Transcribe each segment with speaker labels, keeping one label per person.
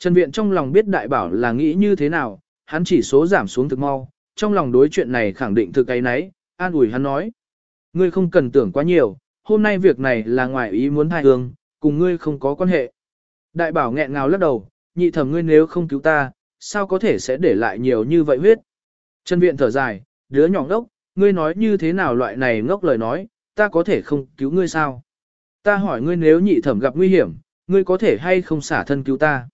Speaker 1: Trần Viện trong lòng biết đại bảo là nghĩ như thế nào, hắn chỉ số giảm xuống thực mau, trong lòng đối chuyện này khẳng định thực cái nấy, an ủi hắn nói. Ngươi không cần tưởng quá nhiều, hôm nay việc này là ngoài ý muốn thai hương, cùng ngươi không có quan hệ. Đại bảo nghẹn ngào lắc đầu, nhị thẩm ngươi nếu không cứu ta, sao có thể sẽ để lại nhiều như vậy huyết. Trần Viện thở dài, đứa nhỏ ngốc, ngươi nói như thế nào loại này ngốc lời nói, ta có thể không cứu ngươi sao? Ta hỏi ngươi nếu nhị thẩm gặp nguy hiểm, ngươi có thể hay không xả thân cứu ta?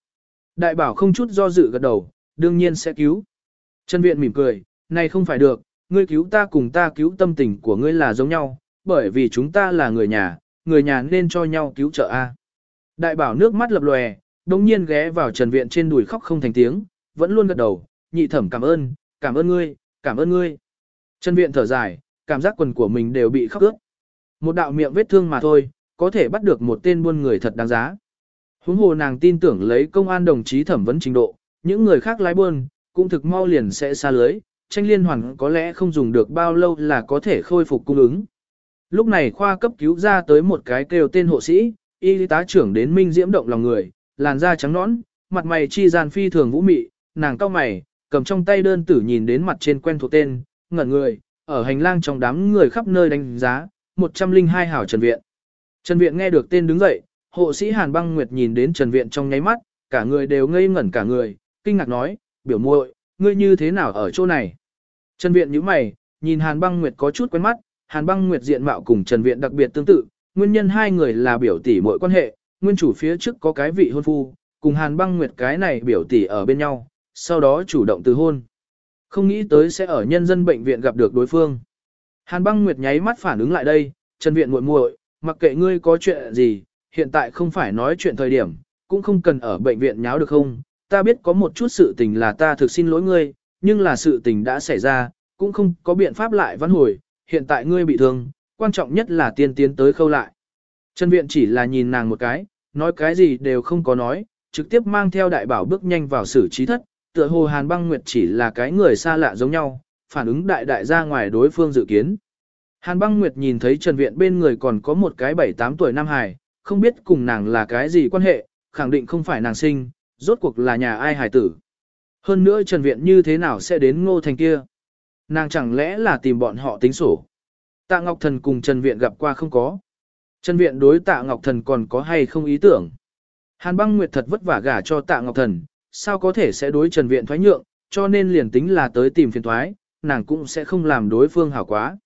Speaker 1: Đại bảo không chút do dự gật đầu, đương nhiên sẽ cứu. Trần Viện mỉm cười, này không phải được, ngươi cứu ta cùng ta cứu tâm tình của ngươi là giống nhau, bởi vì chúng ta là người nhà, người nhà nên cho nhau cứu trợ A. Đại bảo nước mắt lập lòe, đồng nhiên ghé vào Trần Viện trên đùi khóc không thành tiếng, vẫn luôn gật đầu, nhị thẩm cảm ơn, cảm ơn ngươi, cảm ơn ngươi. Trần Viện thở dài, cảm giác quần của mình đều bị khóc ướt. Một đạo miệng vết thương mà thôi, có thể bắt được một tên buôn người thật đáng giá. Huống hồ nàng tin tưởng lấy công an đồng chí thẩm vấn trình độ, những người khác lái buôn, cũng thực mau liền sẽ xa lưới, tranh liên hoàn có lẽ không dùng được bao lâu là có thể khôi phục cung ứng. Lúc này khoa cấp cứu ra tới một cái kêu tên hộ sĩ, y tá trưởng đến minh diễm động lòng người, làn da trắng nõn, mặt mày chi gian phi thường vũ mị, nàng cao mày, cầm trong tay đơn tử nhìn đến mặt trên quen thuộc tên, ngẩn người, ở hành lang trong đám người khắp nơi đánh giá, 102 hảo Trần Viện. Trần Viện nghe được tên đứng dậy, hộ sĩ Hàn Băng Nguyệt nhìn đến Trần Viện trong nháy mắt, cả người đều ngây ngẩn cả người, kinh ngạc nói, biểu muội, ngươi như thế nào ở chỗ này? Trần Viện nhíu mày, nhìn Hàn Băng Nguyệt có chút quen mắt, Hàn Băng Nguyệt diện mạo cùng Trần Viện đặc biệt tương tự, nguyên nhân hai người là biểu tỷ muội quan hệ, nguyên chủ phía trước có cái vị hôn phu, cùng Hàn Băng Nguyệt cái này biểu tỷ ở bên nhau, sau đó chủ động từ hôn. Không nghĩ tới sẽ ở nhân dân bệnh viện gặp được đối phương. Hàn Băng Nguyệt nháy mắt phản ứng lại đây, Trần Viện muội muội, mặc kệ ngươi có chuyện gì, hiện tại không phải nói chuyện thời điểm, cũng không cần ở bệnh viện nháo được không? Ta biết có một chút sự tình là ta thực xin lỗi ngươi, nhưng là sự tình đã xảy ra, cũng không có biện pháp lại vãn hồi, hiện tại ngươi bị thương, quan trọng nhất là tiên tiến tới khâu lại. Trần Viện chỉ là nhìn nàng một cái, nói cái gì đều không có nói, trực tiếp mang theo đại bảo bước nhanh vào xử trí thất, tựa hồ Hàn Băng Nguyệt chỉ là cái người xa lạ giống nhau, phản ứng đại đại ra ngoài đối phương dự kiến. Hàn Băng Nguyệt nhìn thấy Trần Viện bên người còn có một cái 7-8 tuổi Nam Hải, không biết cùng nàng là cái gì quan hệ, khẳng định không phải nàng sinh, rốt cuộc là nhà ai hải tử. Hơn nữa Trần Viện như thế nào sẽ đến ngô thành kia? Nàng chẳng lẽ là tìm bọn họ tính sổ? Tạ Ngọc Thần cùng Trần Viện gặp qua không có. Trần Viện đối Tạ Ngọc Thần còn có hay không ý tưởng? Hàn băng nguyệt thật vất vả gả cho Tạ Ngọc Thần, sao có thể sẽ đối Trần Viện thoái nhượng, cho nên liền tính là tới tìm phiền thoái, nàng cũng sẽ không làm đối phương hảo quá.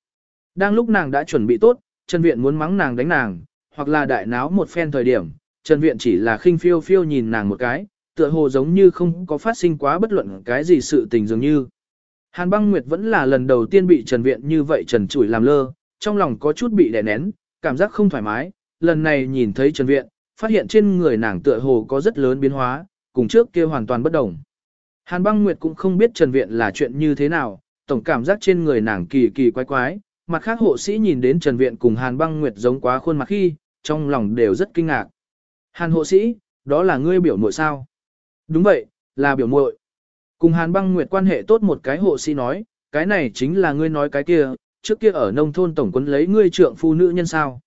Speaker 1: Đang lúc nàng đã chuẩn bị tốt, Trần Viện muốn mắng nàng đánh nàng, hoặc là đại náo một phen thời điểm, Trần Viện chỉ là khinh phiêu phiêu nhìn nàng một cái, tựa hồ giống như không có phát sinh quá bất luận cái gì sự tình dường như. Hàn băng nguyệt vẫn là lần đầu tiên bị Trần Viện như vậy Trần Chủi làm lơ, trong lòng có chút bị đè nén, cảm giác không thoải mái, lần này nhìn thấy Trần Viện, phát hiện trên người nàng tựa hồ có rất lớn biến hóa, cùng trước kia hoàn toàn bất đồng. Hàn băng nguyệt cũng không biết Trần Viện là chuyện như thế nào, tổng cảm giác trên người nàng kỳ kỳ quái quái, mặt khác hộ sĩ nhìn đến Trần Viện cùng Hàn băng nguyệt giống quá khuôn mặt khi, trong lòng đều rất kinh ngạc. Hàn hộ sĩ, đó là ngươi biểu muội sao? Đúng vậy, là biểu muội. Cùng Hàn băng nguyệt quan hệ tốt một cái hộ sĩ nói, cái này chính là ngươi nói cái kia, trước kia ở nông thôn tổng quân lấy ngươi trượng phu nữ nhân sao.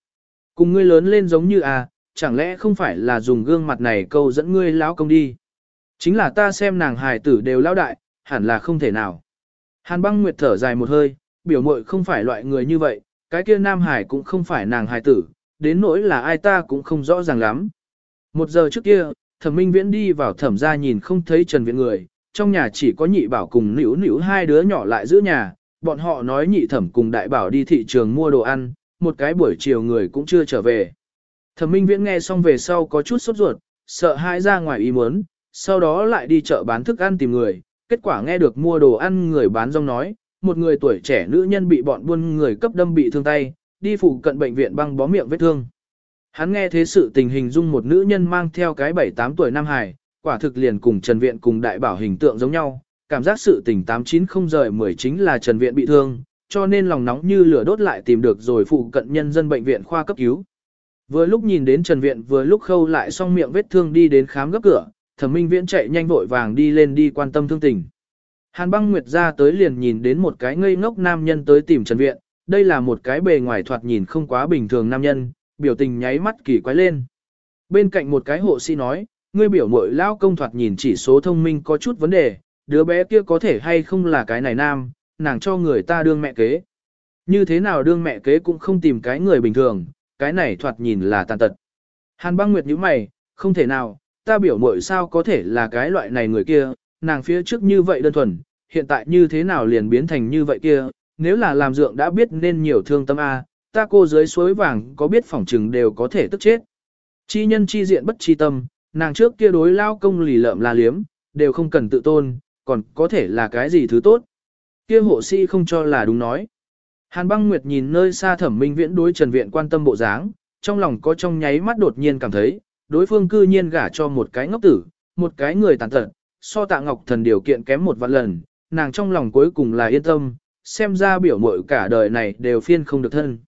Speaker 1: Cùng ngươi lớn lên giống như à, chẳng lẽ không phải là dùng gương mặt này câu dẫn ngươi lão công đi. Chính là ta xem nàng hài tử đều lão đại, hẳn là không thể nào. Hàn băng nguyệt thở dài một hơi, biểu muội không phải loại người như vậy, cái kia nam hải cũng không phải nàng hài tử, đến nỗi là ai ta cũng không rõ ràng lắm. Một giờ trước kia, thẩm minh viễn đi vào thẩm ra nhìn không thấy trần viện người, trong nhà chỉ có nhị bảo cùng nữ nữ hai đứa nhỏ lại giữ nhà, bọn họ nói nhị thẩm cùng đại bảo đi thị trường mua đồ ăn, một cái buổi chiều người cũng chưa trở về. Thẩm minh viễn nghe xong về sau có chút sốt ruột, sợ hãi ra ngoài ý muốn, sau đó lại đi chợ bán thức ăn tìm người, kết quả nghe được mua đồ ăn người bán rong nói, một người tuổi trẻ nữ nhân bị bọn buôn người cấp đâm bị thương tay, đi phụ cận bệnh viện băng bó miệng vết thương. Hắn nghe thế sự tình hình dung một nữ nhân mang theo cái 7-8 tuổi Nam Hải, quả thực liền cùng Trần Viện cùng đại bảo hình tượng giống nhau, cảm giác sự tình 89 không rời 10 chính là Trần Viện bị thương, cho nên lòng nóng như lửa đốt lại tìm được rồi phụ cận nhân dân bệnh viện khoa cấp cứu. Vừa lúc nhìn đến Trần Viện vừa lúc khâu lại xong miệng vết thương đi đến khám gấp cửa, thẩm minh viễn chạy nhanh vội vàng đi lên đi quan tâm thương tình. Hàn băng nguyệt ra tới liền nhìn đến một cái ngây ngốc nam nhân tới tìm Trần Viện, đây là một cái bề ngoài thoạt nhìn không quá bình thường nam nhân, biểu tình nháy mắt kỳ quái lên. Bên cạnh một cái hộ sĩ nói, ngươi biểu mội lao công thoạt nhìn chỉ số thông minh có chút vấn đề, đứa bé kia có thể hay không là cái này nam, nàng cho người ta đương mẹ kế. Như thế nào đương mẹ kế cũng không tìm cái người bình thường, cái này thoạt nhìn là tàn tật. Hàn băng nguyệt nhíu mày, không thể nào, ta biểu mội sao có thể là cái loại này người kia, nàng phía trước như vậy đơn thuần, hiện tại như thế nào liền biến thành như vậy kia, nếu là làm dượng đã biết nên nhiều thương tâm A, ta cô dưới suối vàng có biết phỏng trừng đều có thể tức chết. Chi nhân chi diện bất chi tâm, nàng trước kia đối lao công lì lợm la liếm, đều không cần tự tôn, còn có thể là cái gì thứ tốt. Kia hộ sĩ không cho là đúng nói. Hàn băng nguyệt nhìn nơi xa thẩm minh viễn đối trần viện quan tâm bộ dáng, trong lòng có trong nháy mắt đột nhiên cảm thấy, đối phương cư nhiên gả cho một cái ngốc tử, một cái người tàn tật, so tạ ngọc thần điều kiện kém một vạn lần, nàng trong lòng cuối cùng là yên tâm, xem ra biểu mội cả đời này đều phiên không được thân.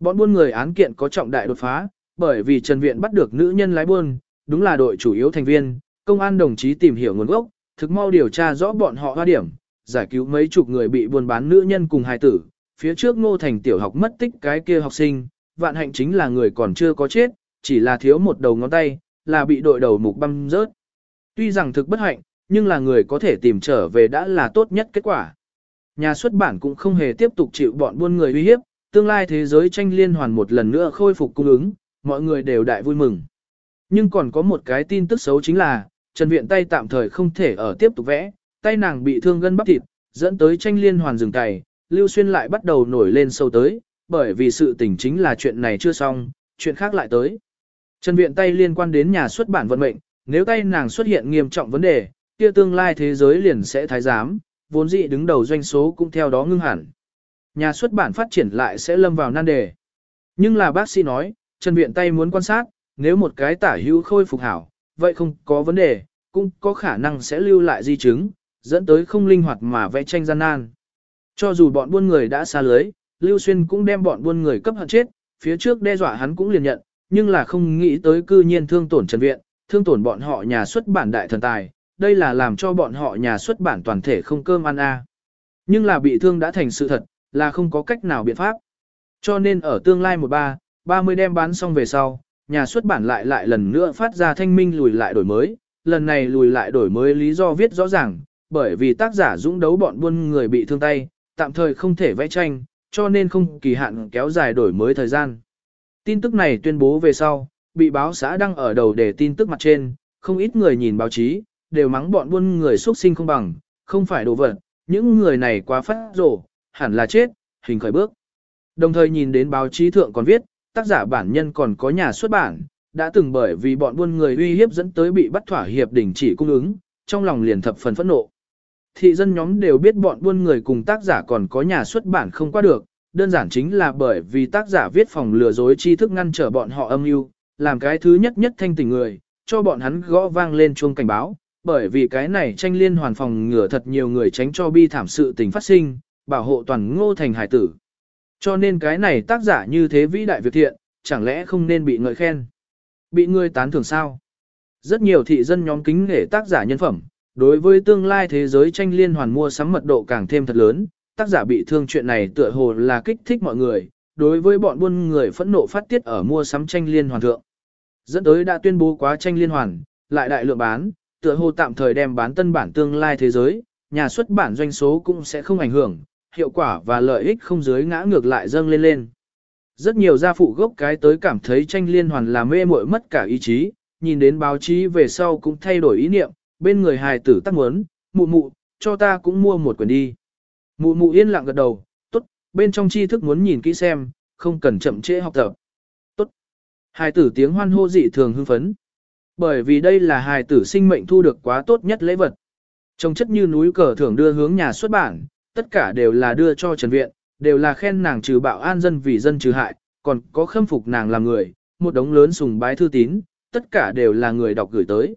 Speaker 1: Bọn buôn người án kiện có trọng đại đột phá, bởi vì Trần Viện bắt được nữ nhân lái buôn, đúng là đội chủ yếu thành viên, công an đồng chí tìm hiểu nguồn gốc, thực mau điều tra rõ bọn họ hoa điểm, giải cứu mấy chục người bị buôn bán nữ nhân cùng hài tử. Phía trước ngô thành tiểu học mất tích cái kia học sinh, vạn hạnh chính là người còn chưa có chết, chỉ là thiếu một đầu ngón tay, là bị đội đầu mục băm rớt. Tuy rằng thực bất hạnh, nhưng là người có thể tìm trở về đã là tốt nhất kết quả. Nhà xuất bản cũng không hề tiếp tục chịu bọn buôn người uy hiếp, tương lai thế giới tranh liên hoàn một lần nữa khôi phục cung ứng, mọi người đều đại vui mừng. Nhưng còn có một cái tin tức xấu chính là, Trần Viện tay tạm thời không thể ở tiếp tục vẽ, tay nàng bị thương gân bắp thịt, dẫn tới tranh liên hoàn dừng cày, Lưu Xuyên lại bắt đầu nổi lên sâu tới, bởi vì sự tình chính là chuyện này chưa xong, chuyện khác lại tới. Trần Viện tay liên quan đến nhà xuất bản vận mệnh, nếu tay nàng xuất hiện nghiêm trọng vấn đề, kia tương lai thế giới liền sẽ thái giám, vốn dĩ đứng đầu doanh số cũng theo đó ngưng hẳn. Nhà xuất bản phát triển lại sẽ lâm vào nan đề. Nhưng là bác sĩ nói, Trần Viện tay muốn quan sát, nếu một cái tả hữu khôi phục hảo, vậy không có vấn đề, cũng có khả năng sẽ lưu lại di chứng, dẫn tới không linh hoạt mà vẽ tranh gian nan. Cho dù bọn buôn người đã xa lưới, Lưu Xuyên cũng đem bọn buôn người cấp hận chết, phía trước đe dọa hắn cũng liền nhận, nhưng là không nghĩ tới cư nhiên thương tổn Trần Viện, thương tổn bọn họ nhà xuất bản đại thần tài, đây là làm cho bọn họ nhà xuất bản toàn thể không cơm ăn a. Nhưng là bị thương đã thành sự thật, là không có cách nào biện pháp. Cho nên ở tương lai một ba, 30 đem bán xong về sau, nhà xuất bản lại lại lần nữa phát ra thanh minh lùi lại đổi mới, lần này lùi lại đổi mới lý do viết rõ ràng, bởi vì tác giả dũng đấu bọn buôn người bị thương tay, tạm thời không thể vẽ tranh, cho nên không kỳ hạn kéo dài đổi mới thời gian. Tin tức này tuyên bố về sau, bị báo xã đăng ở đầu để tin tức mặt trên, không ít người nhìn báo chí, đều mắng bọn buôn người xuất sinh không bằng, không phải đồ vật, những người này quá phát rổ, hẳn là chết, hình khởi bước. Đồng thời nhìn đến báo chí thượng còn viết, tác giả bản nhân còn có nhà xuất bản, đã từng bởi vì bọn buôn người uy hiếp dẫn tới bị bắt thỏa hiệp đình chỉ cung ứng, trong lòng liền thập phần phẫn nộ. Thị dân nhóm đều biết bọn buôn người cùng tác giả còn có nhà xuất bản không qua được, đơn giản chính là bởi vì tác giả viết phòng lừa dối tri thức ngăn trở bọn họ âm mưu, làm cái thứ nhất nhất thanh tình người, cho bọn hắn gõ vang lên chuông cảnh báo, bởi vì cái này tranh liên hoàn phòng ngừa thật nhiều người tránh cho bi thảm sự tình phát sinh, bảo hộ toàn ngô thành hải tử. Cho nên cái này tác giả như thế vĩ đại việc thiện, chẳng lẽ không nên bị ngợi khen? Bị người tán thưởng sao? Rất nhiều thị dân nhóm kính để tác giả nhân phẩm, đối với tương lai thế giới tranh liên hoàn mua sắm mật độ càng thêm thật lớn, tác giả bị thương chuyện này tựa hồ là kích thích mọi người, đối với bọn buôn người phẫn nộ phát tiết ở mua sắm tranh liên hoàn thượng. Dẫn tới đã tuyên bố quá tranh liên hoàn, lại đại lượng bán, tựa hồ tạm thời đem bán tân bản tương lai thế giới, nhà xuất bản doanh số cũng sẽ không ảnh hưởng, hiệu quả và lợi ích không dưới ngã ngược lại dâng lên lên. Rất nhiều gia phụ gốc cái tới cảm thấy tranh liên hoàn là mê muội mất cả ý chí, nhìn đến báo chí về sau cũng thay đổi ý niệm, bên người hài tử tắc muốn, mụ mụ, cho ta cũng mua một quyển đi. Mụ mụ yên lặng gật đầu, tốt, bên trong tri thức muốn nhìn kỹ xem, không cần chậm trễ học tập. Tốt. Hài tử tiếng hoan hô dị thường hưng phấn. Bởi vì đây là hài tử sinh mệnh thu được quá tốt nhất lễ vật. Trông chất như núi cờ thưởng đưa hướng nhà xuất bản, tất cả đều là đưa cho Trần Viện, đều là khen nàng trừ bạo an dân vì dân trừ hại, còn có khâm phục nàng làm người, một đống lớn sùng bái thư tín, tất cả đều là người đọc gửi tới.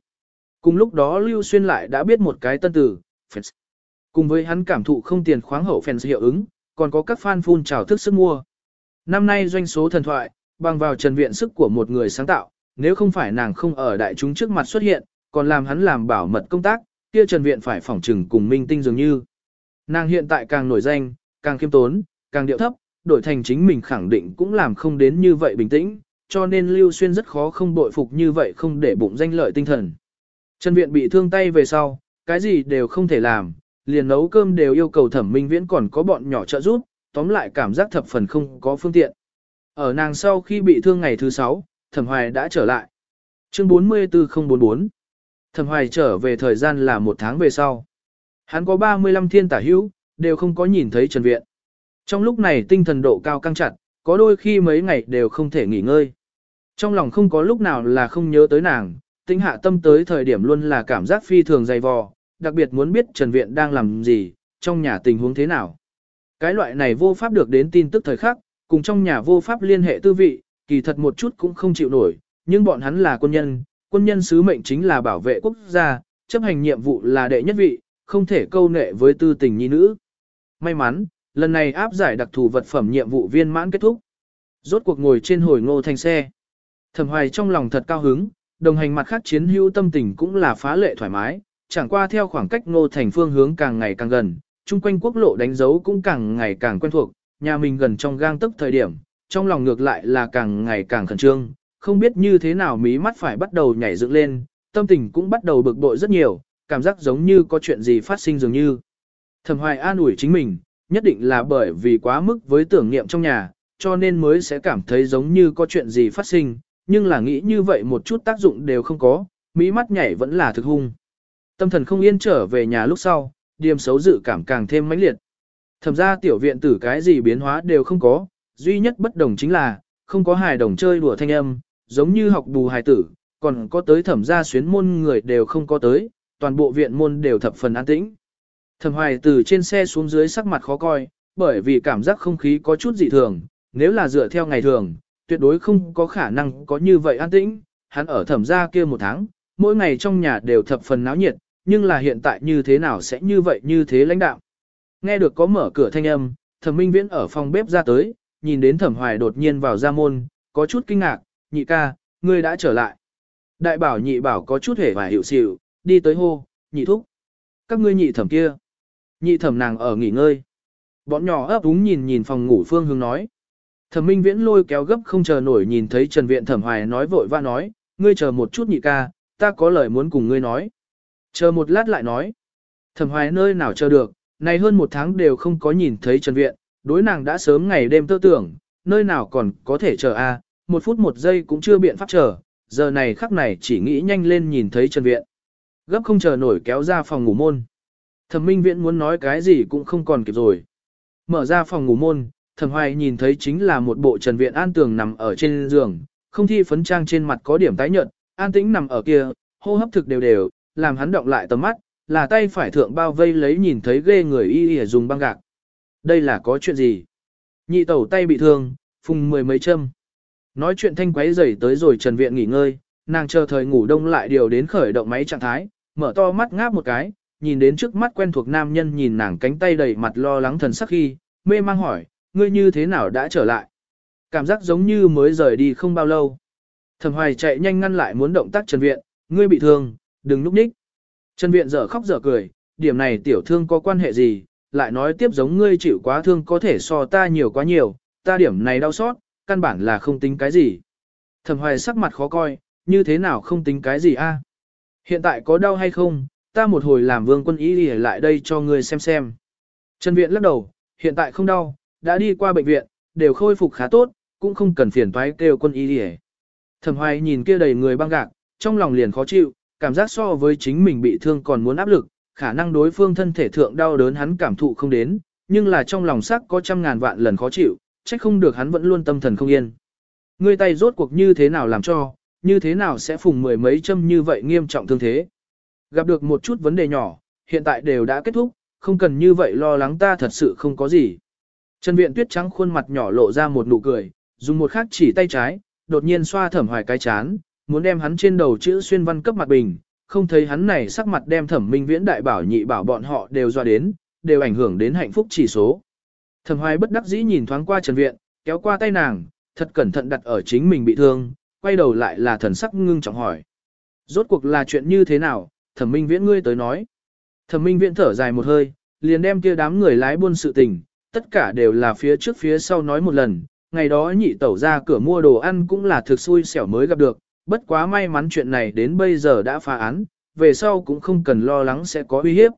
Speaker 1: Cùng lúc đó Lưu Xuyên lại đã biết một cái tân từ, fans. Cùng với hắn cảm thụ không tiền khoáng hậu fans hiệu ứng, còn có các fan phun trào thức sức mua. Năm nay doanh số thần thoại, bằng vào Trần Viện sức của một người sáng tạo, nếu không phải nàng không ở đại chúng trước mặt xuất hiện, còn làm hắn làm bảo mật công tác, kia Trần Viện phải phỏng trừng cùng minh tinh dường như. Nàng hiện tại càng nổi danh, càng khiêm tốn, càng điệu thấp, đổi thành chính mình khẳng định cũng làm không đến như vậy bình tĩnh, cho nên Lưu Xuyên rất khó không bội phục như vậy không để bụng danh lợi tinh thần. Trần Viện bị thương tay về sau, cái gì đều không thể làm, liền nấu cơm đều yêu cầu thẩm minh viễn còn có bọn nhỏ trợ giúp, tóm lại cảm giác thập phần không có phương tiện. Ở nàng sau khi bị thương ngày thứ sáu thẩm hoài đã trở lại. Chương 44044 Thẩm hoài trở về thời gian là một tháng về sau. Hắn có 35 thiên tả hữu, đều không có nhìn thấy Trần Viện. Trong lúc này tinh thần độ cao căng chặt, có đôi khi mấy ngày đều không thể nghỉ ngơi. Trong lòng không có lúc nào là không nhớ tới nàng, tinh hạ tâm tới thời điểm luôn là cảm giác phi thường dày vò, đặc biệt muốn biết Trần Viện đang làm gì, trong nhà tình huống thế nào. Cái loại này vô pháp được đến tin tức thời khắc, cùng trong nhà vô pháp liên hệ tư vị, kỳ thật một chút cũng không chịu nổi, nhưng bọn hắn là quân nhân, quân nhân sứ mệnh chính là bảo vệ quốc gia, chấp hành nhiệm vụ là đệ nhất vị, không thể câu nệ với tư tình nhi nữ. May mắn, lần này áp giải đặc thù vật phẩm nhiệm vụ viên mãn kết thúc. Rốt cuộc ngồi trên hồi ngô thành xe. Thẩm hoài trong lòng thật cao hứng, đồng hành mặt khác chiến hữu tâm tình cũng là phá lệ thoải mái, chẳng qua theo khoảng cách ngô thành phương hướng càng ngày càng gần, chung quanh quốc lộ đánh dấu cũng càng ngày càng quen thuộc, nhà mình gần trong gang tấc thời điểm, trong lòng ngược lại là càng ngày càng khẩn trương, không biết như thế nào mí mắt phải bắt đầu nhảy dựng lên, tâm tình cũng bắt đầu bực bội rất nhiều, cảm giác giống như có chuyện gì phát sinh dường như. Thẩm hoài an ủi chính mình, nhất định là bởi vì quá mức với tưởng niệm trong nhà, cho nên mới sẽ cảm thấy giống như có chuyện gì phát sinh, nhưng là nghĩ như vậy một chút tác dụng đều không có, mỹ mắt nhảy vẫn là thực hung. Tâm thần không yên trở về nhà lúc sau, điềm xấu dự cảm càng thêm mãnh liệt. Thẩm ra tiểu viện tử cái gì biến hóa đều không có, duy nhất bất đồng chính là, không có hài đồng chơi đùa thanh âm, giống như học bù hài tử, còn có tới thẩm gia xuyến môn người đều không có tới, toàn bộ viện môn đều thập phần an tĩnh. Thẩm hoài từ trên xe xuống dưới sắc mặt khó coi, bởi vì cảm giác không khí có chút dị thường, nếu là dựa theo ngày thường, tuyệt đối không có khả năng có như vậy an tĩnh, hắn ở thẩm gia kia một tháng, mỗi ngày trong nhà đều thập phần náo nhiệt, nhưng là hiện tại như thế nào sẽ như vậy như thế lãnh đạo. Nghe được có mở cửa thanh âm, thẩm minh viễn ở phòng bếp ra tới, nhìn đến thẩm hoài đột nhiên vào ra môn, có chút kinh ngạc, nhị ca, ngươi đã trở lại. Đại bảo nhị bảo có chút hề và hiệu xịu, đi tới hô, nhị thúc. Các ngươi nhị thẩm kia. Nhị thẩm nàng ở nghỉ ngơi. Bọn nhỏ ấp úng nhìn nhìn phòng ngủ phương hướng nói. Thẩm minh viễn lôi kéo gấp không chờ nổi nhìn thấy Trần Viện thẩm hoài nói vội vã nói, ngươi chờ một chút nhị ca, ta có lời muốn cùng ngươi nói. Chờ một lát lại nói. Thẩm hoài nơi nào chờ được, này hơn một tháng đều không có nhìn thấy Trần Viện, đối nàng đã sớm ngày đêm tơ tưởng, nơi nào còn có thể chờ a một phút một giây cũng chưa biện pháp chờ, giờ này khắc này chỉ nghĩ nhanh lên nhìn thấy Trần Viện. Gấp không chờ nổi kéo ra phòng ngủ môn. Thẩm minh viễn muốn nói cái gì cũng không còn kịp rồi. Mở ra phòng ngủ môn, thẩm hoài nhìn thấy chính là một bộ Trần Viện an tường nằm ở trên giường, không thi phấn trang trên mặt có điểm tái nhợt, an tĩnh nằm ở kia, hô hấp thực đều đều, làm hắn động lại tầm mắt, là tay phải thượng bao vây lấy nhìn thấy ghê người y y dùng băng gạc. Đây là có chuyện gì? Nhị tẩu tay bị thương, phùng mười mấy châm. Nói chuyện thanh quấy rầy tới rồi Trần Viện nghỉ ngơi, nàng chờ thời ngủ đông lại điều đến khởi động máy trạng thái, mở to mắt ngáp một cái, nhìn đến trước mắt quen thuộc nam nhân nhìn nàng cánh tay đầy mặt lo lắng thần sắc khi, mê mang hỏi, ngươi như thế nào đã trở lại? Cảm giác giống như mới rời đi không bao lâu. Thẩm Hoài chạy nhanh ngăn lại muốn động tác Trần Viện, ngươi bị thương, đừng núp ních. Trần Viện dở khóc dở cười, điểm này tiểu thương có quan hệ gì, lại nói tiếp giống ngươi chịu quá thương có thể so ta nhiều quá nhiều, ta điểm này đau xót, căn bản là không tính cái gì. Thẩm Hoài sắc mặt khó coi, như thế nào không tính cái gì a? À? Hiện tại có đau hay không, ta một hồi làm vương quân y lại đây cho ngươi xem xem. Trần Viện lắc đầu, hiện tại không đau, đã đi qua bệnh viện, đều khôi phục khá tốt, cũng không cần phiền toái kêu quân y đi Thẩm hoài nhìn kia đầy người băng gạc, trong lòng liền khó chịu, cảm giác so với chính mình bị thương còn muốn áp lực, khả năng đối phương thân thể thượng đau đớn hắn cảm thụ không đến, nhưng là trong lòng sắc có trăm ngàn vạn lần khó chịu, trách không được hắn vẫn luôn tâm thần không yên. Ngươi tay rốt cuộc như thế nào làm cho, như thế nào sẽ phùng mười mấy châm như vậy nghiêm trọng thương thế. Gặp được một chút vấn đề nhỏ, hiện tại đều đã kết thúc, không cần như vậy lo lắng ta thật sự không có gì. Trần Viện Tuyết trắng khuôn mặt nhỏ lộ ra một nụ cười, dùng một khắc chỉ tay trái, đột nhiên xoa thẩm hoài cái chán, muốn đem hắn trên đầu chữ xuyên văn cấp mặt bình, không thấy hắn này sắc mặt đem thẩm minh viễn đại bảo nhị bảo bọn họ đều doa đến, đều ảnh hưởng đến hạnh phúc chỉ số. Thẩm hoài bất đắc dĩ nhìn thoáng qua Trần Viện, kéo qua tay nàng, thật cẩn thận đặt ở chính mình bị thương, quay đầu lại là thần sắc ngưng trọng hỏi. Rốt cuộc là chuyện như thế nào, thẩm minh viễn ngươi tới nói. Thẩm minh viễn thở dài một hơi, liền đem kia đám người lái buôn sự tình, tất cả đều là phía trước phía sau nói một lần, ngày đó nhị tẩu ra cửa mua đồ ăn cũng là thực xui xẻo mới gặp được, bất quá may mắn chuyện này đến bây giờ đã phá án, về sau cũng không cần lo lắng sẽ có uy hiếp.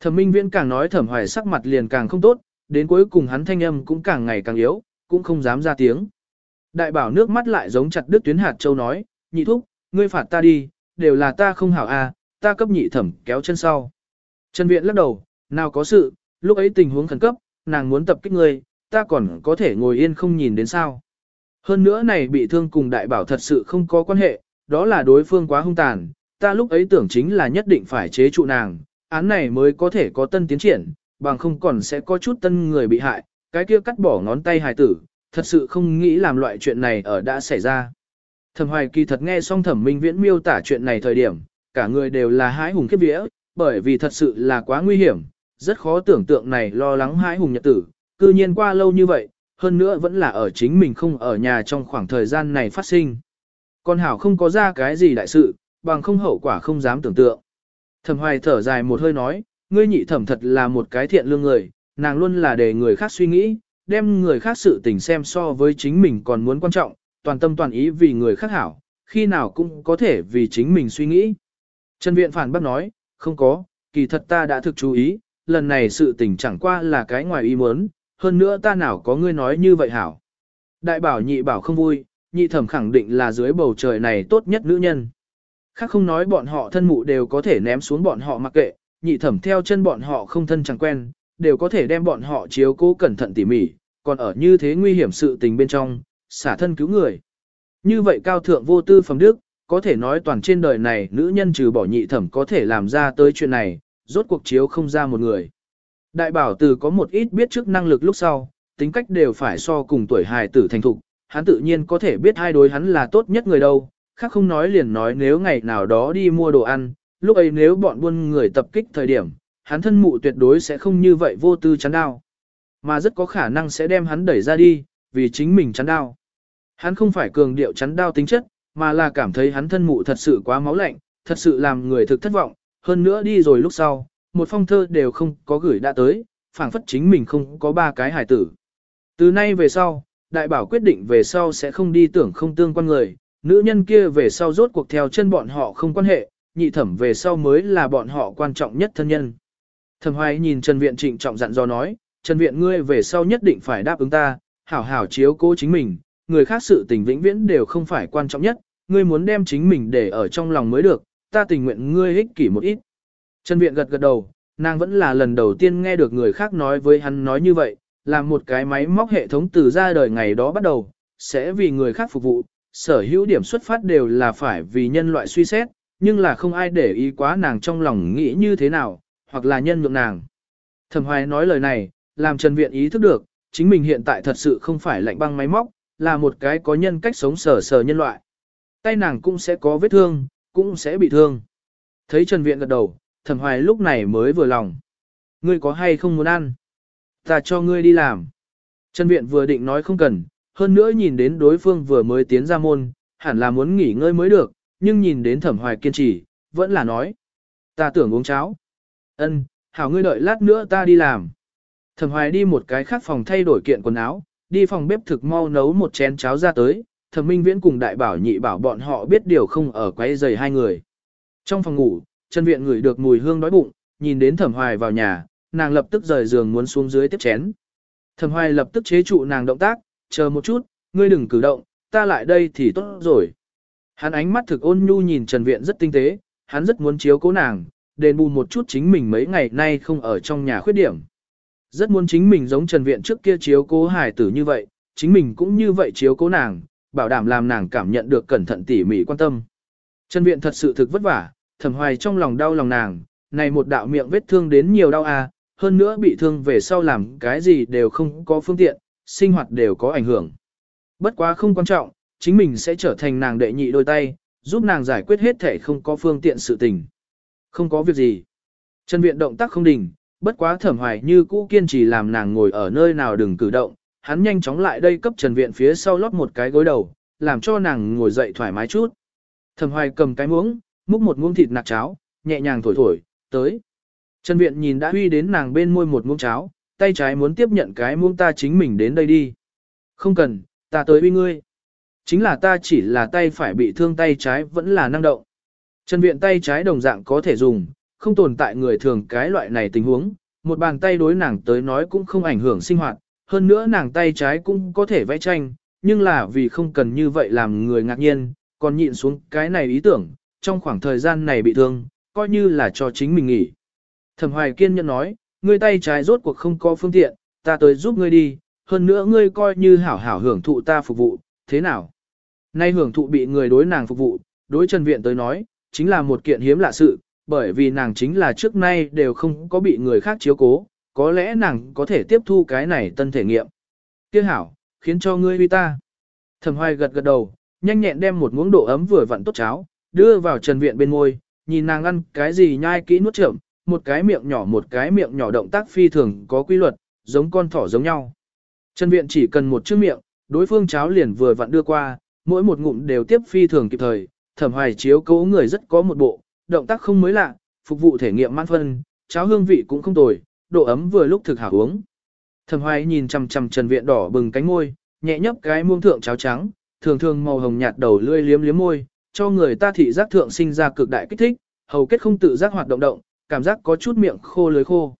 Speaker 1: Thẩm Minh Viễn càng nói Thẩm Hoài sắc mặt liền càng không tốt, đến cuối cùng hắn thanh âm cũng càng ngày càng yếu, cũng không dám ra tiếng. Đại bảo nước mắt lại giống chặt đứt tuyến hạt châu nói, nhị thúc, ngươi phạt ta đi, đều là ta không hảo à, ta cấp nhị thẩm kéo chân sau. Trần Viện lắc đầu, nào có sự, lúc ấy tình huống khẩn cấp, nàng muốn tập kích ngươi, ta còn có thể ngồi yên không nhìn đến sao. Hơn nữa này bị thương cùng đại bảo thật sự không có quan hệ, đó là đối phương quá hung tàn, ta lúc ấy tưởng chính là nhất định phải chế trụ nàng, án này mới có thể có tân tiến triển, bằng không còn sẽ có chút tân người bị hại, cái kia cắt bỏ ngón tay hài tử, thật sự không nghĩ làm loại chuyện này ở đã xảy ra. Thẩm Hoài kỳ thật nghe xong Thẩm Minh Viễn miêu tả chuyện này thời điểm, cả người đều là hái hùng khiếp vía, bởi vì thật sự là quá nguy hiểm, rất khó tưởng tượng này lo lắng hái hùng nhật tử, cư nhiên qua lâu như vậy, hơn nữa vẫn là ở chính mình không ở nhà trong khoảng thời gian này phát sinh. Con Hảo không có ra cái gì đại sự, bằng không hậu quả không dám tưởng tượng. Thẩm Hoài thở dài một hơi nói, ngươi nhị thẩm thật là một cái thiện lương người, nàng luôn là để người khác suy nghĩ, đem người khác sự tình xem so với chính mình còn muốn quan trọng, toàn tâm toàn ý vì người khác hảo, khi nào cũng có thể vì chính mình suy nghĩ. Trần Viện phản bác nói, không có, kỳ thật ta đã thực chú ý, lần này sự tình chẳng qua là cái ngoài ý muốn, hơn nữa ta nào có ngươi nói như vậy hảo. Đại bảo nhị bảo không vui, nhị thẩm khẳng định là dưới bầu trời này tốt nhất nữ nhân. Khác không nói bọn họ thân mụ đều có thể ném xuống bọn họ mặc kệ, nhị thẩm theo chân bọn họ không thân chẳng quen, đều có thể đem bọn họ chiếu cố cẩn thận tỉ mỉ, còn ở như thế nguy hiểm sự tình bên trong, xả thân cứu người. Như vậy cao thượng vô tư phẩm đức, có thể nói toàn trên đời này nữ nhân trừ bỏ nhị thẩm có thể làm ra tới chuyện này, rốt cuộc chiếu không ra một người. Đại bảo từ có một ít biết trước năng lực lúc sau, tính cách đều phải so cùng tuổi hài tử thành thục, hắn tự nhiên có thể biết hai đối hắn là tốt nhất người đâu, khác không nói liền nói nếu ngày nào đó đi mua đồ ăn, lúc ấy nếu bọn buôn người tập kích thời điểm, hắn thân mụ tuyệt đối sẽ không như vậy vô tư chắn đao. Mà rất có khả năng sẽ đem hắn đẩy ra đi, vì chính mình chắn đao. Hắn không phải cường điệu chắn đao tính chất, mà là cảm thấy hắn thân mụ thật sự quá máu lạnh, thật sự làm người thực thất vọng, hơn nữa đi rồi lúc sau, một phong thơ đều không có gửi đã tới, phảng phất chính mình không có ba cái hải tử. Từ nay về sau, đại bảo quyết định về sau sẽ không đi tưởng không tương quan người, nữ nhân kia về sau rốt cuộc theo chân bọn họ không quan hệ, nhị thẩm về sau mới là bọn họ quan trọng nhất thân nhân. Thẩm hoài nhìn Trần Viện trịnh trọng dặn dò nói, Trần Viện ngươi về sau nhất định phải đáp ứng ta, hảo hảo chiếu cố chính mình, người khác sự tình vĩnh viễn đều không phải quan trọng nhất, ngươi muốn đem chính mình để ở trong lòng mới được, ta tình nguyện ngươi ích kỷ một ít. Trần Viện gật gật đầu, nàng vẫn là lần đầu tiên nghe được người khác nói với hắn nói như vậy, làm một cái máy móc hệ thống từ ra đời ngày đó bắt đầu, sẽ vì người khác phục vụ, sở hữu điểm xuất phát đều là phải vì nhân loại suy xét, nhưng là không ai để ý quá nàng trong lòng nghĩ như thế nào, hoặc là nhân nhượng nàng. Thẩm Hoài nói lời này, làm Trần Viện ý thức được, chính mình hiện tại thật sự không phải lạnh băng máy móc, là một cái có nhân cách sống sở sở nhân loại. Tay nàng cũng sẽ có vết thương, cũng sẽ bị thương. Thấy Trần Viện gật đầu, Thẩm Hoài lúc này mới vừa lòng. Ngươi có hay không muốn ăn? Ta cho ngươi đi làm. Trần Viện vừa định nói không cần, hơn nữa nhìn đến đối phương vừa mới tiến ra môn, hẳn là muốn nghỉ ngơi mới được, nhưng nhìn đến Thẩm Hoài kiên trì, vẫn là nói. Ta tưởng uống cháo. Ân, hảo ngươi đợi lát nữa ta đi làm. Thẩm Hoài đi một cái khác phòng thay đổi kiện quần áo, đi phòng bếp thực mau nấu một chén cháo ra tới, Thẩm Minh Viễn cùng đại bảo nhị bảo bọn họ biết điều không ở quấy giày hai người. Trong phòng ngủ, Trần Viện ngửi được mùi hương đói bụng, nhìn đến Thẩm Hoài vào nhà, nàng lập tức rời giường muốn xuống dưới tiếp chén. Thẩm Hoài lập tức chế trụ nàng động tác, chờ một chút, ngươi đừng cử động, ta lại đây thì tốt rồi. Hắn ánh mắt thực ôn nhu nhìn Trần Viện rất tinh tế, hắn rất muốn chiếu cố nàng, đền bù một chút chính mình mấy ngày nay không ở trong nhà khuyết điểm. Rất muốn chính mình giống Trần Viện trước kia chiếu cố hài tử như vậy, chính mình cũng như vậy chiếu cố nàng, bảo đảm làm nàng cảm nhận được cẩn thận tỉ mỉ quan tâm. Trần Viện thật sự thực vất vả, Thẩm hoài trong lòng đau lòng nàng, này một đạo miệng vết thương đến nhiều đau à, hơn nữa bị thương về sau làm cái gì đều không có phương tiện, sinh hoạt đều có ảnh hưởng. Bất quá không quan trọng, chính mình sẽ trở thành nàng đệ nhị đôi tay, giúp nàng giải quyết hết thể không có phương tiện sự tình. Không có việc gì. Trần Viện động tác không đình, bất quá thẩm hoài như cũ kiên trì làm nàng ngồi ở nơi nào đừng cử động, hắn nhanh chóng lại đây cấp Trần Viện phía sau lót một cái gối đầu, làm cho nàng ngồi dậy thoải mái chút. Thẩm hoài cầm cái muỗng, múc một muỗng thịt nạc cháo, nhẹ nhàng thổi thổi, tới. Trần Viện nhìn đã huy đến nàng bên môi một muỗng cháo, tay trái muốn tiếp nhận cái muỗng ta chính mình đến đây đi. Không cần, ta tới uy ngươi. Chính là ta chỉ là tay phải bị thương tay trái vẫn là năng động. Trần viện tay trái đồng dạng có thể dùng, không tồn tại người thường cái loại này tình huống, một bàn tay đối nàng tới nói cũng không ảnh hưởng sinh hoạt, hơn nữa nàng tay trái cũng có thể vẽ tranh, nhưng là vì không cần như vậy làm người ngạc nhiên, còn nhịn xuống cái này ý tưởng, trong khoảng thời gian này bị thương, coi như là cho chính mình nghỉ. Thẩm Hoài kiên nhẫn nói, ngươi tay trái rốt cuộc không có phương tiện, ta tới giúp ngươi đi, hơn nữa ngươi coi như hảo hảo hưởng thụ ta phục vụ, thế nào? Nay hưởng thụ bị người đối nàng phục vụ, đối Trần Viện tới nói, chính là một kiện hiếm lạ sự, bởi vì nàng chính là trước nay đều không có bị người khác chiếu cố, có lẽ nàng có thể tiếp thu cái này tân thể nghiệm. Tiếc hảo, khiến cho ngươi uy ta. Thẩm Hoài gật gật đầu, nhanh nhẹn đem một muỗng độ ấm vừa vặn tốt cháo, đưa vào Trần Viện bên môi, nhìn nàng ăn cái gì nhai kỹ nuốt chậm, một cái miệng nhỏ một cái miệng nhỏ động tác phi thường có quy luật, giống con thỏ giống nhau. Trần Viện chỉ cần một chiếc miệng, đối phương cháo liền vừa vặn đưa qua, mỗi một ngụm đều tiếp phi thường kịp thời, thẩm hoài chiếu cố người rất có một bộ, động tác không mới lạ, phục vụ thể nghiệm mãn phân, cháo hương vị cũng không tồi, độ ấm vừa lúc thực hảo uống. Thẩm hoài nhìn chằm chằm Trần Viện đỏ bừng cánh môi, nhẹ nhấp cái muông thượng cháo trắng, thường thường màu hồng nhạt đầu lươi liếm liếm môi, cho người ta thị giác thượng sinh ra cực đại kích thích, hầu kết không tự giác hoạt động động, cảm giác có chút miệng khô lưới khô.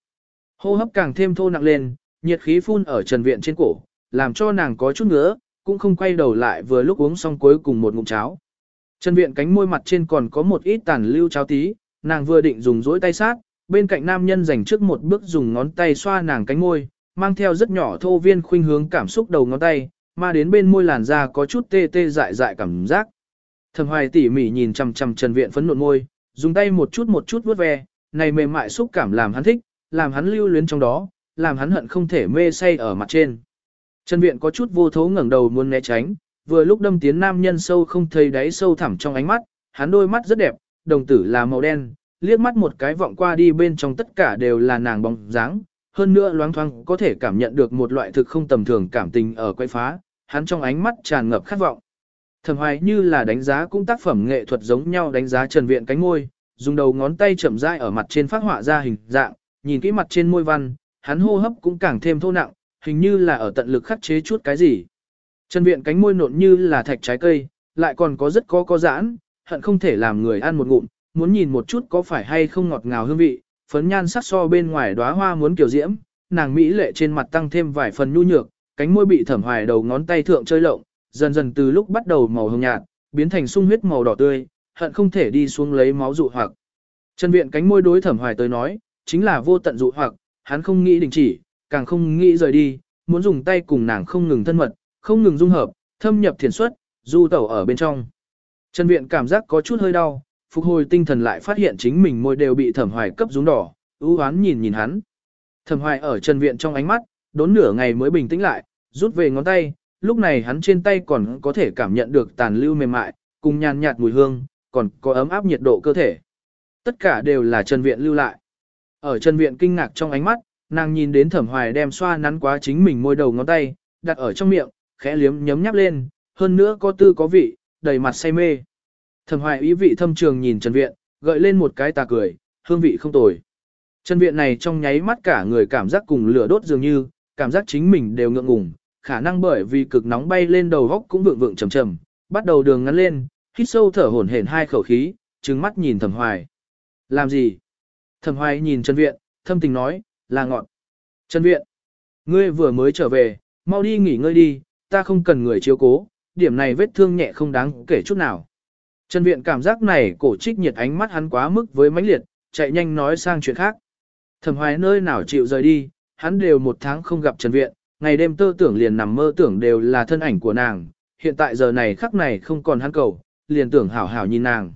Speaker 1: Hô hấp càng thêm thô nặng lên, nhiệt khí phun ở Trần Viện trên cổ, làm cho nàng có chút ngứa, cũng không quay đầu lại vừa lúc uống xong cuối cùng một ngụm cháo. Trần Viện cánh môi mặt trên còn có một ít tàn lưu cháo tí, nàng vừa định dùng dỗi tay sát, bên cạnh nam nhân dành trước một bước dùng ngón tay xoa nàng cánh môi, mang theo rất nhỏ thô viên khuynh hướng cảm xúc đầu ngón tay, mà đến bên môi làn da có chút tê tê dại dại cảm giác. Thẩm Hoài tỉ mỉ nhìn chằm chằm Trần Viện phấn nộn môi, dùng tay một chút một chút vuốt ve, này mềm mại xúc cảm làm hắn thích, làm hắn lưu luyến trong đó, làm hắn hận không thể mê say ở mặt trên. Trần Viện có chút vô thố ngẩng đầu muốn né tránh, vừa lúc đâm tiến nam nhân sâu không thấy đáy sâu thẳm trong ánh mắt, hắn đôi mắt rất đẹp, đồng tử là màu đen, liếc mắt một cái vọng qua đi bên trong tất cả đều là nàng bóng dáng, hơn nữa loáng thoáng có thể cảm nhận được một loại thực không tầm thường cảm tình ở quay phá, hắn trong ánh mắt tràn ngập khát vọng. Thẩm Hoài như là đánh giá cũng tác phẩm nghệ thuật giống nhau đánh giá Trần Viện cánh môi, dùng đầu ngón tay chậm rãi ở mặt trên phát họa ra hình dạng, nhìn kỹ mặt trên môi văn, hắn hô hấp cũng càng thêm thô nặng, hình như là ở tận lực khắc chế chút cái gì. Trần Viện cánh môi nộn như là thạch trái cây, lại còn có rất có có giãn, hận không thể làm người ăn một ngụm, muốn nhìn một chút có phải hay không ngọt ngào hương vị, phấn nhan sắc so bên ngoài đóa hoa muốn kiểu diễm, nàng mỹ lệ trên mặt tăng thêm vài phần nhu nhược, cánh môi bị thẩm hoài đầu ngón tay thượng chơi lộng, dần dần từ lúc bắt đầu màu hồng nhạt, biến thành sung huyết màu đỏ tươi, hận không thể đi xuống lấy máu dụ hoặc. Trần Viện cánh môi đối thẩm hoài tới nói, chính là vô tận dụ hoặc, hắn không nghĩ đình chỉ, càng không nghĩ rời đi, muốn dùng tay cùng nàng không ngừng thân mật, không ngừng dung hợp, thâm nhập thiền xuất, du tẩu ở bên trong. Trần Viện cảm giác có chút hơi đau, phục hồi tinh thần lại phát hiện chính mình môi đều bị thẩm hoài cấp rúng đỏ, ưu hoán nhìn nhìn hắn. Thẩm hoài ở Trần Viện trong ánh mắt, đốn nửa ngày mới bình tĩnh lại, rút về ngón tay, lúc này hắn trên tay còn có thể cảm nhận được tàn lưu mềm mại, cùng nhàn nhạt mùi hương, còn có ấm áp nhiệt độ cơ thể. Tất cả đều là Trần Viện lưu lại. Ở Trần Viện kinh ngạc trong ánh mắt, nàng nhìn đến thẩm hoài đem xoa nắn quá chính mình môi đầu ngón tay, đặt ở trong miệng, khẽ liếm nhấm nháp lên, hơn nữa có tư có vị, đầy mặt say mê. Thẩm hoài ý vị thâm trường nhìn Trần Viện, gợi lên một cái tà cười, hương vị không tồi. Trần Viện này trong nháy mắt cả người cảm giác cùng lửa đốt dường như, cảm giác chính mình đều ngượng ngùng, khả năng bởi vì cực nóng bay lên đầu góc cũng vượng vượng trầm trầm, bắt đầu đường ngắn lên, hít sâu thở hổn hển hai khẩu khí, trừng mắt nhìn Thẩm Hoài. Làm gì? Thẩm Hoài nhìn Trần Viện, thâm tình nói, là ngọn. Trần Viện, ngươi vừa mới trở về, mau đi nghỉ ngơi đi, ta không cần người chiếu cố, điểm này vết thương nhẹ không đáng kể chút nào. Trần Viện cảm giác này cổ trích nhiệt ánh mắt hắn quá mức với mãnh liệt, chạy nhanh nói sang chuyện khác. Thẩm hoài nơi nào chịu rời đi, hắn đều một tháng không gặp Trần Viện, ngày đêm tơ tưởng liền nằm mơ tưởng đều là thân ảnh của nàng, hiện tại giờ này khắc này không còn hắn cầu, liền tưởng hảo hảo nhìn nàng.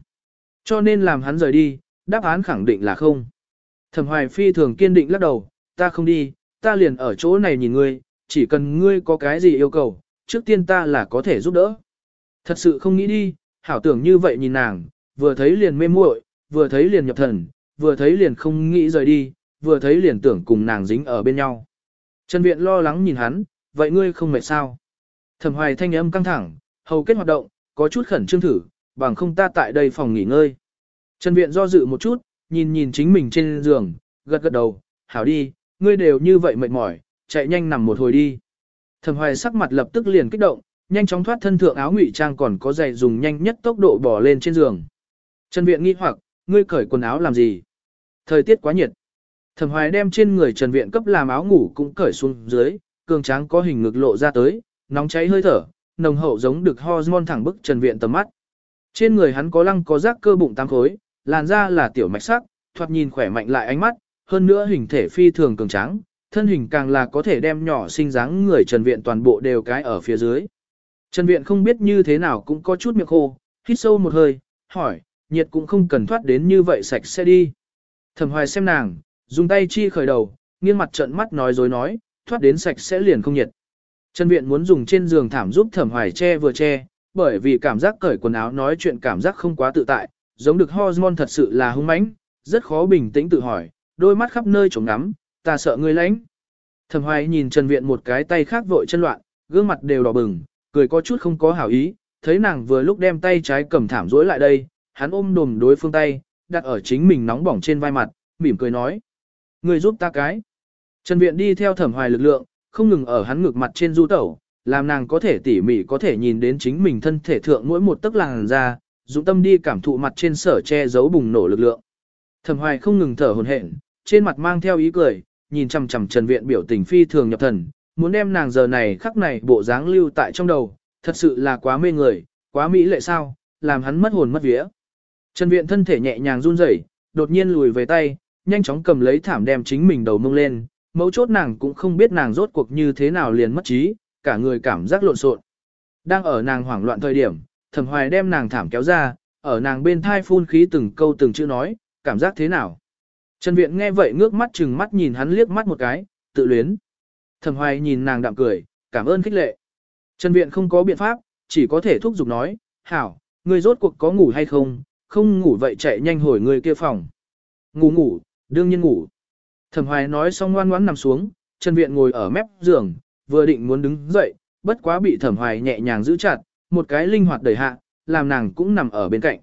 Speaker 1: Cho nên làm hắn rời đi, đáp án khẳng định là không. Thẩm hoài phi thường kiên định lắc đầu, ta không đi, ta liền ở chỗ này nhìn ngươi, chỉ cần ngươi có cái gì yêu cầu, trước tiên ta là có thể giúp đỡ. Thật sự không nghĩ đi, hảo tưởng như vậy nhìn nàng, vừa thấy liền mê muội, vừa thấy liền nhập thần, vừa thấy liền không nghĩ rời đi, vừa thấy liền tưởng cùng nàng dính ở bên nhau. Trần Viện lo lắng nhìn hắn, vậy ngươi không mệt sao? Thẩm hoài thanh âm căng thẳng, hầu kết hoạt động, có chút khẩn trương thử, bằng không ta tại đây phòng nghỉ ngơi. Trần Viện do dự một chút, nhìn nhìn chính mình trên giường, gật gật đầu, hảo đi, ngươi đều như vậy mệt mỏi, chạy nhanh nằm một hồi đi. Thẩm hoài sắc mặt lập tức liền kích động, nhanh chóng thoát thân thượng áo ngụy trang còn có giày dùng nhanh nhất tốc độ bỏ lên trên giường. Trần Viện nghi hoặc, ngươi cởi quần áo làm gì? Thời tiết quá nhiệt. Thẩm Hoài đem trên người Trần Viện cấp làm áo ngủ cũng cởi xuống dưới, cường tráng có hình ngực lộ ra tới, nóng cháy hơi thở, nồng hậu giống được hormone thẳng bức Trần Viện tầm mắt. Trên người hắn có lăng có rác cơ bụng tám khối, làn da là tiểu mạch sắc, thoạt nhìn khỏe mạnh lại ánh mắt, hơn nữa hình thể phi thường cường tráng, thân hình càng là có thể đem nhỏ sinh dáng người Trần Viện toàn bộ đều cái ở phía dưới. Trần Viện không biết như thế nào cũng có chút miệng khô, hít sâu một hơi, hỏi, nhiệt cũng không cần thoát đến như vậy sạch sẽ đi. Thẩm hoài xem nàng, dùng tay chi khởi đầu, nghiêng mặt trận mắt nói dối nói, thoát đến sạch sẽ liền không nhiệt. Trần Viện muốn dùng trên giường thảm giúp thẩm hoài che vừa che, bởi vì cảm giác cởi quần áo nói chuyện cảm giác không quá tự tại, giống được hormone thật sự là hung mãnh, rất khó bình tĩnh tự hỏi, đôi mắt khắp nơi trống ngắm, ta sợ ngươi lãnh. Thẩm hoài nhìn Trần Viện một cái tay khác vội chân loạn, gương mặt đều đỏ bừng, cười có chút không có hảo ý, thấy nàng vừa lúc đem tay trái cầm thảm rối lại đây, hắn ôm đùm đối phương tay, đặt ở chính mình nóng bỏng trên vai mặt, mỉm cười nói. Người giúp ta cái. Trần Viện đi theo thẩm hoài lực lượng, không ngừng ở hắn ngược mặt trên du tẩu, làm nàng có thể tỉ mỉ có thể nhìn đến chính mình thân thể thượng mỗi một tấc làng ra, dụng tâm đi cảm thụ mặt trên sở che giấu bùng nổ lực lượng. Thẩm hoài không ngừng thở hồn hển, trên mặt mang theo ý cười, nhìn chằm chằm Trần Viện biểu tình phi thường nhập thần, muốn đem nàng giờ này khắc này bộ dáng lưu tại trong đầu, thật sự là quá mê người, quá mỹ lệ sao, làm hắn mất hồn mất vía. Trần Viện thân thể nhẹ nhàng run rẩy, đột nhiên lùi về tay, nhanh chóng cầm lấy thảm đem chính mình đầu mông lên, mấu chốt nàng cũng không biết nàng rốt cuộc như thế nào liền mất trí, cả người cảm giác lộn xộn. Đang ở nàng hoảng loạn thời điểm, Thẩm Hoài đem nàng thảm kéo ra, ở nàng bên thai phun khí từng câu từng chữ nói, cảm giác thế nào. Trần Viện nghe vậy ngước mắt chừng mắt nhìn hắn liếc mắt một cái, tự luyến. Thẩm Hoài nhìn nàng đạm cười, cảm ơn khích lệ. Trần Viện không có biện pháp, chỉ có thể thúc giục nói, hảo, ngươi rốt cuộc có ngủ hay không, không ngủ vậy chạy nhanh hồi người kia phòng. Ngủ ngủ, đương nhiên ngủ. Thẩm Hoài nói xong ngoan ngoãn nằm xuống, Trần Viện ngồi ở mép giường, vừa định muốn đứng dậy, bất quá bị Thẩm Hoài nhẹ nhàng giữ chặt, một cái linh hoạt đẩy hạ, làm nàng cũng nằm ở bên cạnh.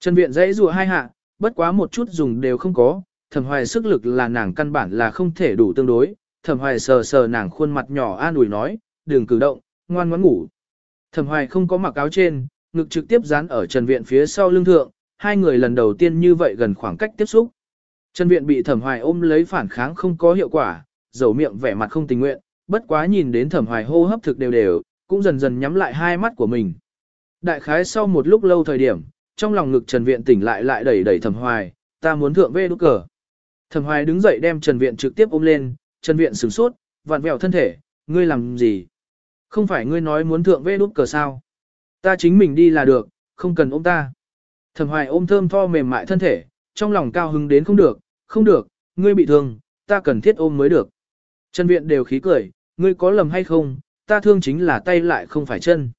Speaker 1: Trần Viện dãy rùa hai hạ, bất quá một chút dùng đều không có, Thẩm Hoài sức lực là nàng căn bản là không thể đủ tương đối, Thẩm Hoài sờ sờ nàng khuôn mặt nhỏ an ủi nói, đừng cử động, ngoan ngoãn ngủ. Thẩm Hoài không có mặc áo trên, ngực trực tiếp dán ở Trần Viện phía sau lưng thượng, hai người lần đầu tiên như vậy gần khoảng cách tiếp xúc. Trần Viện bị Thẩm Hoài ôm lấy phản kháng không có hiệu quả, dầu miệng vẻ mặt không tình nguyện, bất quá nhìn đến Thẩm Hoài hô hấp thực đều đều, cũng dần dần nhắm lại hai mắt của mình. Đại khái sau một lúc lâu thời điểm, trong lòng ngực Trần Viện tỉnh lại lại đẩy đẩy Thẩm Hoài, ta muốn thượng về đút cờ. Thẩm Hoài đứng dậy đem Trần Viện trực tiếp ôm lên, Trần Viện sửng sốt, vặn vẹo thân thể, ngươi làm gì? Không phải ngươi nói muốn thượng về đút cờ sao? Ta chính mình đi là được, không cần ôm ta. Thẩm Hoài ôm thơm tho mềm mại thân thể, trong lòng cao hứng đến không được, không được, ngươi bị thương, ta cần thiết ôm mới được. Trần Viện đều khí cười, ngươi có lầm hay không, ta thương chính là tay lại không phải chân.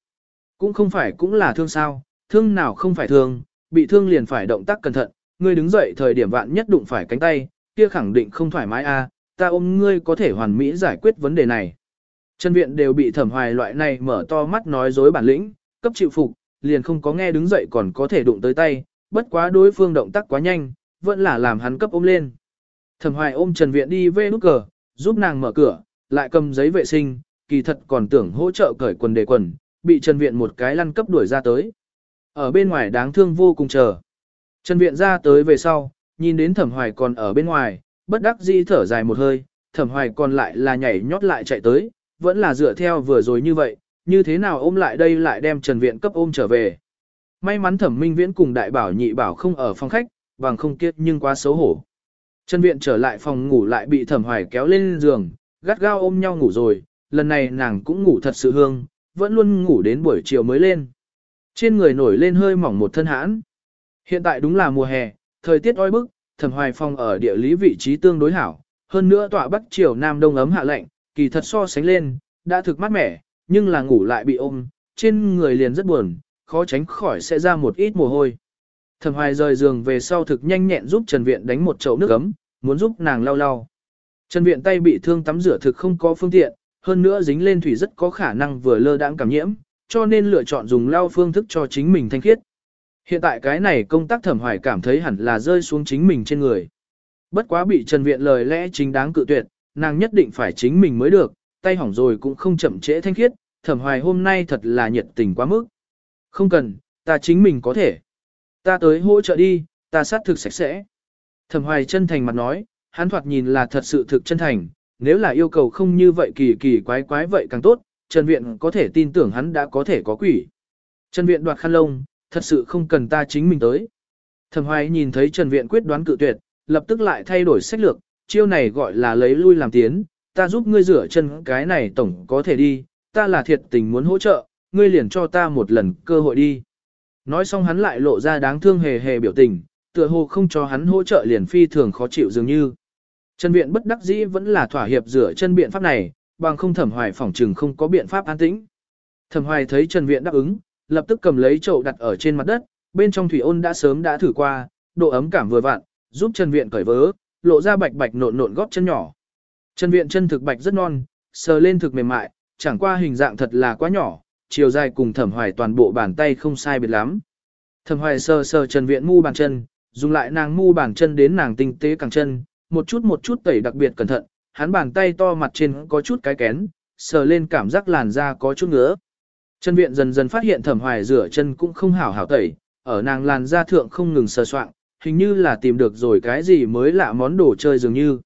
Speaker 1: Cũng không phải cũng là thương sao, thương nào không phải thương, bị thương liền phải động tác cẩn thận, ngươi đứng dậy thời điểm vạn nhất đụng phải cánh tay, kia khẳng định không thoải mái a, ta ôm ngươi có thể hoàn mỹ giải quyết vấn đề này. Trần Viện đều bị thẩm hoài loại này mở to mắt nói dối bản lĩnh, cấp chịu phục, liền không có nghe đứng dậy còn có thể đụng tới tay, bất quá đối phương động tác quá nhanh, vẫn là làm hắn cấp ôm lên. Thẩm hoài ôm Trần Viện đi về nút cờ, giúp nàng mở cửa, lại cầm giấy vệ sinh, kỳ thật còn tưởng hỗ trợ cởi quần đề quần, bị Trần Viện một cái lăn cấp đuổi ra tới. Ở bên ngoài đáng thương vô cùng chờ. Trần Viện ra tới về sau, nhìn đến thẩm hoài còn ở bên ngoài, bất đắc dĩ thở dài một hơi, thẩm hoài còn lại là nhảy nhót lại chạy tới, vẫn là dựa theo vừa rồi như vậy, như thế nào ôm lại đây lại đem Trần Viện cấp ôm trở về. May mắn thẩm minh viễn cùng đại bảo nhị bảo không ở phòng khách, bằng không kiết nhưng quá xấu hổ. Chân Viện trở lại phòng ngủ lại bị thẩm hoài kéo lên giường, gắt gao ôm nhau ngủ rồi, lần này nàng cũng ngủ thật sự hương, vẫn luôn ngủ đến buổi chiều mới lên. Trên người nổi lên hơi mỏng một thân hãn. Hiện tại đúng là mùa hè, thời tiết oi bức, thẩm hoài phòng ở địa lý vị trí tương đối hảo, hơn nữa tọa bắc chiều nam đông ấm hạ lạnh, kỳ thật so sánh lên, đã thực mát mẻ, nhưng là ngủ lại bị ôm, trên người liền rất buồn, khó tránh khỏi sẽ ra một ít mồ hôi. Thẩm hoài rời giường về sau thực nhanh nhẹn giúp Trần Viện đánh một chậu nước ấm, muốn giúp nàng lau lau. Trần Viện tay bị thương tắm rửa thực không có phương tiện, hơn nữa dính lên thủy rất có khả năng vừa lơ đãng cảm nhiễm, cho nên lựa chọn dùng lau phương thức cho chính mình thanh khiết. Hiện tại cái này công tác thẩm hoài cảm thấy hẳn là rơi xuống chính mình trên người. Bất quá bị Trần Viện lời lẽ chính đáng cự tuyệt, nàng nhất định phải chính mình mới được, tay hỏng rồi cũng không chậm trễ thanh khiết, thẩm hoài hôm nay thật là nhiệt tình quá mức. Không cần, ta chính mình có thể. Ta tới hỗ trợ đi, ta sát thực sạch sẽ. Thẩm hoài chân thành mặt nói, hắn thoạt nhìn là thật sự thực chân thành, nếu là yêu cầu không như vậy kỳ kỳ quái quái vậy càng tốt, Trần Viện có thể tin tưởng hắn đã có thể có quỷ. Trần Viện đoạt khăn lông, thật sự không cần ta chính mình tới. Thẩm hoài nhìn thấy Trần Viện quyết đoán cự tuyệt, lập tức lại thay đổi sách lược, chiêu này gọi là lấy lui làm tiến, ta giúp ngươi rửa chân cái này tổng có thể đi, ta là thiệt tình muốn hỗ trợ, ngươi liền cho ta một lần cơ hội đi. Nói xong hắn lại lộ ra đáng thương hề hề biểu tình, tựa hồ không cho hắn hỗ trợ liền phi thường khó chịu dường như. Trần viện bất đắc dĩ vẫn là thỏa hiệp rửa chân biện pháp này, bằng không thẩm hoài phỏng trừng không có biện pháp an tĩnh. Thẩm hoài thấy Trần viện đáp ứng, lập tức cầm lấy chậu đặt ở trên mặt đất, bên trong thủy ôn đã sớm đã thử qua, độ ấm cảm vừa vặn, giúp Trần viện cởi vớ, lộ ra bạch bạch nộn nộn góp chân nhỏ. Trần viện chân thực bạch rất non, sờ lên thực mềm mại, chẳng qua hình dạng thật là quá nhỏ, chiều dài cùng thẩm hoài toàn bộ bàn tay không sai biệt lắm. Thẩm hoài sờ sờ Trần viện mu bàn chân, dùng lại nàng mu bàn chân đến nàng tinh tế càng chân, một chút một chút tẩy đặc biệt cẩn thận, hắn bàn tay to mặt trên có chút cái kén, sờ lên cảm giác làn da có chút ngứa. Trần viện dần dần phát hiện thẩm hoài rửa chân cũng không hảo hảo tẩy, ở nàng làn da thượng không ngừng sờ soạn, hình như là tìm được rồi cái gì mới lạ món đồ chơi dường như.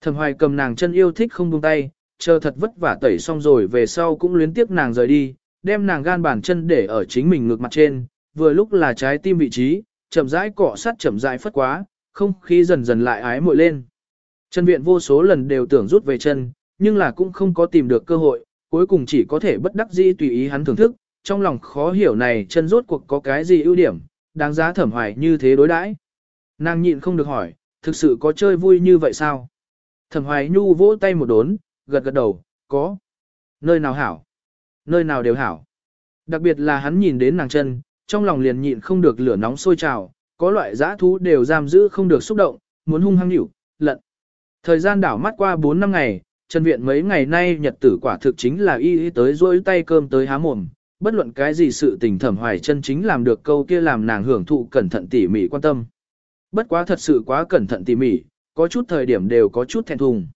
Speaker 1: Thẩm hoài cầm nàng chân yêu thích không buông tay, chờ thật vất vả tẩy xong rồi về sau cũng luyến tiếc nàng rời đi, đem nàng gan bàn chân để ở chính mình ngược mặt trên, vừa lúc là trái tim vị trí, chậm rãi cọ sát chậm rãi phất quá, không khí dần dần lại ái muội lên. Chân viện vô số lần đều tưởng rút về chân, nhưng là cũng không có tìm được cơ hội, cuối cùng chỉ có thể bất đắc dĩ tùy ý hắn thưởng thức, trong lòng khó hiểu này chân rốt cuộc có cái gì ưu điểm, đáng giá thẩm hoài như thế đối đãi. Nàng nhịn không được hỏi, thực sự có chơi vui như vậy sao? Thẩm hoài nhu vỗ tay một đốn, gật gật đầu, có. Nơi nào hảo? Nơi nào đều hảo. Đặc biệt là hắn nhìn đến nàng chân, trong lòng liền nhịn không được lửa nóng sôi trào, có loại dã thú đều giam giữ không được xúc động, muốn hung hăng nhỉu, lận. Thời gian đảo mắt qua 4 năm ngày, Trần Viện mấy ngày nay nhật tử quả thực chính là y y tới rôi tay cơm tới há mồm, bất luận cái gì sự tình thẩm hoài chân chính làm được câu kia làm nàng hưởng thụ cẩn thận tỉ mỉ quan tâm. Bất quá thật sự quá cẩn thận tỉ mỉ, có chút thời điểm đều có chút thẹn thùng.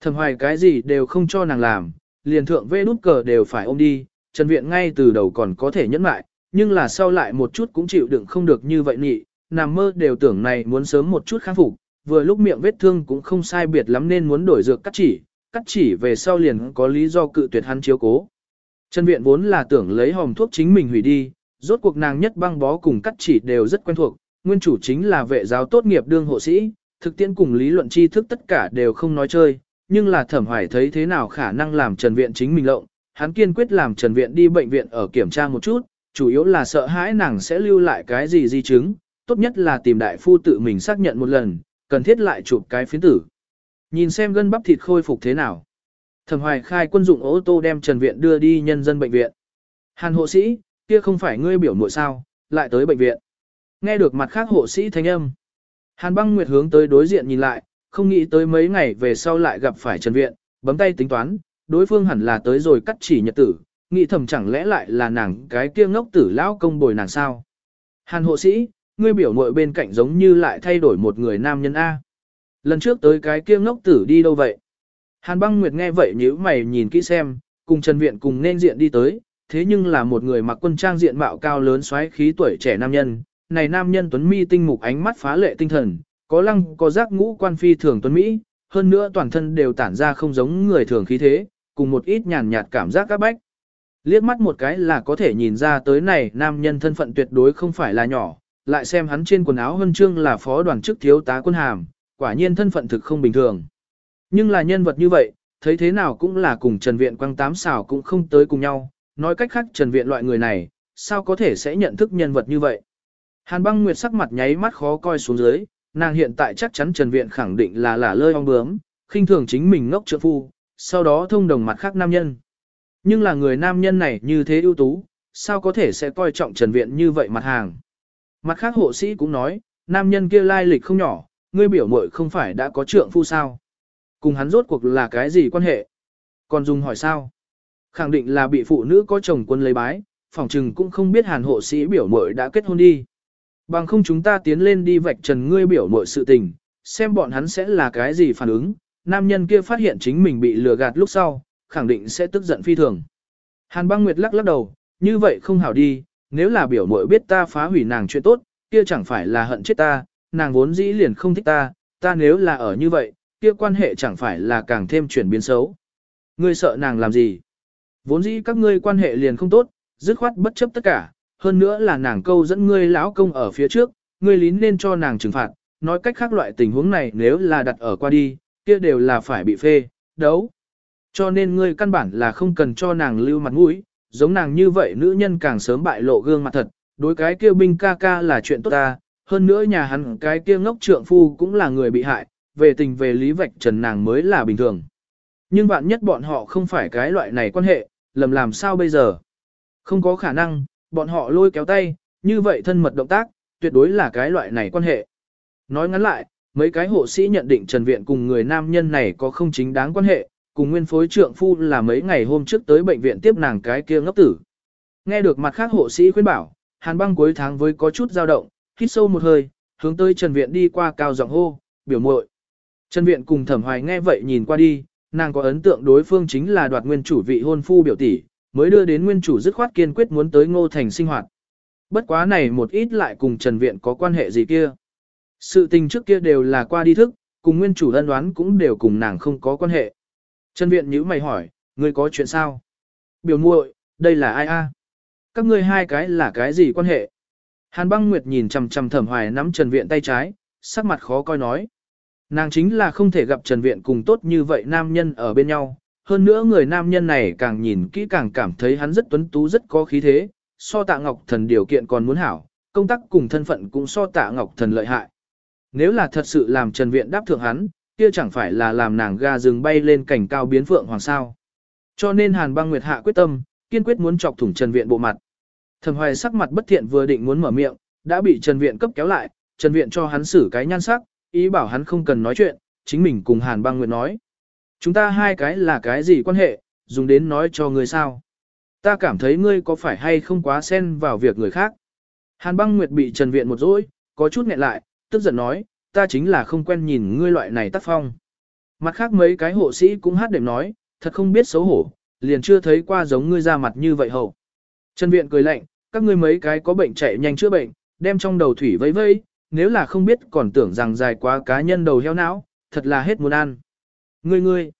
Speaker 1: Thẩm hoài cái gì đều không cho nàng làm, liền thượng vê nút cờ đều phải ôm đi, Trần Viện ngay từ đầu còn có thể nhẫn lại, nhưng là sau lại một chút cũng chịu đựng không được như vậy nhị, nằm mơ đều tưởng này muốn sớm một chút kháng phục, vừa lúc miệng vết thương cũng không sai biệt lắm nên muốn đổi dược cắt chỉ, cắt chỉ về sau liền có lý do cự tuyệt hắn chiếu cố. Trần Viện vốn là tưởng lấy hòm thuốc chính mình hủy đi, rốt cuộc nàng nhất băng bó cùng cắt chỉ đều rất quen thuộc, nguyên chủ chính là vệ giáo tốt nghiệp đương hộ sĩ, thực tiễn cùng lý luận tri thức tất cả đều không nói chơi, nhưng là thẩm hoài thấy thế nào khả năng làm Trần Viện chính mình lộng, hắn kiên quyết làm Trần Viện đi bệnh viện ở kiểm tra một chút, chủ yếu là sợ hãi nàng sẽ lưu lại cái gì di chứng, tốt nhất là tìm đại phu tự mình xác nhận một lần, cần thiết lại chụp cái phiến tử. Nhìn xem gân bắp thịt khôi phục thế nào. Thẩm Hoài khai quân dụng ô tô đem Trần Viện đưa đi nhân dân bệnh viện. Hàn hộ sĩ, kia không phải ngươi biểu muội sao, lại tới bệnh viện. Nghe được mặt khác hộ sĩ thanh âm. Hàn băng nguyệt hướng tới đối diện nhìn lại, không nghĩ tới mấy ngày về sau lại gặp phải Trần Viện, bấm tay tính toán, đối phương hẳn là tới rồi cắt chỉ nhật tử, nghĩ thầm chẳng lẽ lại là nàng cái kia ngốc tử lão công bồi nàng sao. Hàn hộ sĩ, ngươi biểu muội bên cạnh giống như lại thay đổi một người nam nhân A. Lần trước tới cái kia ngốc tử đi đâu vậy? Hàn băng nguyệt nghe vậy nhíu mày nhìn kỹ xem, cùng Trần Viện cùng nên diện đi tới, thế nhưng là một người mặc quân trang diện mạo cao lớn xoáy khí tuổi trẻ nam nhân. Này nam nhân tuấn mi tinh mục ánh mắt phá lệ tinh thần, có lăng có giác ngũ quan phi thường tuấn Mỹ, hơn nữa toàn thân đều tản ra không giống người thường khí thế, cùng một ít nhàn nhạt cảm giác các bách. Liếc mắt một cái là có thể nhìn ra tới này nam nhân thân phận tuyệt đối không phải là nhỏ, lại xem hắn trên quần áo huân chương là phó đoàn chức thiếu tá quân hàm, quả nhiên thân phận thực không bình thường. Nhưng là nhân vật như vậy, thấy thế nào cũng là cùng Trần Viện quăng tám xào cũng không tới cùng nhau, nói cách khác Trần Viện loại người này, sao có thể sẽ nhận thức nhân vật như vậy. Hàn băng nguyệt sắc mặt nháy mắt khó coi xuống dưới, nàng hiện tại chắc chắn Trần Viện khẳng định là là lơi ong bướm, khinh thường chính mình ngốc trượng phu, sau đó thông đồng mặt khác nam nhân. Nhưng là người nam nhân này như thế ưu tú, sao có thể sẽ coi trọng Trần Viện như vậy mặt hàng. Mặt khác hộ sĩ cũng nói, nam nhân kia lai lịch không nhỏ, ngươi biểu muội không phải đã có trượng phu sao. Cùng hắn rốt cuộc là cái gì quan hệ? Còn dùng hỏi sao? Khẳng định là bị phụ nữ có chồng quân lấy bái, phỏng chừng cũng không biết hàn hộ sĩ biểu muội đã kết hôn đi. Bằng không chúng ta tiến lên đi vạch trần ngươi biểu mọi sự tình, xem bọn hắn sẽ là cái gì phản ứng, nam nhân kia phát hiện chính mình bị lừa gạt lúc sau, khẳng định sẽ tức giận phi thường. Hàn băng nguyệt lắc lắc đầu, như vậy không hảo đi, nếu là biểu muội biết ta phá hủy nàng chuyện tốt, kia chẳng phải là hận chết ta, nàng vốn dĩ liền không thích ta, ta nếu là ở như vậy, kia quan hệ chẳng phải là càng thêm chuyển biến xấu. Ngươi sợ nàng làm gì? Vốn dĩ các ngươi quan hệ liền không tốt, dứt khoát bất chấp tất cả, hơn nữa là nàng câu dẫn ngươi lão công ở phía trước, ngươi lín nên cho nàng trừng phạt, nói cách khác loại tình huống này nếu là đặt ở qua đi, kia đều là phải bị phê, đấu. Cho nên ngươi căn bản là không cần cho nàng lưu mặt mũi, giống nàng như vậy nữ nhân càng sớm bại lộ gương mặt thật, đối cái kia binh ca ca là chuyện tốt ta, hơn nữa nhà hắn cái kia ngốc trượng phu cũng là người bị hại, về tình về lý vạch trần nàng mới là bình thường. Nhưng bạn nhất bọn họ không phải cái loại này quan hệ, lầm làm sao bây giờ? Không có khả năng, bọn họ lôi kéo tay, như vậy thân mật động tác, tuyệt đối là cái loại này quan hệ. Nói ngắn lại, mấy cái hộ sĩ nhận định Trần Viện cùng người nam nhân này có không chính đáng quan hệ, cùng nguyên phối trượng phu là mấy ngày hôm trước tới bệnh viện tiếp nàng cái kia ngốc tử. Nghe được mặt khác hộ sĩ khuyên bảo, Hàn băng cuối tháng với có chút dao động, hít sâu một hơi, hướng tới Trần Viện đi qua cao giọng hô, biểu muội. Trần Viện cùng Thẩm Hoài nghe vậy nhìn qua đi, nàng có ấn tượng đối phương chính là đoạt nguyên chủ vị hôn phu biểu tỷ, mới đưa đến nguyên chủ dứt khoát kiên quyết muốn tới Ngô Thành sinh hoạt. Bất quá này một ít lại cùng Trần Viện có quan hệ gì kia. Sự tình trước kia đều là qua đi thức, cùng nguyên chủ ân đoán cũng đều cùng nàng không có quan hệ. Trần Viện nhíu mày hỏi, ngươi có chuyện sao? Biểu muội, đây là ai a? Các ngươi hai cái là cái gì quan hệ? Hàn băng nguyệt nhìn chằm chằm thẩm hoài nắm Trần Viện tay trái, sắc mặt khó coi nói. Nàng chính là không thể gặp Trần Viện cùng tốt như vậy nam nhân ở bên nhau. Hơn nữa người nam nhân này càng nhìn kỹ càng cảm thấy hắn rất tuấn tú rất có khí thế, so tạ ngọc thần điều kiện còn muốn hảo, công tác cùng thân phận cũng so tạ ngọc thần lợi hại. Nếu là thật sự làm Trần Viện đáp thượng hắn, kia chẳng phải là làm nàng ga rừng bay lên cảnh cao biến phượng hoàng sao. Cho nên Hàn băng nguyệt hạ quyết tâm, kiên quyết muốn chọc thủng Trần Viện bộ mặt. Thẩm Hoài sắc mặt bất thiện vừa định muốn mở miệng, đã bị Trần Viện cấp kéo lại, Trần Viện cho hắn xử cái nhan sắc, ý bảo hắn không cần nói chuyện, chính mình cùng Hàn băng nguyệt nói. Chúng ta hai cái là cái gì quan hệ, dùng đến nói cho ngươi sao. Ta cảm thấy ngươi có phải hay không quá xen vào việc người khác. Hàn băng nguyệt bị Trần Viện một dỗi, có chút nghẹn lại, tức giận nói, ta chính là không quen nhìn ngươi loại này tác phong. Mặt khác mấy cái hộ sĩ cũng hát đềm nói, thật không biết xấu hổ, liền chưa thấy qua giống ngươi ra mặt như vậy hậu. Trần Viện cười lạnh, các ngươi mấy cái có bệnh chạy nhanh chữa bệnh, đem trong đầu thủy vây vây, nếu là không biết còn tưởng rằng dài quá cá nhân đầu heo não, thật là hết muốn ăn. Ngươi ngươi,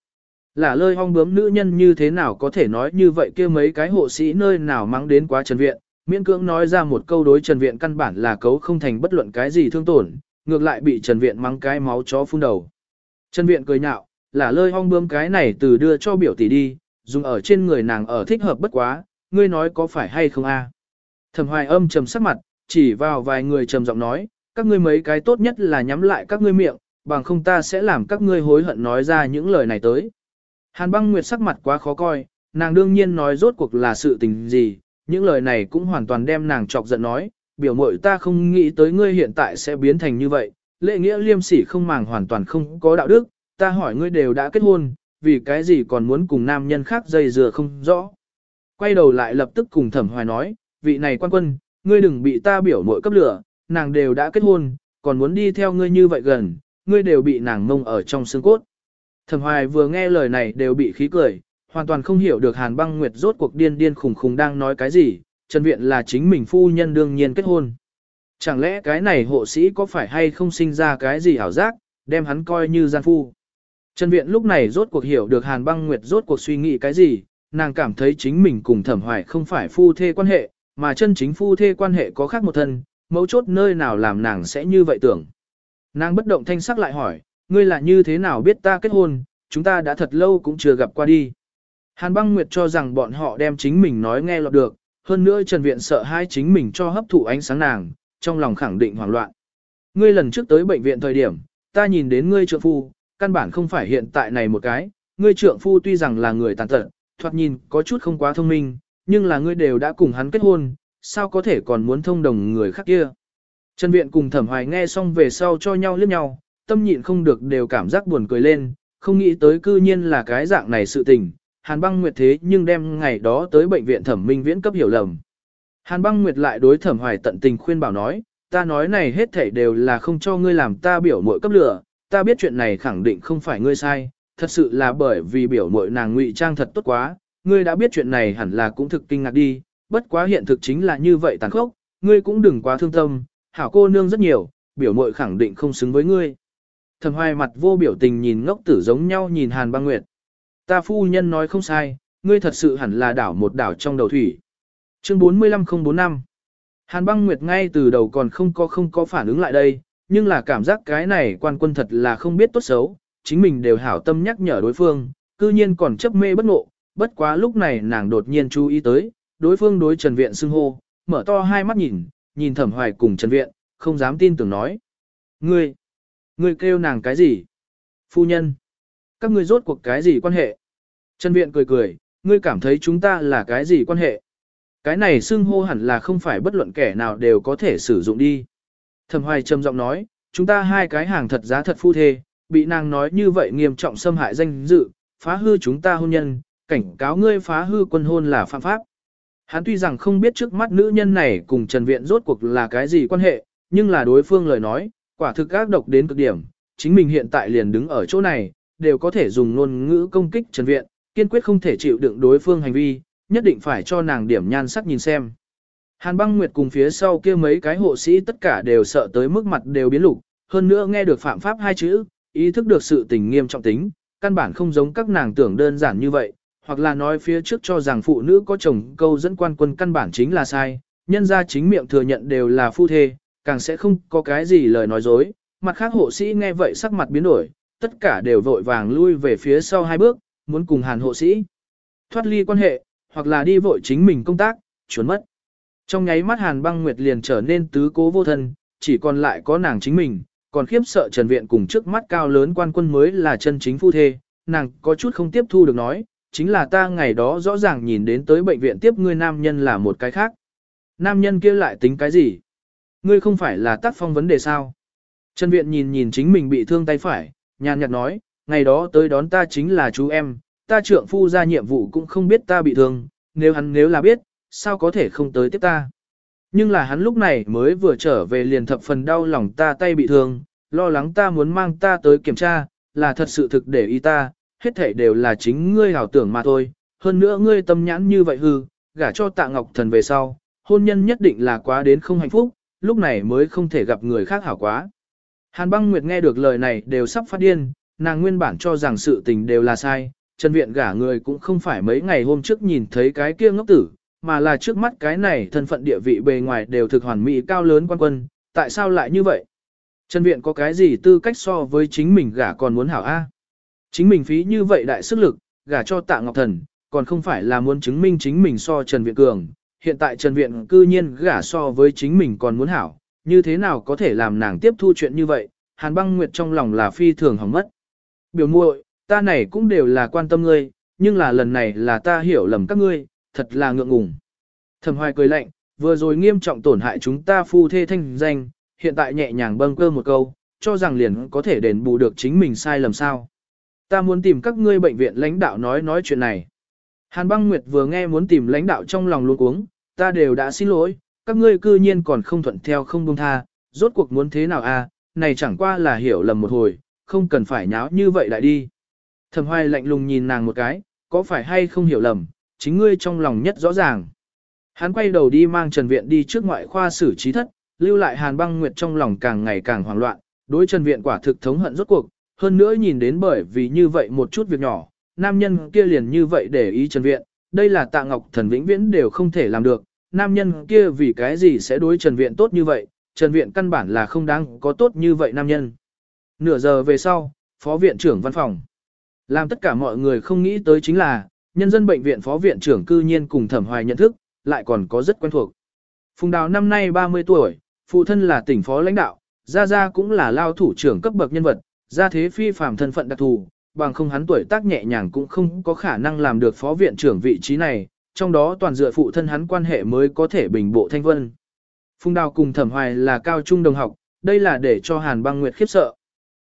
Speaker 1: là lơi hong bướm nữ nhân như thế nào có thể nói như vậy kia mấy cái hộ sĩ nơi nào mang đến quá Trần Viện, miễn cưỡng nói ra một câu đối Trần Viện căn bản là cấu không thành bất luận cái gì thương tổn, ngược lại bị Trần Viện mắng cái máu chó phun đầu. Trần Viện cười nhạo, là lơi hong bướm cái này từ đưa cho biểu tỷ đi, dùng ở trên người nàng ở thích hợp bất quá, ngươi nói có phải hay không a? Thẩm Hoài âm trầm sắc mặt, chỉ vào vài người trầm giọng nói, các ngươi mấy cái tốt nhất là nhắm lại các ngươi miệng, bằng không ta sẽ làm các ngươi hối hận nói ra những lời này tới. Hàn băng nguyệt sắc mặt quá khó coi, nàng đương nhiên nói rốt cuộc là sự tình gì, những lời này cũng hoàn toàn đem nàng chọc giận nói, biểu mội ta không nghĩ tới ngươi hiện tại sẽ biến thành như vậy, lệ nghĩa liêm sỉ không màng hoàn toàn không có đạo đức, ta hỏi ngươi đều đã kết hôn, vì cái gì còn muốn cùng nam nhân khác dây dừa không rõ. Quay đầu lại lập tức cùng thẩm hoài nói, vị này quan quân, ngươi đừng bị ta biểu mội cấp lửa, nàng đều đã kết hôn, còn muốn đi theo ngươi như vậy gần, ngươi đều bị nàng mông ở trong xương cốt. Thẩm hoài vừa nghe lời này đều bị khí cười, hoàn toàn không hiểu được hàn băng nguyệt rốt cuộc điên điên khùng khùng đang nói cái gì, Trần Viện là chính mình phu nhân đương nhiên kết hôn. Chẳng lẽ cái này hộ sĩ có phải hay không sinh ra cái gì ảo giác, đem hắn coi như gian phu. Trần Viện lúc này rốt cuộc hiểu được Hàn băng nguyệt rốt cuộc suy nghĩ cái gì, nàng cảm thấy chính mình cùng thẩm hoài không phải phu thê quan hệ, mà chân chính phu thê quan hệ có khác một thân, mấu chốt nơi nào làm nàng sẽ như vậy tưởng. Nàng bất động thanh sắc lại hỏi, ngươi là như thế nào biết ta kết hôn, chúng ta đã thật lâu cũng chưa gặp qua đi. Hàn băng nguyệt cho rằng bọn họ đem chính mình nói nghe lọt được, hơn nữa Trần Viện sợ hai chính mình cho hấp thụ ánh sáng nàng, trong lòng khẳng định hoảng loạn. Ngươi lần trước tới bệnh viện thời điểm, ta nhìn đến ngươi trượng phu, căn bản không phải hiện tại này một cái, ngươi trượng phu tuy rằng là người tàn tật, thoạt nhìn có chút không quá thông minh, nhưng là ngươi đều đã cùng hắn kết hôn, sao có thể còn muốn thông đồng người khác kia. Trần Viện cùng Thẩm Hoài nghe xong về sau cho nhau liếc nhau, tâm nhịn không được đều cảm giác buồn cười lên, không nghĩ tới cư nhiên là cái dạng này sự tình, Hàn băng nguyệt thế nhưng đem ngày đó tới bệnh viện thẩm minh viễn cấp hiểu lầm. Hàn băng nguyệt lại đối thẩm hoài tận tình khuyên bảo nói, ta nói này hết thảy đều là không cho ngươi làm ta biểu mội cấp lửa, ta biết chuyện này khẳng định không phải ngươi sai, thật sự là bởi vì biểu mội nàng ngụy trang thật tốt quá, ngươi đã biết chuyện này hẳn là cũng thực kinh ngạc đi, bất quá hiện thực chính là như vậy tàn khốc, ngươi cũng đừng quá thương tâm, hảo cô nương rất nhiều, biểu mội khẳng định không xứng với ngươi. Thẩm hoài mặt vô biểu tình nhìn ngốc tử giống nhau nhìn Hàn băng nguyệt. Ta phu nhân nói không sai, ngươi thật sự hẳn là đảo một đảo trong đầu thủy. Chương 45045 Hàn băng nguyệt ngay từ đầu còn không có không có phản ứng lại đây, nhưng là cảm giác cái này quan quân thật là không biết tốt xấu, chính mình đều hảo tâm nhắc nhở đối phương, cư nhiên còn chấp mê bất ngộ, bất quá lúc này nàng đột nhiên chú ý tới, đối phương đối Trần Viện xưng hô, mở to hai mắt nhìn, nhìn thẩm hoài cùng Trần Viện, không dám tin tưởng nói. Ngươi, ngươi kêu nàng cái gì? Phu nhân, các ngươi rốt cuộc cái gì quan hệ? Trần Viện cười cười, ngươi cảm thấy chúng ta là cái gì quan hệ? Cái này xưng hô hẳn là không phải bất luận kẻ nào đều có thể sử dụng đi. Thẩm hoài trầm giọng nói, chúng ta hai cái hàng thật giá thật phu thê, bị nàng nói như vậy nghiêm trọng xâm hại danh dự, phá hư chúng ta hôn nhân, cảnh cáo ngươi phá hư quân hôn là phạm pháp. Hắn tuy rằng không biết trước mắt nữ nhân này cùng Trần Viện rốt cuộc là cái gì quan hệ, nhưng là đối phương lời nói, quả thực ác độc đến cực điểm, chính mình hiện tại liền đứng ở chỗ này, đều có thể dùng ngôn ngữ công kích Trần Viện, kiên quyết không thể chịu đựng đối phương hành vi, nhất định phải cho nàng điểm nhan sắc nhìn xem. Hàn băng nguyệt cùng phía sau kia mấy cái hộ sĩ tất cả đều sợ tới mức mặt đều biến lục, hơn nữa nghe được phạm pháp hai chữ, ý thức được sự tình nghiêm trọng tính, căn bản không giống các nàng tưởng đơn giản như vậy, hoặc là nói phía trước cho rằng phụ nữ có chồng câu dẫn quan quân căn bản chính là sai, nhân ra chính miệng thừa nhận đều là phu thê, càng sẽ không có cái gì lời nói dối, mặt khác hộ sĩ nghe vậy sắc mặt biến đổi, tất cả đều vội vàng lui về phía sau hai bước, muốn cùng hàn hộ sĩ thoát ly quan hệ, hoặc là đi vội chính mình công tác, trốn mất. Trong nháy mắt hàn băng nguyệt liền trở nên tứ cố vô thân, chỉ còn lại có nàng chính mình, còn khiếp sợ Trần Viện cùng trước mắt cao lớn quan quân mới là chân chính phu thê, nàng có chút không tiếp thu được nói, chính là ta ngày đó rõ ràng nhìn đến tới bệnh viện tiếp ngươi nam nhân là một cái khác. Nam nhân kia lại tính cái gì? Ngươi không phải là tác phong vấn đề sao? Trần Viện nhìn nhìn chính mình bị thương tay phải, nhàn nhạt nói, ngày đó tới đón ta chính là chú em, ta trượng phu ra nhiệm vụ cũng không biết ta bị thương, nếu hắn nếu là biết, sao có thể không tới tiếp ta. Nhưng là hắn lúc này mới vừa trở về liền thập phần đau lòng ta tay bị thương, lo lắng ta muốn mang ta tới kiểm tra, là thật sự thực để ý ta, hết thảy đều là chính ngươi hảo tưởng mà thôi. Hơn nữa ngươi tâm nhãn như vậy hư, gả cho tạ ngọc thần về sau, hôn nhân nhất định là quá đến không hạnh phúc, lúc này mới không thể gặp người khác hảo quá. Hàn băng nguyệt nghe được lời này đều sắp phát điên, nàng nguyên bản cho rằng sự tình đều là sai, Trần Viện gả người cũng không phải mấy ngày hôm trước nhìn thấy cái kia ngốc tử, mà là trước mắt cái này thân phận địa vị bề ngoài đều thực hoàn mỹ cao lớn quan quân, tại sao lại như vậy? Trần Viện có cái gì tư cách so với chính mình gả còn muốn hảo A? Chính mình phí như vậy đại sức lực, gả cho tạ ngọc thần, còn không phải là muốn chứng minh chính mình so Trần Viện cường. Hiện tại Trần Viện cư nhiên gả so với chính mình còn muốn hảo, như thế nào có thể làm nàng tiếp thu chuyện như vậy? Hàn băng nguyệt trong lòng là phi thường hỏng mất. Biểu muội, ta này cũng đều là quan tâm ngươi, nhưng là lần này là ta hiểu lầm các ngươi, thật là ngượng ngùng. Thẩm hoài cười lạnh, vừa rồi nghiêm trọng tổn hại chúng ta phu thê thanh danh, hiện tại nhẹ nhàng bâng cơ một câu, cho rằng liền có thể đền bù được chính mình sai lầm sao. Ta muốn tìm các ngươi bệnh viện lãnh đạo nói nói chuyện này. Hàn băng nguyệt vừa nghe muốn tìm lãnh đạo trong lòng luôn uống, ta đều đã xin lỗi, các ngươi cư nhiên còn không thuận theo không buông tha, rốt cuộc muốn thế nào à, này chẳng qua là hiểu lầm một hồi, không cần phải nháo như vậy lại đi. Thẩm hoài lạnh lùng nhìn nàng một cái, có phải hay không hiểu lầm, chính ngươi trong lòng nhất rõ ràng. Hắn quay đầu đi mang Trần Viện đi trước ngoại khoa xử trí thất, lưu lại Hàn băng nguyệt trong lòng càng ngày càng hoảng loạn, đối Trần Viện quả thực thống hận rốt cuộc, hơn nữa nhìn đến bởi vì như vậy một chút việc nhỏ, nam nhân kia liền như vậy để ý Trần Viện, đây là tạ ngọc thần vĩnh viễn đều không thể làm được, nam nhân kia vì cái gì sẽ đối Trần Viện tốt như vậy, Trần Viện căn bản là không đáng có tốt như vậy nam nhân. Nửa giờ về sau, phó viện trưởng văn phòng. Làm tất cả mọi người không nghĩ tới chính là, nhân dân bệnh viện phó viện trưởng cư nhiên cùng thẩm hoài nhận thức, lại còn có rất quen thuộc. Phùng Đào năm nay 30 tuổi, phụ thân là tỉnh phó lãnh đạo, Gia Gia cũng là lao thủ trưởng cấp bậc nhân vật, gia thế phi phàm thân phận đặc thù, bằng không hắn tuổi tác nhẹ nhàng cũng không có khả năng làm được phó viện trưởng vị trí này, trong đó toàn dựa phụ thân hắn quan hệ mới có thể bình bộ thanh vân. Phùng Đào cùng Thẩm Hoài là cao trung đồng học, đây là để cho Hàn Băng Nguyệt khiếp sợ.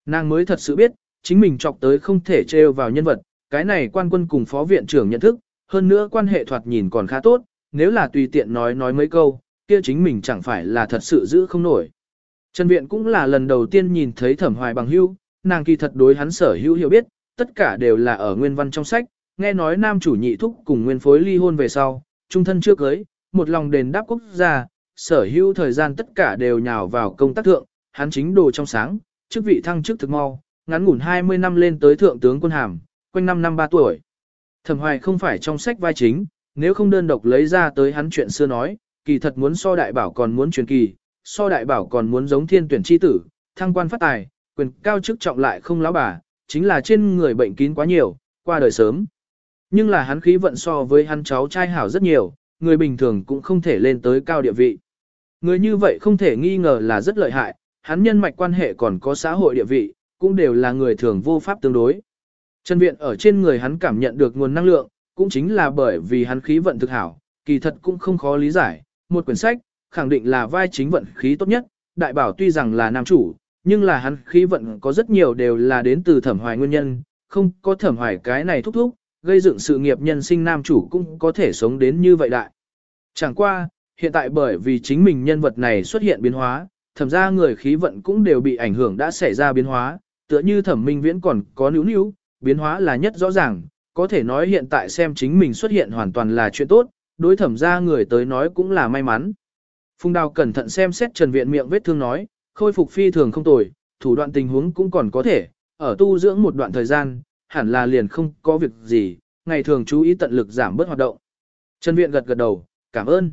Speaker 1: Nàng mới thật sự biết, chính mình chọc tới không thể trêu vào nhân vật, cái này quan quân cùng phó viện trưởng nhận thức, hơn nữa quan hệ thoạt nhìn còn khá tốt, nếu là tùy tiện nói nói mấy câu, kia chính mình chẳng phải là thật sự giữ không nổi. Trần Viện cũng là lần đầu tiên nhìn thấy thẩm hoài bằng hưu, nàng kỳ thật đối hắn sở hữu hiểu biết, tất cả đều là ở nguyên văn trong sách, nghe nói nam chủ nhị thúc cùng nguyên phối ly hôn về sau, trung thân chưa cưới, một lòng đền đáp quốc gia, sở hữu thời gian tất cả đều nhào vào công tác thượng, hắn chính đồ trong sáng, chức vị thăng chức thực mau, ngắn ngủn 20 năm lên tới thượng tướng quân hàm, quanh năm năm ba tuổi. Thẩm Hoài không phải trong sách vai chính, nếu không đơn độc lấy ra tới hắn chuyện xưa nói, kỳ thật muốn so đại bảo còn muốn truyền kỳ, so đại bảo còn muốn giống thiên tuyển chi tử, thăng quan phát tài, quyền cao chức trọng lại không lão bà, chính là trên người bệnh kín quá nhiều, qua đời sớm. Nhưng là hắn khí vận so với hắn cháu trai hảo rất nhiều, người bình thường cũng không thể lên tới cao địa vị. Người như vậy không thể nghi ngờ là rất lợi hại, hắn nhân mạch quan hệ còn có xã hội địa vị, cũng đều là người thường vô pháp tương đối. Trần Viện ở trên người hắn cảm nhận được nguồn năng lượng, cũng chính là bởi vì hắn khí vận thực hảo, kỳ thật cũng không khó lý giải. Một quyển sách, khẳng định là vai chính vận khí tốt nhất, đại bảo tuy rằng là nam chủ, nhưng là hắn khí vận có rất nhiều đều là đến từ thẩm hoài nguyên nhân, không có thẩm hoài cái này thúc thúc, gây dựng sự nghiệp nhân sinh nam chủ cũng có thể sống đến như vậy đại. Chẳng qua, hiện tại bởi vì chính mình nhân vật này xuất hiện biến hóa, thẩm ra người khí vận cũng đều bị ảnh hưởng đã xảy ra biến hóa, tựa như thẩm minh viễn còn có níu níu, biến hóa là nhất rõ ràng, có thể nói hiện tại xem chính mình xuất hiện hoàn toàn là chuyện tốt, đối thẩm ra người tới nói cũng là may mắn. Phùng đào cẩn thận xem xét trần viện miệng vết thương nói, khôi phục phi thường không tồi, thủ đoạn tình huống cũng còn có thể, ở tu dưỡng một đoạn thời gian, hẳn là liền không có việc gì, ngày thường chú ý tận lực giảm bớt hoạt động. Trần viện gật gật đầu, cảm ơn.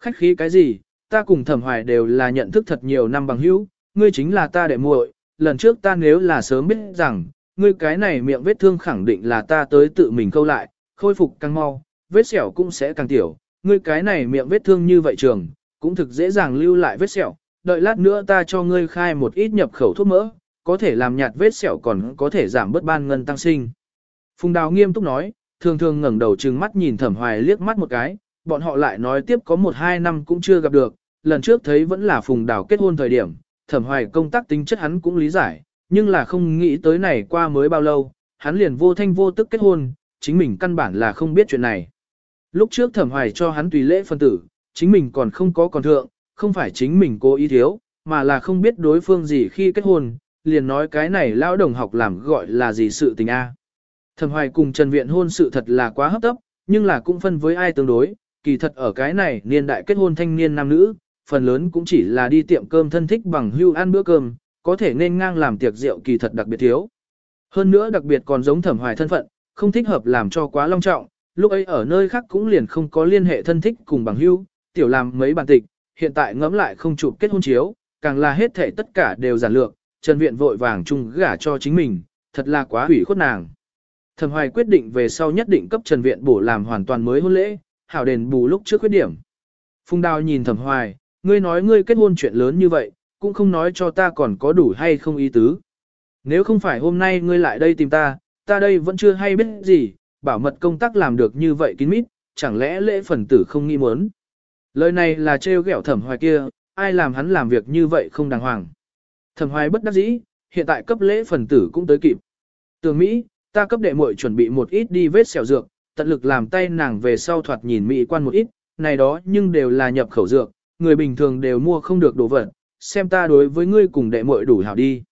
Speaker 1: Khách khí cái gì, ta cùng thẩm hoài đều là nhận thức thật nhiều năm bằng hữu, ngươi chính là ta đệ muội, lần trước ta nếu là sớm biết rằng, ngươi cái này miệng vết thương khẳng định là ta tới tự mình câu lại, khôi phục càng mau, vết sẹo cũng sẽ càng tiểu, ngươi cái này miệng vết thương như vậy trường, cũng thực dễ dàng lưu lại vết sẹo, đợi lát nữa ta cho ngươi khai một ít nhập khẩu thuốc mỡ, có thể làm nhạt vết sẹo còn có thể giảm bớt ban ngân tăng sinh. Phùng Đào nghiêm túc nói, thường thường ngẩng đầu trừng mắt nhìn Thẩm Hoài liếc mắt một cái, bọn họ lại nói tiếp có một hai năm cũng chưa gặp được, lần trước thấy vẫn là Phùng Đào kết hôn thời điểm, Thẩm Hoài công tác tính chất hắn cũng lý giải, nhưng là không nghĩ tới này qua mới bao lâu, hắn liền vô thanh vô tức kết hôn, chính mình căn bản là không biết chuyện này. Lúc trước Thẩm Hoài cho hắn tùy lễ phân tử, chính mình còn không có còn thượng, không phải chính mình cố ý thiếu, mà là không biết đối phương gì khi kết hôn, liền nói cái này lão đồng học làm gọi là gì sự tình a. Thẩm Hoài cùng Trần Viện hôn sự thật là quá hấp tấp, nhưng là cũng phân với ai tương đối, kỳ thật ở cái này niên đại kết hôn thanh niên nam nữ, phần lớn cũng chỉ là đi tiệm cơm thân thích bằng hưu ăn bữa cơm, có thể nên ngang làm tiệc rượu kỳ thật đặc biệt thiếu. Hơn nữa đặc biệt còn giống Thẩm Hoài thân phận, không thích hợp làm cho quá long trọng, lúc ấy ở nơi khác cũng liền không có liên hệ thân thích cùng bằng hưu, tiểu làm mấy bản tịch, hiện tại ngẫm lại không chụp kết hôn chiếu, càng là hết thể tất cả đều giản lược, Trần Viện vội vàng chung gả cho chính mình, thật là quá hủy khuất nàng. Thẩm Hoài quyết định về sau nhất định cấp Trần Viện bổ làm hoàn toàn mới hôn lễ, hảo đền bù lúc trước khuyết điểm. Phùng Đào nhìn Thẩm Hoài, ngươi nói ngươi kết hôn chuyện lớn như vậy, cũng không nói cho ta còn có đủ hay không ý tứ. Nếu không phải hôm nay ngươi lại đây tìm ta, ta đây vẫn chưa hay biết gì, bảo mật công tác làm được như vậy kín mít, chẳng lẽ lễ phần tử không nghi muốn. Lời này là trêu ghẹo thẩm hoài kia, ai làm hắn làm việc như vậy không đàng hoàng. Thẩm hoài bất đắc dĩ, hiện tại cấp lễ phần tử cũng tới kịp. Tường Mỹ, ta cấp đệ muội chuẩn bị một ít đi vết xẻo dược, tận lực làm tay nàng về sau thoạt nhìn mỹ quan một ít, này đó nhưng đều là nhập khẩu dược, người bình thường đều mua không được đồ vật, xem ta đối với ngươi cùng đệ muội đủ hảo đi.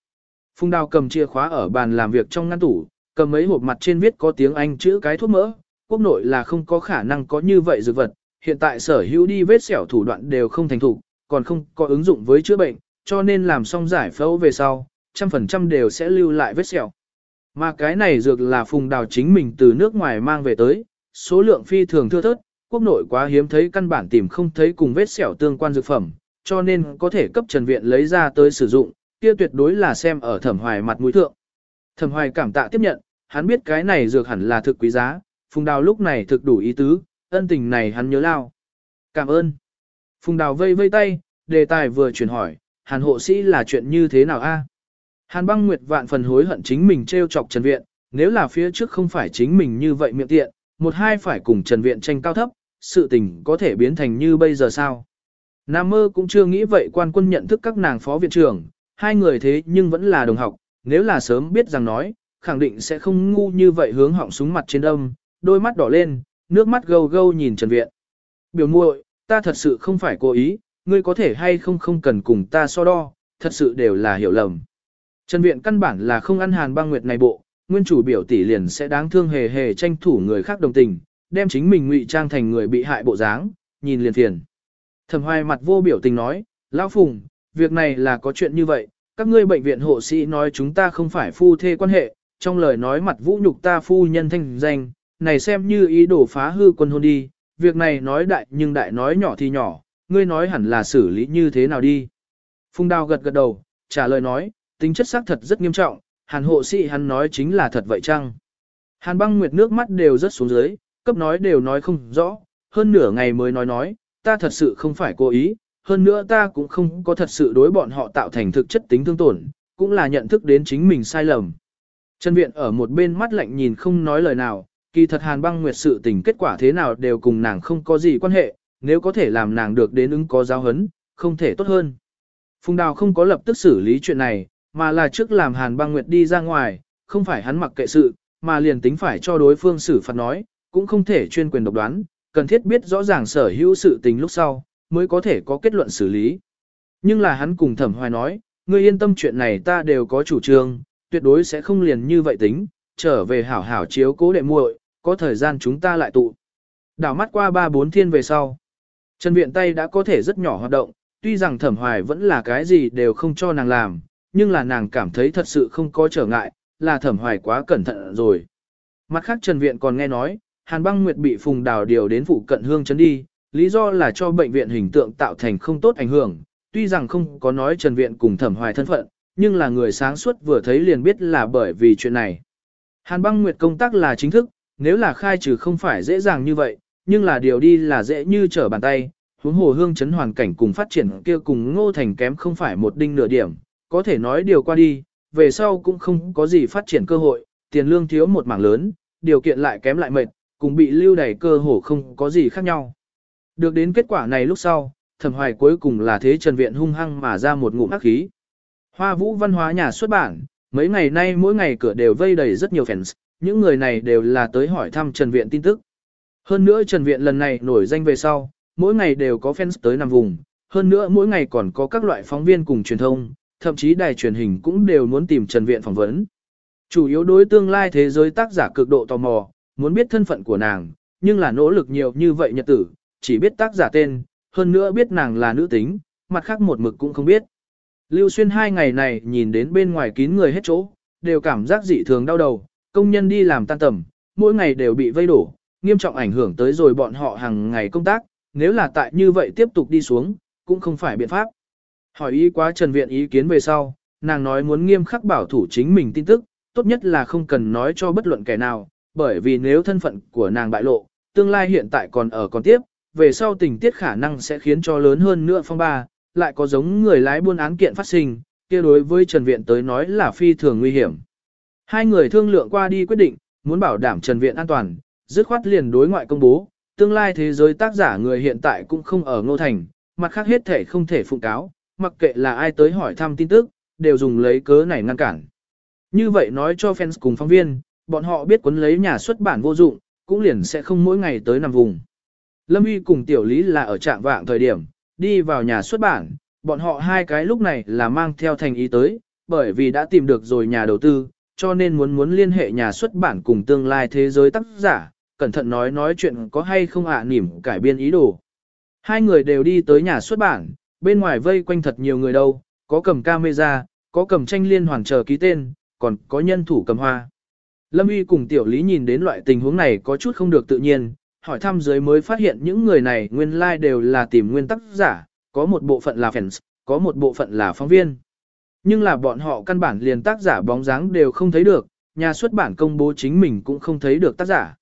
Speaker 1: Phùng đào cầm chìa khóa ở bàn làm việc trong ngăn tủ, cầm mấy hộp mặt trên viết có tiếng Anh chữ cái thuốc mỡ, quốc nội là không có khả năng có như vậy dược vật, hiện tại sở hữu đi vết sẹo thủ đoạn đều không thành thục, còn không có ứng dụng với chữa bệnh, cho nên làm xong giải phẫu về sau, trăm phần trăm đều sẽ lưu lại vết sẹo. Mà cái này dược là phùng đào chính mình từ nước ngoài mang về tới, số lượng phi thường thưa thớt, quốc nội quá hiếm thấy căn bản tìm không thấy cùng vết sẹo tương quan dược phẩm, cho nên có thể cấp Trần Viện lấy ra tới sử dụng, kia tuyệt đối là xem ở thẩm hoài mặt mũi thượng. Thẩm hoài cảm tạ tiếp nhận, hắn biết cái này dược hẳn là thực quý giá, phùng đào lúc này thực đủ ý tứ, ân tình này hắn nhớ lao. Cảm ơn. Phùng đào vây vây tay, đề tài vừa chuyển hỏi, hàn hộ sĩ là chuyện như thế nào a? Hàn băng nguyệt vạn phần hối hận chính mình treo chọc Trần Viện, nếu là phía trước không phải chính mình như vậy miệng tiện, một hai phải cùng Trần Viện tranh cao thấp, sự tình có thể biến thành như bây giờ sao? Nam mơ cũng chưa nghĩ vậy quan quân nhận thức các nàng phó viện trưởng, hai người thế nhưng vẫn là đồng học, nếu là sớm biết rằng nói, khẳng định sẽ không ngu như vậy hướng họng súng mặt trên âm, đôi mắt đỏ lên, nước mắt gâu gâu nhìn Trần Viện. Biểu muội, ta thật sự không phải cố ý, ngươi có thể hay không không cần cùng ta so đo, thật sự đều là hiểu lầm. Trần Viện căn bản là không ăn hàn băng nguyệt này bộ, nguyên chủ biểu tỷ liền sẽ đáng thương hề hề tranh thủ người khác đồng tình, đem chính mình ngụy trang thành người bị hại bộ dáng, nhìn liền phiền. Thẩm hoài mặt vô biểu tình nói, Lão Phùng, việc này là có chuyện như vậy, các ngươi bệnh viện hộ sĩ nói chúng ta không phải phu thê quan hệ, trong lời nói mặt vũ nhục ta phu nhân thanh danh, này xem như ý đồ phá hư quân hôn đi, việc này nói đại nhưng đại nói nhỏ thì nhỏ, ngươi nói hẳn là xử lý như thế nào đi. Phùng đào gật gật đầu, trả lời nói, tính chất xác thật rất nghiêm trọng, hàn hộ sĩ hắn nói chính là thật vậy chăng? Hàn băng nguyệt nước mắt đều rất xuống dưới, cấp nói đều nói không rõ, hơn nửa ngày mới nói nói, ta thật sự không phải cố ý, hơn nữa ta cũng không có thật sự đối bọn họ tạo thành thực chất tính thương tổn, cũng là nhận thức đến chính mình sai lầm. Trần Viện ở một bên mắt lạnh nhìn không nói lời nào, kỳ thật Hàn băng nguyệt sự tình kết quả thế nào đều cùng nàng không có gì quan hệ, nếu có thể làm nàng được đến ứng có giáo hấn, không thể tốt hơn. Phùng Đào không có lập tức xử lý chuyện này, mà là trước làm Hàn băng nguyệt đi ra ngoài, không phải hắn mặc kệ sự, mà liền tính phải cho đối phương xử phạt nói, cũng không thể chuyên quyền độc đoán, cần thiết biết rõ ràng sở hữu sự tình lúc sau, mới có thể có kết luận xử lý. Nhưng là hắn cùng thẩm hoài nói, ngươi yên tâm chuyện này ta đều có chủ trương, tuyệt đối sẽ không liền như vậy tính, trở về hảo hảo chiếu cố đệ muội, có thời gian chúng ta lại tụ. Đảo mắt qua ba bốn thiên về sau. Trần viện tay đã có thể rất nhỏ hoạt động, tuy rằng thẩm hoài vẫn là cái gì đều không cho nàng làm, nhưng là nàng cảm thấy thật sự không có trở ngại, là thẩm hoài quá cẩn thận rồi. Mặt khác Trần Viện còn nghe nói, Hàn băng nguyệt bị phùng đào điều đến phụ cận hương chấn đi, lý do là cho bệnh viện hình tượng tạo thành không tốt ảnh hưởng, tuy rằng không có nói Trần Viện cùng thẩm hoài thân phận, nhưng là người sáng suốt vừa thấy liền biết là bởi vì chuyện này. Hàn băng nguyệt công tác là chính thức, nếu là khai trừ không phải dễ dàng như vậy, nhưng là điều đi là dễ như trở bàn tay, huống hồ hương chấn hoàn cảnh cùng phát triển kia cùng ngô thành kém không phải một đinh nửa điểm, có thể nói điều qua đi, về sau cũng không có gì phát triển cơ hội, tiền lương thiếu một mảng lớn, điều kiện lại kém lại mệt, cùng bị lưu đày cơ hồ không có gì khác nhau. Được đến kết quả này lúc sau, thẩm hoài cuối cùng là thế Trần Viện hung hăng mà ra một ngụm ác khí. Hoa vũ văn hóa nhà xuất bản, mấy ngày nay mỗi ngày cửa đều vây đầy rất nhiều fans, những người này đều là tới hỏi thăm Trần Viện tin tức. Hơn nữa Trần Viện lần này nổi danh về sau, mỗi ngày đều có fans tới nằm vùng, hơn nữa mỗi ngày còn có các loại phóng viên cùng truyền thông, thậm chí đài truyền hình cũng đều muốn tìm Trần Viện phỏng vấn. Chủ yếu đối tương lai thế giới tác giả cực độ tò mò, muốn biết thân phận của nàng, nhưng là nỗ lực nhiều như vậy nhật tử, chỉ biết tác giả tên, hơn nữa biết nàng là nữ tính, mặt khác một mực cũng không biết. Lưu Xuyên hai ngày này nhìn đến bên ngoài kín người hết chỗ, đều cảm giác dị thường đau đầu, công nhân đi làm tan tầm, mỗi ngày đều bị vây đổ, nghiêm trọng ảnh hưởng tới rồi bọn họ hàng ngày công tác, nếu là tại như vậy tiếp tục đi xuống, cũng không phải biện pháp. Hỏi ý quá Trần Viện ý kiến về sau, nàng nói muốn nghiêm khắc bảo thủ chính mình tin tức, tốt nhất là không cần nói cho bất luận kẻ nào, bởi vì nếu thân phận của nàng bại lộ, tương lai hiện tại còn ở còn tiếp, về sau tình tiết khả năng sẽ khiến cho lớn hơn nữa phong ba, lại có giống người lái buôn án kiện phát sinh, kia đối với Trần Viện tới nói là phi thường nguy hiểm. Hai người thương lượng qua đi quyết định, muốn bảo đảm Trần Viện an toàn, dứt khoát liền đối ngoại công bố, tương lai thế giới tác giả người hiện tại cũng không ở Ngô Thành, mặt khác hết thể không thể phụng cáo, mặc kệ là ai tới hỏi thăm tin tức, đều dùng lấy cớ này ngăn cản. Như vậy nói cho fans cùng phóng viên, bọn họ biết quấn lấy nhà xuất bản vô dụng, cũng liền sẽ không mỗi ngày tới nằm vùng. Lâm Uy cùng Tiểu Lý là ở trạng vạng thời điểm, đi vào nhà xuất bản, bọn họ hai cái lúc này là mang theo thành ý tới, bởi vì đã tìm được rồi nhà đầu tư, cho nên muốn muốn liên hệ nhà xuất bản cùng tương lai thế giới tác giả, cẩn thận nói nói chuyện có hay không ạ à, nỉm cải biên ý đồ. Hai người đều đi tới nhà xuất bản, bên ngoài vây quanh thật nhiều người đâu, có cầm camera, có cầm tranh liên hoàn chờ ký tên, còn có nhân thủ cầm hoa. Lâm uy cùng tiểu lý nhìn đến loại tình huống này có chút không được tự nhiên, hỏi thăm dưới mới phát hiện những người này nguyên lai like đều là tìm nguyên tác giả, có một bộ phận là fans, có một bộ phận là phóng viên. Nhưng là bọn họ căn bản liền tác giả bóng dáng đều không thấy được, nhà xuất bản công bố chính mình cũng không thấy được tác giả.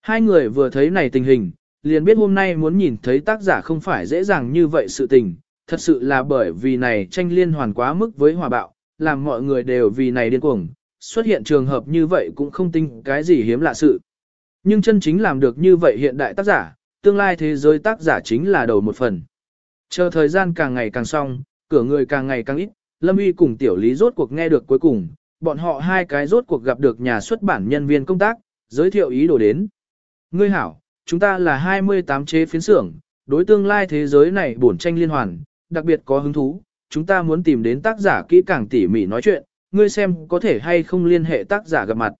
Speaker 1: Hai người vừa thấy này tình hình, liền biết hôm nay muốn nhìn thấy tác giả không phải dễ dàng như vậy sự tình, thật sự là bởi vì này tranh liên hoàn quá mức với hòa bạo, làm mọi người đều vì này điên cuồng, xuất hiện trường hợp như vậy cũng không tin cái gì hiếm lạ sự. Nhưng chân chính làm được như vậy hiện đại tác giả, tương lai thế giới tác giả chính là đầu một phần. Chờ thời gian càng ngày càng xong, cửa người càng ngày càng ít, Lâm Uy cùng Tiểu Lý rốt cuộc nghe được cuối cùng, bọn họ hai cái rốt cuộc gặp được nhà xuất bản nhân viên công tác, giới thiệu ý đồ đến. Ngươi hảo, chúng ta là 28 chế phiến xưởng, đối tương lai thế giới này bổn tranh liên hoàn, đặc biệt có hứng thú, chúng ta muốn tìm đến tác giả kỹ càng tỉ mỉ nói chuyện, ngươi xem có thể hay không liên hệ tác giả gặp mặt.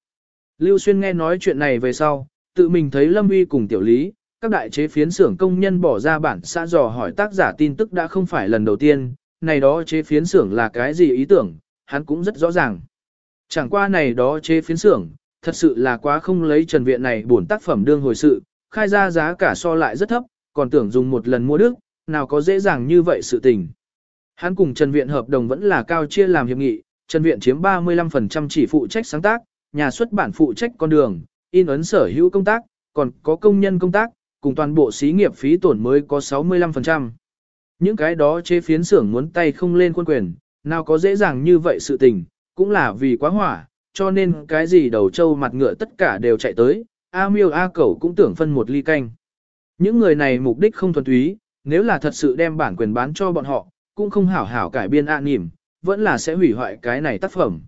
Speaker 1: Lưu Xuyên nghe nói chuyện này về sau, tự mình thấy Lâm Uy cùng Tiểu Lý, các đại chế phiến xưởng công nhân bỏ ra bản xã dò hỏi tác giả tin tức đã không phải lần đầu tiên, này đó chế phiến xưởng là cái gì ý tưởng, hắn cũng rất rõ ràng. Chẳng qua này đó chế phiến xưởng, thật sự là quá không lấy Trần Viện này bổn tác phẩm đương hồi sự, khai ra giá cả so lại rất thấp, còn tưởng dùng một lần mua đức, nào có dễ dàng như vậy sự tình. Hắn cùng Trần Viện hợp đồng vẫn là cao chia làm hiệp nghị, Trần Viện chiếm 35% chỉ phụ trách sáng tác, nhà xuất bản phụ trách con đường, in ấn sở hữu công tác, còn có công nhân công tác, cùng toàn bộ xí nghiệp phí tổn mới có 65%. Những cái đó chế phiến xưởng muốn tay không lên quân quyền, nào có dễ dàng như vậy sự tình, cũng là vì quá hỏa, cho nên cái gì đầu trâu mặt ngựa tất cả đều chạy tới, A miêu A cẩu cũng tưởng phân một ly canh. Những người này mục đích không thuần túy, nếu là thật sự đem bản quyền bán cho bọn họ, cũng không hảo hảo cải biên a nỉm, vẫn là sẽ hủy hoại cái này tác phẩm.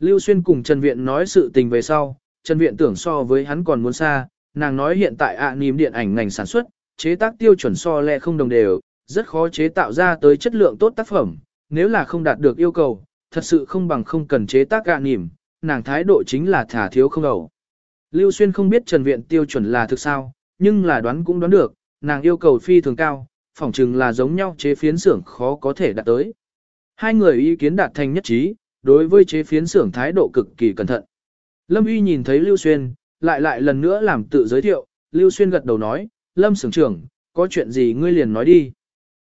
Speaker 1: Lưu Xuyên cùng Trần Viện nói sự tình về sau, Trần Viện tưởng so với hắn còn muốn xa, nàng nói hiện tại ạ nỉm điện ảnh ngành sản xuất, chế tác tiêu chuẩn so lẹ không đồng đều, rất khó chế tạo ra tới chất lượng tốt tác phẩm, nếu là không đạt được yêu cầu, thật sự không bằng không cần chế tác gạ nỉm, nàng thái độ chính là thả thiếu không đầu. Lưu Xuyên không biết Trần Viện tiêu chuẩn là thực sao, nhưng là đoán cũng đoán được, nàng yêu cầu phi thường cao, phỏng chừng là giống nhau chế phiến xưởng khó có thể đạt tới. Hai người ý kiến đạt thành nhất trí, đối với chế phiến xưởng thái độ cực kỳ cẩn thận. Lâm Y nhìn thấy Lưu Xuyên, lại lại lần nữa làm tự giới thiệu, Lưu Xuyên gật đầu nói, Lâm xưởng trưởng, có chuyện gì ngươi liền nói đi.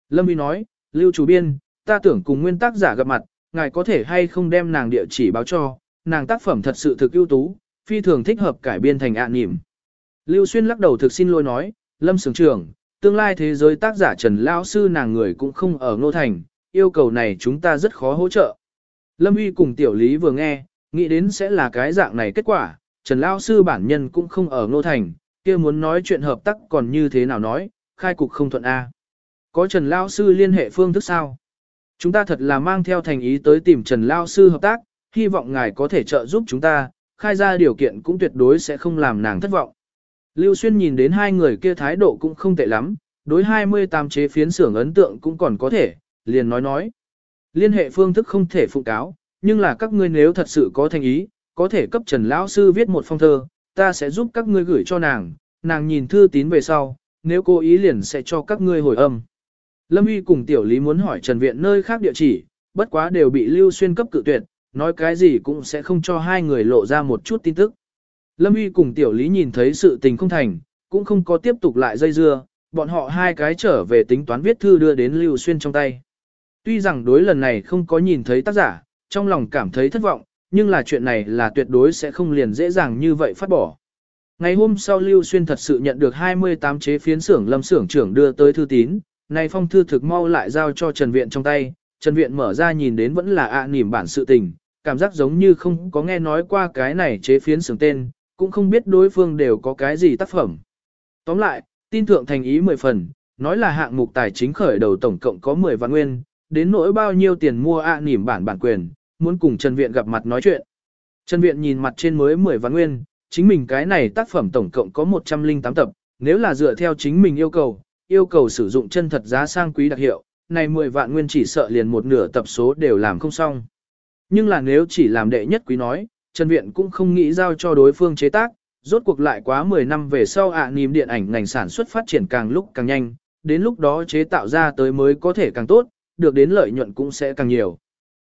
Speaker 1: Lâm Vi nói, Lưu chủ biên, ta tưởng cùng nguyên tác giả gặp mặt, ngài có thể hay không đem nàng địa chỉ báo cho, nàng tác phẩm thật sự thực ưu tú, phi thường thích hợp cải biên thành ạ nỉm. Lưu Xuyên lắc đầu thực xin lỗi nói, Lâm Sưởng trưởng, tương lai thế giới tác giả Trần Lão Sư nàng người cũng không ở Ngô Thành, yêu cầu này chúng ta rất khó hỗ trợ. Lâm Uy cùng Tiểu Lý vừa nghe, nghĩ đến sẽ là cái dạng này kết quả, Trần Lão Sư bản nhân cũng không ở Ngô Thành, kia muốn nói chuyện hợp tác còn như thế nào nói, khai cục không thuận A. Có Trần lao Sư liên hệ phương thức sao? Chúng ta thật là mang theo thành ý tới tìm Trần lao Sư hợp tác, hy vọng ngài có thể trợ giúp chúng ta, khai ra điều kiện cũng tuyệt đối sẽ không làm nàng thất vọng. Lưu Xuyên nhìn đến hai người kia thái độ cũng không tệ lắm, đối 28 chế phiến xưởng ấn tượng cũng còn có thể, liền nói nói. Liên hệ phương thức không thể phụ cáo, nhưng là các ngươi nếu thật sự có thành ý, có thể cấp Trần Lão Sư viết một phong thơ, ta sẽ giúp các ngươi gửi cho nàng, nàng nhìn thư tín về sau, nếu cô ý liền sẽ cho các ngươi hồi âm. Lâm Y cùng Tiểu Lý muốn hỏi Trần Viện nơi khác địa chỉ, bất quá đều bị Lưu Xuyên cấp cự tuyệt, nói cái gì cũng sẽ không cho hai người lộ ra một chút tin tức. Lâm Uy cùng Tiểu Lý nhìn thấy sự tình không thành, cũng không có tiếp tục lại dây dưa, bọn họ hai cái trở về tính toán viết thư đưa đến Lưu Xuyên trong tay. Tuy rằng đối lần này không có nhìn thấy tác giả, trong lòng cảm thấy thất vọng, nhưng là chuyện này là tuyệt đối sẽ không liền dễ dàng như vậy phát bỏ. Ngày hôm sau Lưu Xuyên thật sự nhận được 28 chế phiến xưởng lâm xưởng trưởng đưa tới thư tín, này phong thư thực mau lại giao cho Trần Viện trong tay, Trần Viện mở ra nhìn đến vẫn là ạ à nỉm bản sự tình, cảm giác giống như không có nghe nói qua cái này chế phiến xưởng tên, cũng không biết đối phương đều có cái gì tác phẩm. Tóm lại, tin thượng thành ý 10 phần, nói là hạng mục tài chính khởi đầu tổng cộng có 10 vạn nguyên, đến nỗi bao nhiêu tiền mua ạ à nỉm bản bản quyền, muốn cùng Trần Viện gặp mặt nói chuyện. Trần Viện nhìn mặt trên mới 10 vạn nguyên, chính mình cái này tác phẩm tổng cộng có 108 tập, nếu là dựa theo chính mình yêu cầu, yêu cầu sử dụng chân thật giá sang quý đặc hiệu, này 10 vạn nguyên chỉ sợ liền một nửa tập số đều làm không xong. Nhưng là nếu chỉ làm đệ nhất quý nói, Trần Viện cũng không nghĩ giao cho đối phương chế tác, rốt cuộc lại quá 10 năm về sau ạ à, niềm điện ảnh ngành sản xuất phát triển càng lúc càng nhanh, đến lúc đó chế tạo ra tới mới có thể càng tốt, được đến lợi nhuận cũng sẽ càng nhiều.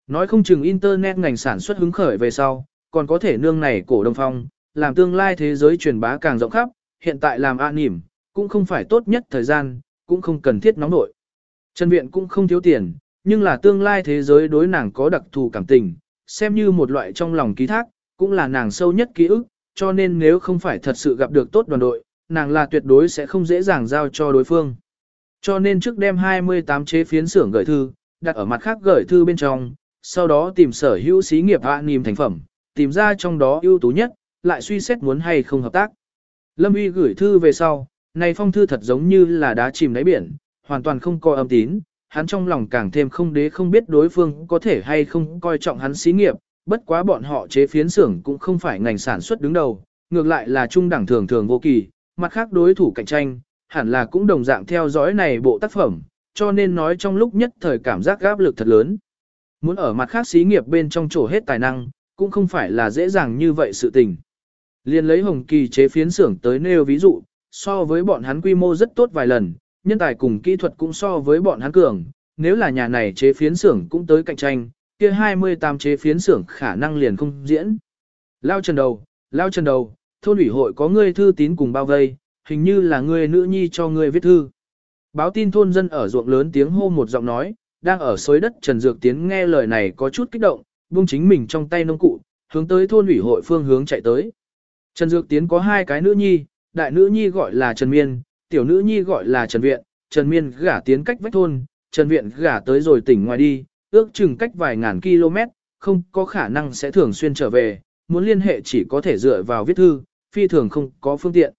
Speaker 1: Nói không chừng Internet ngành sản xuất hứng khởi về sau, còn có thể nương này cổ đông phong, làm tương lai thế giới truyền bá càng rộng khắp, hiện tại làm ạ à, nỉm, cũng không phải tốt nhất thời gian, cũng không cần thiết nóng nội. Trần Viện cũng không thiếu tiền, nhưng là tương lai thế giới đối nàng có đặc thù cảm tình, xem như một loại trong lòng ký thác, cũng là nàng sâu nhất ký ức, cho nên nếu không phải thật sự gặp được tốt đoàn đội, nàng là tuyệt đối sẽ không dễ dàng giao cho đối phương. Cho nên trước đem 28 chế phiến xưởng gửi thư, đặt ở mặt khác gửi thư bên trong, sau đó tìm sở hữu xí nghiệp hạ niềm thành phẩm, tìm ra trong đó ưu tú nhất, lại suy xét muốn hay không hợp tác. Lâm Uy gửi thư về sau, này phong thư thật giống như là đá chìm đáy biển, hoàn toàn không coi âm tín, hắn trong lòng càng thêm không đế không biết đối phương có thể hay không coi trọng hắn xí nghiệp, bất quá bọn họ chế phiến xưởng cũng không phải ngành sản xuất đứng đầu, ngược lại là trung đẳng thường thường vô kỳ, mặt khác đối thủ cạnh tranh, hẳn là cũng đồng dạng theo dõi này bộ tác phẩm, cho nên nói trong lúc nhất thời cảm giác áp lực thật lớn. Muốn ở mặt khác xí nghiệp bên trong chỗ hết tài năng, cũng không phải là dễ dàng như vậy sự tình. Liên lấy hồng kỳ chế phiến xưởng tới nêu ví dụ, so với bọn hắn quy mô rất tốt vài lần, nhân tài cùng kỹ thuật cũng so với bọn hắn cường, nếu là nhà này chế phiến xưởng cũng tới cạnh tranh, kia 28 chế phiến xưởng khả năng liền không diễn. Lao trần đầu, lao trần đầu, thôn ủy hội có ngươi thư tín cùng bao vây, hình như là ngươi nữ nhi cho ngươi viết thư. Báo tin thôn dân ở ruộng lớn tiếng hô một giọng nói, đang ở xới đất Trần Dược Tiến nghe lời này có chút kích động, buông chính mình trong tay nông cụ, hướng tới thôn ủy hội phương hướng chạy tới. Trần Dược Tiến có hai cái nữ nhi, đại nữ nhi gọi là Trần Miên, tiểu nữ nhi gọi là Trần Viện, Trần Miên gả tiến cách vách thôn, Trần Viện gả tới rồi tỉnh ngoài đi, ước chừng cách vài ngàn km, không có khả năng sẽ thường xuyên trở về, muốn liên hệ chỉ có thể dựa vào viết thư, phi thường không có phương tiện.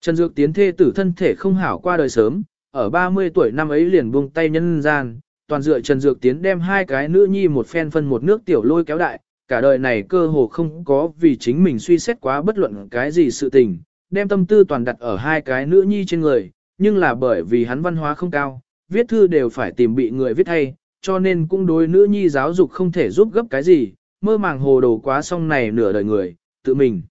Speaker 1: Trần Dược Tiến thê tử thân thể không hảo qua đời sớm, ở 30 tuổi năm ấy liền buông tay nhân gian, toàn dựa Trần Dược Tiến đem hai cái nữ nhi một phen phân một nước tiểu lôi kéo đại, cả đời này cơ hồ không có vì chính mình suy xét quá bất luận cái gì sự tình, đem tâm tư toàn đặt ở hai cái nữ nhi trên người, nhưng là bởi vì hắn văn hóa không cao, viết thư đều phải tìm bị người viết thay, cho nên cũng đối nữ nhi giáo dục không thể giúp gấp cái gì, mơ màng hồ đồ quá xong này nửa đời người, tự mình.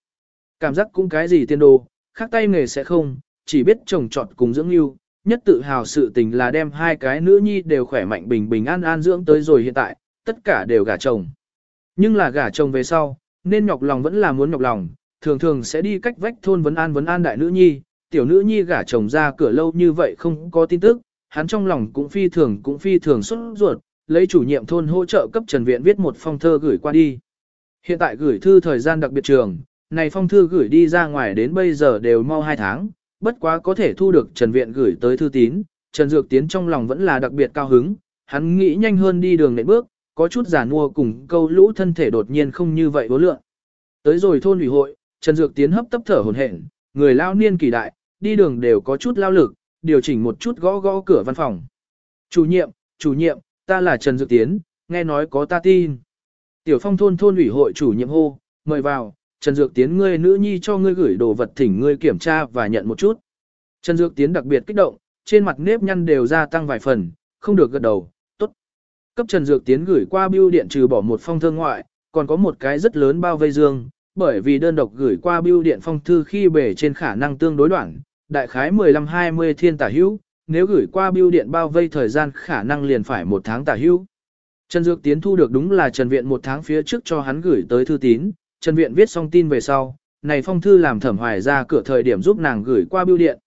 Speaker 1: Cảm giác cũng cái gì tiên đồ, khác tay nghề sẽ không, chỉ biết trồng trọt cùng dưỡng yêu, nhất tự hào sự tình là đem hai cái nữ nhi đều khỏe mạnh bình bình an an dưỡng tới rồi hiện tại, tất cả đều gả chồng. Nhưng là gả chồng về sau, nên nhọc lòng vẫn là muốn nhọc lòng, thường thường sẽ đi cách vách thôn vấn an vấn an đại nữ nhi, tiểu nữ nhi gả chồng ra cửa lâu như vậy không có tin tức, hắn trong lòng cũng phi thường cũng phi thường xuất ruột, lấy chủ nhiệm thôn hỗ trợ cấp Trần Viện viết một phong thơ gửi qua đi. Hiện tại gửi thư thời gian đặc biệt trường, này phong thư gửi đi ra ngoài đến bây giờ đều mau 2 tháng, bất quá có thể thu được Trần Viện gửi tới thư tín, Trần Dược Tiến trong lòng vẫn là đặc biệt cao hứng, hắn nghĩ nhanh hơn đi đường nệm bước, có chút giả mua cùng câu lũ thân thể đột nhiên không như vậy bố lượng. Tới rồi thôn ủy hội, Trần Dược Tiến hấp tấp thở hồn hển, người lao niên kỳ đại, đi đường đều có chút lao lực, điều chỉnh một chút gõ gõ cửa văn phòng. Chủ nhiệm, chủ nhiệm, ta là Trần Dược Tiến, nghe nói có ta tin. Tiểu phong thôn thôn ủy hội chủ nhiệm hô, mời vào, Trần Dược Tiến ngươi nữ nhi cho ngươi gửi đồ vật thỉnh ngươi kiểm tra và nhận một chút. Trần Dược Tiến đặc biệt kích động, trên mặt nếp nhăn đều gia tăng vài phần, không được gật đầu, tốt. Cấp Trần Dược Tiến gửi qua bưu điện trừ bỏ một phong thư ngoại, còn có một cái rất lớn bao vây dương, bởi vì đơn độc gửi qua bưu điện phong thư khi bể trên khả năng tương đối đoạn, đại khái 15-20 thiên tả hữu, nếu gửi qua bưu điện bao vây thời gian khả năng liền phải một tháng tả hữu. Trần Dược Tiến thu được đúng là Trần Viện một tháng phía trước cho hắn gửi tới thư tín, Trần Viện viết xong tin về sau, này phong thư làm Thẩm Hoài ra cửa thời điểm giúp nàng gửi qua bưu điện.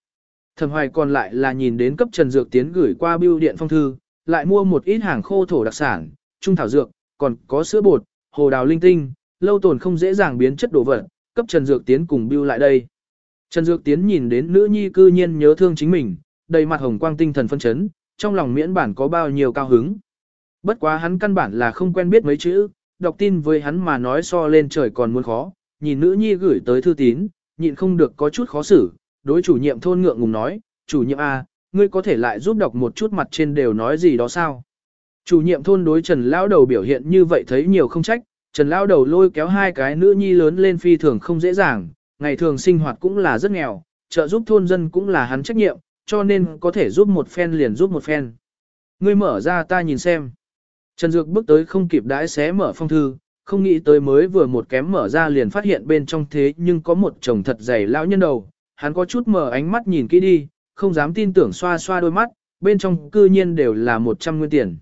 Speaker 1: Thẩm Hoài còn lại là nhìn đến cấp Trần Dược Tiến gửi qua bưu điện phong thư, lại mua một ít hàng khô thổ đặc sản, trung thảo dược, còn có sữa bột, hồ đào linh tinh, lâu tồn không dễ dàng biến chất đồ vật, cấp Trần Dược Tiến cùng bưu lại đây. Trần Dược Tiến nhìn đến nữ nhi cư nhiên nhớ thương chính mình, đầy mặt hồng quang tinh thần phân chấn, trong lòng miễn bản có bao nhiêu cao hứng. Bất quá hắn căn bản là không quen biết mấy chữ, đọc tin với hắn mà nói so lên trời còn muốn khó, nhìn nữ nhi gửi tới thư tín, nhịn không được có chút khó xử, đối chủ nhiệm thôn ngượng ngùng nói, chủ nhiệm A, ngươi có thể lại giúp đọc một chút mặt trên đều nói gì đó sao. Chủ nhiệm thôn đối Trần Lão Đầu biểu hiện như vậy thấy nhiều không trách, Trần Lão Đầu lôi kéo hai cái nữ nhi lớn lên phi thường không dễ dàng, ngày thường sinh hoạt cũng là rất nghèo, trợ giúp thôn dân cũng là hắn trách nhiệm, cho nên có thể giúp một phen liền giúp một phen. Ngươi mở ra ta nhìn xem. Trần Dược bước tới không kịp đãi xé mở phong thư, không nghĩ tới mới vừa một kém mở ra liền phát hiện bên trong thế nhưng có một chồng thật dày lão nhân đầu. Hắn có chút mở ánh mắt nhìn kỹ đi, không dám tin tưởng xoa xoa đôi mắt, bên trong cư nhiên đều là 100 nguyên tiền.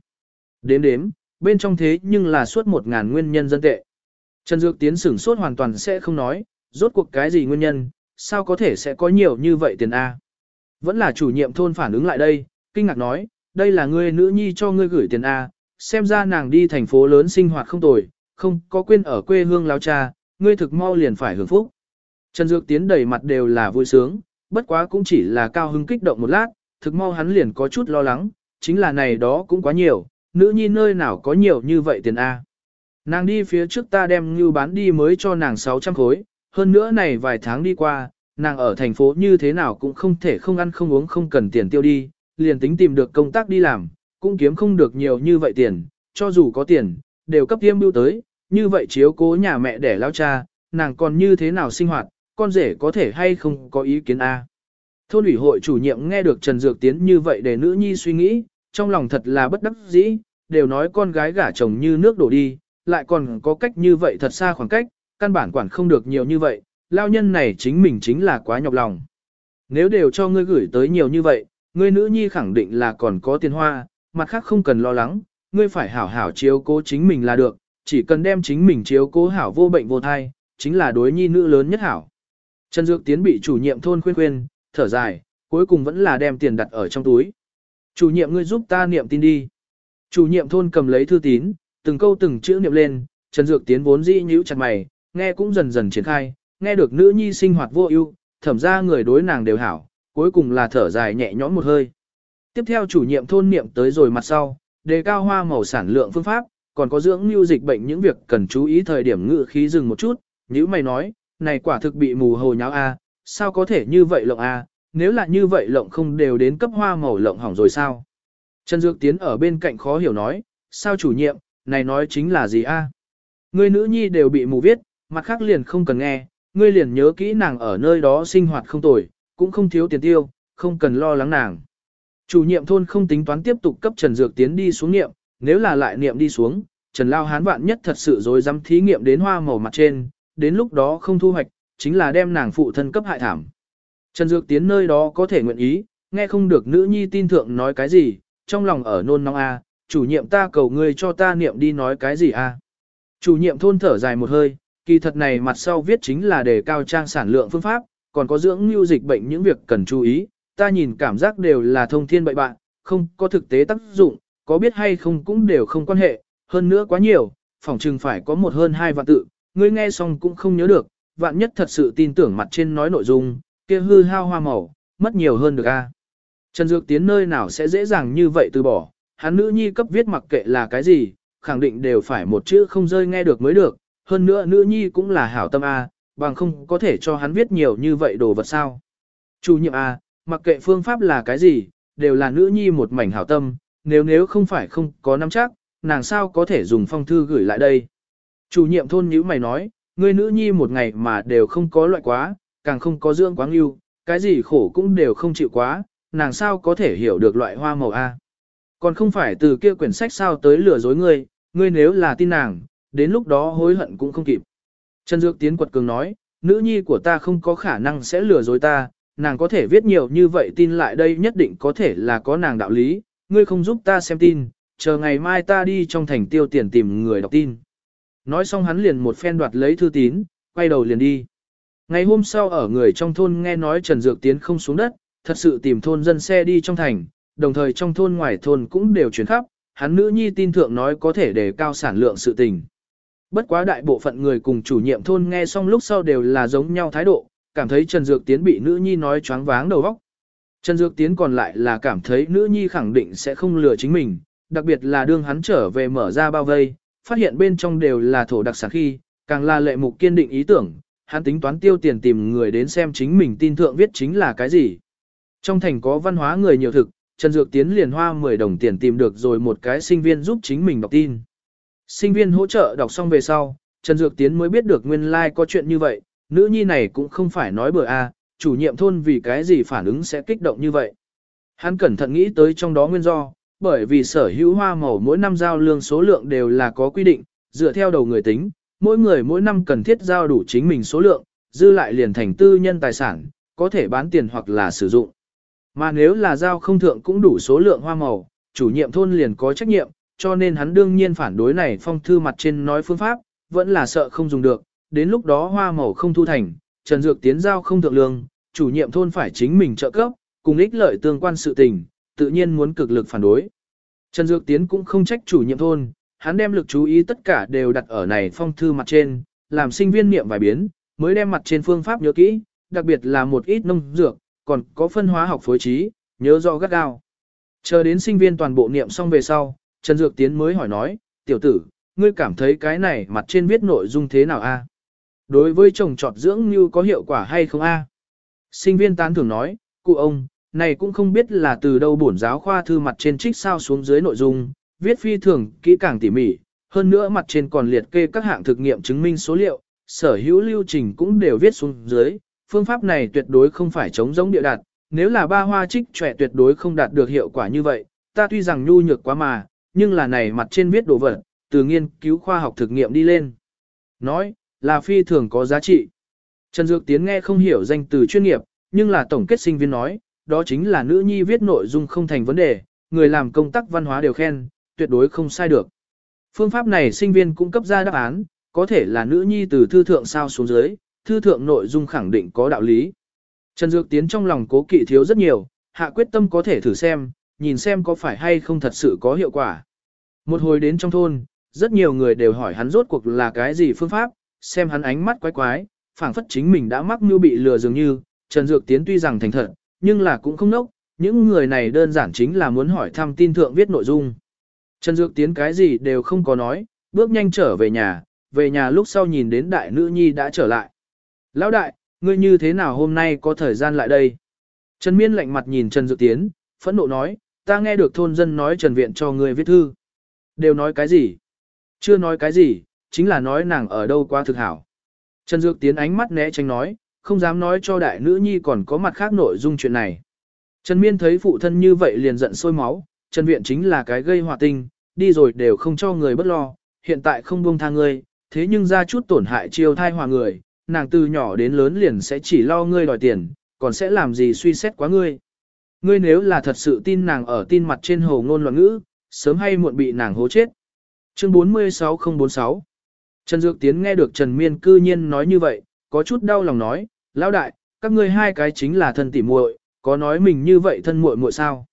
Speaker 1: Đếm đếm, bên trong thế nhưng là suốt một ngàn nguyên nhân dân tệ. Trần Dược tiến sửng sốt hoàn toàn sẽ không nói, rốt cuộc cái gì nguyên nhân, sao có thể sẽ có nhiều như vậy tiền A. Vẫn là chủ nhiệm thôn phản ứng lại đây, kinh ngạc nói, đây là ngươi nữ nhi cho ngươi gửi tiền A, xem ra nàng đi thành phố lớn sinh hoạt không tồi, không có quên ở quê hương lao cha, ngươi thực mau liền phải hưởng phúc. Trần Dược Tiến đầy mặt đều là vui sướng, bất quá cũng chỉ là cao hứng kích động một lát, thực mau hắn liền có chút lo lắng, chính là này đó cũng quá nhiều, nữ nhi nơi nào có nhiều như vậy tiền A. Nàng đi phía trước ta đem như bán đi mới cho nàng 600 khối, hơn nữa này vài tháng đi qua, nàng ở thành phố như thế nào cũng không thể không ăn không uống không cần tiền tiêu đi, liền tính tìm được công tác đi làm, cũng kiếm không được nhiều như vậy tiền, cho dù có tiền, đều cấp tiêm bưu tới, như vậy chiếu cố nhà mẹ để lao cha, nàng còn như thế nào sinh hoạt, con rể có thể hay không có ý kiến A. Thôn ủy hội chủ nhiệm nghe được Trần Dược Tiến như vậy để nữ nhi suy nghĩ, trong lòng thật là bất đắc dĩ, đều nói con gái gả chồng như nước đổ đi, lại còn có cách như vậy thật xa khoảng cách, căn bản quản không được nhiều như vậy, lao nhân này chính mình chính là quá nhọc lòng. Nếu đều cho ngươi gửi tới nhiều như vậy, ngươi nữ nhi khẳng định là còn có tiền hoa, mặt khác không cần lo lắng, ngươi phải hảo hảo chiếu cố chính mình là được, chỉ cần đem chính mình chiếu cố hảo vô bệnh vô thai, chính là đối nhi nữ lớn nhất hảo. Trần Dược Tiến bị chủ nhiệm thôn khuyên khuyên, thở dài, cuối cùng vẫn là đem tiền đặt ở trong túi. Chủ nhiệm ngươi giúp ta niệm tin đi. Chủ nhiệm thôn cầm lấy thư tín, từng câu từng chữ niệm lên, Trần Dược Tiến vốn dĩ nhíu chặt mày, nghe cũng dần dần triển khai, nghe được nữ nhi sinh hoạt vô ưu, thẩm ra người đối nàng đều hảo, cuối cùng là thở dài nhẹ nhõm một hơi. Tiếp theo chủ nhiệm thôn niệm tới rồi mặt sau, đề cao hoa màu sản lượng phương pháp, còn có dưỡng lưu dịch bệnh những việc cần chú ý thời điểm ngự khí dừng một chút, như mày nói, này quả thực bị mù hồ nháo a, sao có thể như vậy lộng a, nếu là như vậy lộng không đều đến cấp hoa màu lộng hỏng rồi sao? Trần Dược Tiến ở bên cạnh khó hiểu nói, sao chủ nhiệm, này nói chính là gì a? À? Nữ nhi đều bị mù viết, mặt khác liền không cần nghe, ngươi liền nhớ kỹ nàng ở nơi đó sinh hoạt không tồi, cũng không thiếu tiền tiêu, không cần lo lắng nàng. Chủ nhiệm thôn không tính toán tiếp tục cấp Trần Dược Tiến đi xuống nghiệm, nếu là lại niệm đi xuống, Trần Lao Hán vạn nhất thật sự rồi dám thí nghiệm đến hoa màu mặt trên, đến lúc đó không thu hoạch, chính là đem nàng phụ thân cấp hại thảm. Trần Dược Tiến nơi đó có thể nguyện ý, nghe không được nữ nhi tin thượng nói cái gì, trong lòng ở nôn nóng a, chủ nhiệm ta cầu ngươi cho ta niệm đi nói cái gì a. Chủ nhiệm thôn thở dài một hơi, kỳ thật này mặt sau viết chính là đề cao trang sản lượng phương pháp, còn có dưỡng lưu dịch bệnh những việc cần chú ý, ta nhìn cảm giác đều là thông thiên bậy bạn, không có thực tế tác dụng, có biết hay không cũng đều không quan hệ, hơn nữa quá nhiều, phỏng chừng phải có một hơn hai vạn tự, ngươi nghe xong cũng không nhớ được, vạn nhất thật sự tin tưởng mặt trên nói nội dung, kia hư hao hoa màu, mất nhiều hơn được a. Trần Dược Tiến nơi nào sẽ dễ dàng như vậy từ bỏ, hắn nữ nhi cấp viết mặc kệ là cái gì, khẳng định đều phải một chữ không rơi nghe được mới được, hơn nữa nữ nhi cũng là hảo tâm A, bằng không có thể cho hắn viết nhiều như vậy đồ vật sao. Chủ nhiệm A, mặc kệ phương pháp là cái gì, đều là nữ nhi một mảnh hảo tâm, nếu nếu không phải không có nắm chắc, nàng sao có thể dùng phong thư gửi lại đây. Chủ nhiệm thôn nhữ mày nói, người nữ nhi một ngày mà đều không có loại quá, càng không có dưỡng quá yêu, cái gì khổ cũng đều không chịu quá, nàng sao có thể hiểu được loại hoa màu A. Còn không phải từ kia quyển sách sao tới lừa dối ngươi, ngươi nếu là tin nàng, đến lúc đó hối hận cũng không kịp. Trần Dược Tiến quật cường nói, nữ nhi của ta không có khả năng sẽ lừa dối ta, nàng có thể viết nhiều như vậy tin lại đây nhất định có thể là có nàng đạo lý, ngươi không giúp ta xem tin, chờ ngày mai ta đi trong thành tiêu tiền tìm người đọc tin. Nói xong hắn liền một phen đoạt lấy thư tín, quay đầu liền đi. Ngày hôm sau ở người trong thôn nghe nói Trần Dược Tiến không xuống đất, thật sự tìm thôn dân xe đi trong thành, đồng thời trong thôn ngoài thôn cũng đều chuyển khắp, hắn nữ nhi tin thượng nói có thể đề cao sản lượng sự tình. Bất quá đại bộ phận người cùng chủ nhiệm thôn nghe xong lúc sau đều là giống nhau thái độ, cảm thấy Trần Dược Tiến bị nữ nhi nói choáng váng đầu óc. Trần Dược Tiến còn lại là cảm thấy nữ nhi khẳng định sẽ không lừa chính mình, đặc biệt là đương hắn trở về mở ra bao vây, phát hiện bên trong đều là thổ đặc sản khi, càng là lệ mục kiên định ý tưởng, hắn tính toán tiêu tiền tìm người đến xem chính mình tin thượng viết chính là cái gì. Trong thành có văn hóa người nhiều thực, Trần Dược Tiến liền hoa 10 đồng tiền tìm được rồi một cái sinh viên giúp chính mình đọc tin. Sinh viên hỗ trợ đọc xong về sau, Trần Dược Tiến mới biết được nguyên lai like có chuyện như vậy, nữ nhi này cũng không phải nói bừa a, chủ nhiệm thôn vì cái gì phản ứng sẽ kích động như vậy. Hắn cẩn thận nghĩ tới trong đó nguyên do, bởi vì sở hữu hoa màu mỗi năm giao lương số lượng đều là có quy định, dựa theo đầu người tính, mỗi người mỗi năm cần thiết giao đủ chính mình số lượng, dư lại liền thành tư nhân tài sản, có thể bán tiền hoặc là sử dụng. Mà nếu là giao không thượng cũng đủ số lượng hoa màu, chủ nhiệm thôn liền có trách nhiệm, cho nên hắn đương nhiên phản đối này phong thư mặt trên nói phương pháp, vẫn là sợ không dùng được, đến lúc đó hoa màu không thu thành, Trần Dược tiến giao không thượng lương, chủ nhiệm thôn phải chính mình trợ cấp, cùng ích lợi tương quan sự tình, tự nhiên muốn cực lực phản đối. Trần Dược Tiến cũng không trách chủ nhiệm thôn, hắn đem lực chú ý tất cả đều đặt ở này phong thư mặt trên, làm sinh viên niệm vài biến, mới đem mặt trên phương pháp nhớ kỹ, đặc biệt là một ít nông dược, còn có phân hóa học phối trí, nhớ rõ gắt gao. Chờ đến sinh viên toàn bộ niệm xong về sau, Trần Dược Tiến mới hỏi nói, tiểu tử, ngươi cảm thấy cái này mặt trên viết nội dung thế nào a? Đối với trồng trọt dưỡng như có hiệu quả hay không a? Sinh viên tán thưởng nói, cụ ông, này cũng không biết là từ đâu bổn giáo khoa thư mặt trên trích sao xuống dưới nội dung, viết phi thường, kỹ càng tỉ mỉ, hơn nữa mặt trên còn liệt kê các hạng thực nghiệm chứng minh số liệu, sở hữu lưu trình cũng đều viết xuống dưới, phương pháp này tuyệt đối không phải chống giống địa đạt, nếu là ba hoa trích trẻ tuyệt đối không đạt được hiệu quả như vậy, ta tuy rằng nhu nhược quá mà, nhưng là này mặt trên viết đồ vật, từ nghiên cứu khoa học thực nghiệm đi lên. Nói, là phi thường có giá trị. Trần Dược Tiến nghe không hiểu danh từ chuyên nghiệp, nhưng là tổng kết sinh viên nói, đó chính là nữ nhi viết nội dung không thành vấn đề, người làm công tác văn hóa đều khen, tuyệt đối không sai được. Phương pháp này sinh viên cung cấp ra đáp án, có thể là nữ nhi từ thư thượng sao xuống dưới, thư thượng nội dung khẳng định có đạo lý. Trần Dược Tiến trong lòng cố kỵ thiếu rất nhiều, hạ quyết tâm có thể thử xem, nhìn xem có phải hay không thật sự có hiệu quả. Một hồi đến trong thôn, rất nhiều người đều hỏi hắn rốt cuộc là cái gì phương pháp, xem hắn ánh mắt quái quái, phảng phất chính mình đã mắc mưu bị lừa dường như, Trần Dược Tiến tuy rằng thành thật, nhưng là cũng không nốc, những người này đơn giản chính là muốn hỏi thăm tin thượng viết nội dung. Trần Dược Tiến cái gì đều không có nói, bước nhanh trở về nhà, về nhà lúc sau nhìn đến đại nữ nhi đã trở lại. Lão đại, ngươi như thế nào hôm nay có thời gian lại đây? Trần Miên lạnh mặt nhìn Trần Dược Tiến, phẫn nộ nói, ta nghe được thôn dân nói Trần Viện cho ngươi viết thư. Đều nói cái gì? Chưa nói cái gì, chính là nói nàng ở đâu qua thực hảo. Trần Dược Tiến ánh mắt né tránh nói, không dám nói cho đại nữ nhi còn có mặt khác nội dung chuyện này. Trần Miên thấy phụ thân như vậy liền giận sôi máu, Trần Viện chính là cái gây hòa tinh, đi rồi đều không cho người bất lo, hiện tại không buông tha ngươi, thế nhưng ra chút tổn hại chiêu thai hòa người, nàng từ nhỏ đến lớn liền sẽ chỉ lo ngươi đòi tiền, còn sẽ làm gì suy xét quá ngươi. Ngươi nếu là thật sự tin nàng ở tin mặt trên hồ ngôn loạn ngữ, sớm hay muộn bị nàng hố chết. Chương 46046 Trần Dược Tiến nghe được Trần Miên cư nhiên nói như vậy, có chút đau lòng nói, lão đại, các ngươi hai cái chính là thân tỉ muội, có nói mình như vậy thân muội muội sao?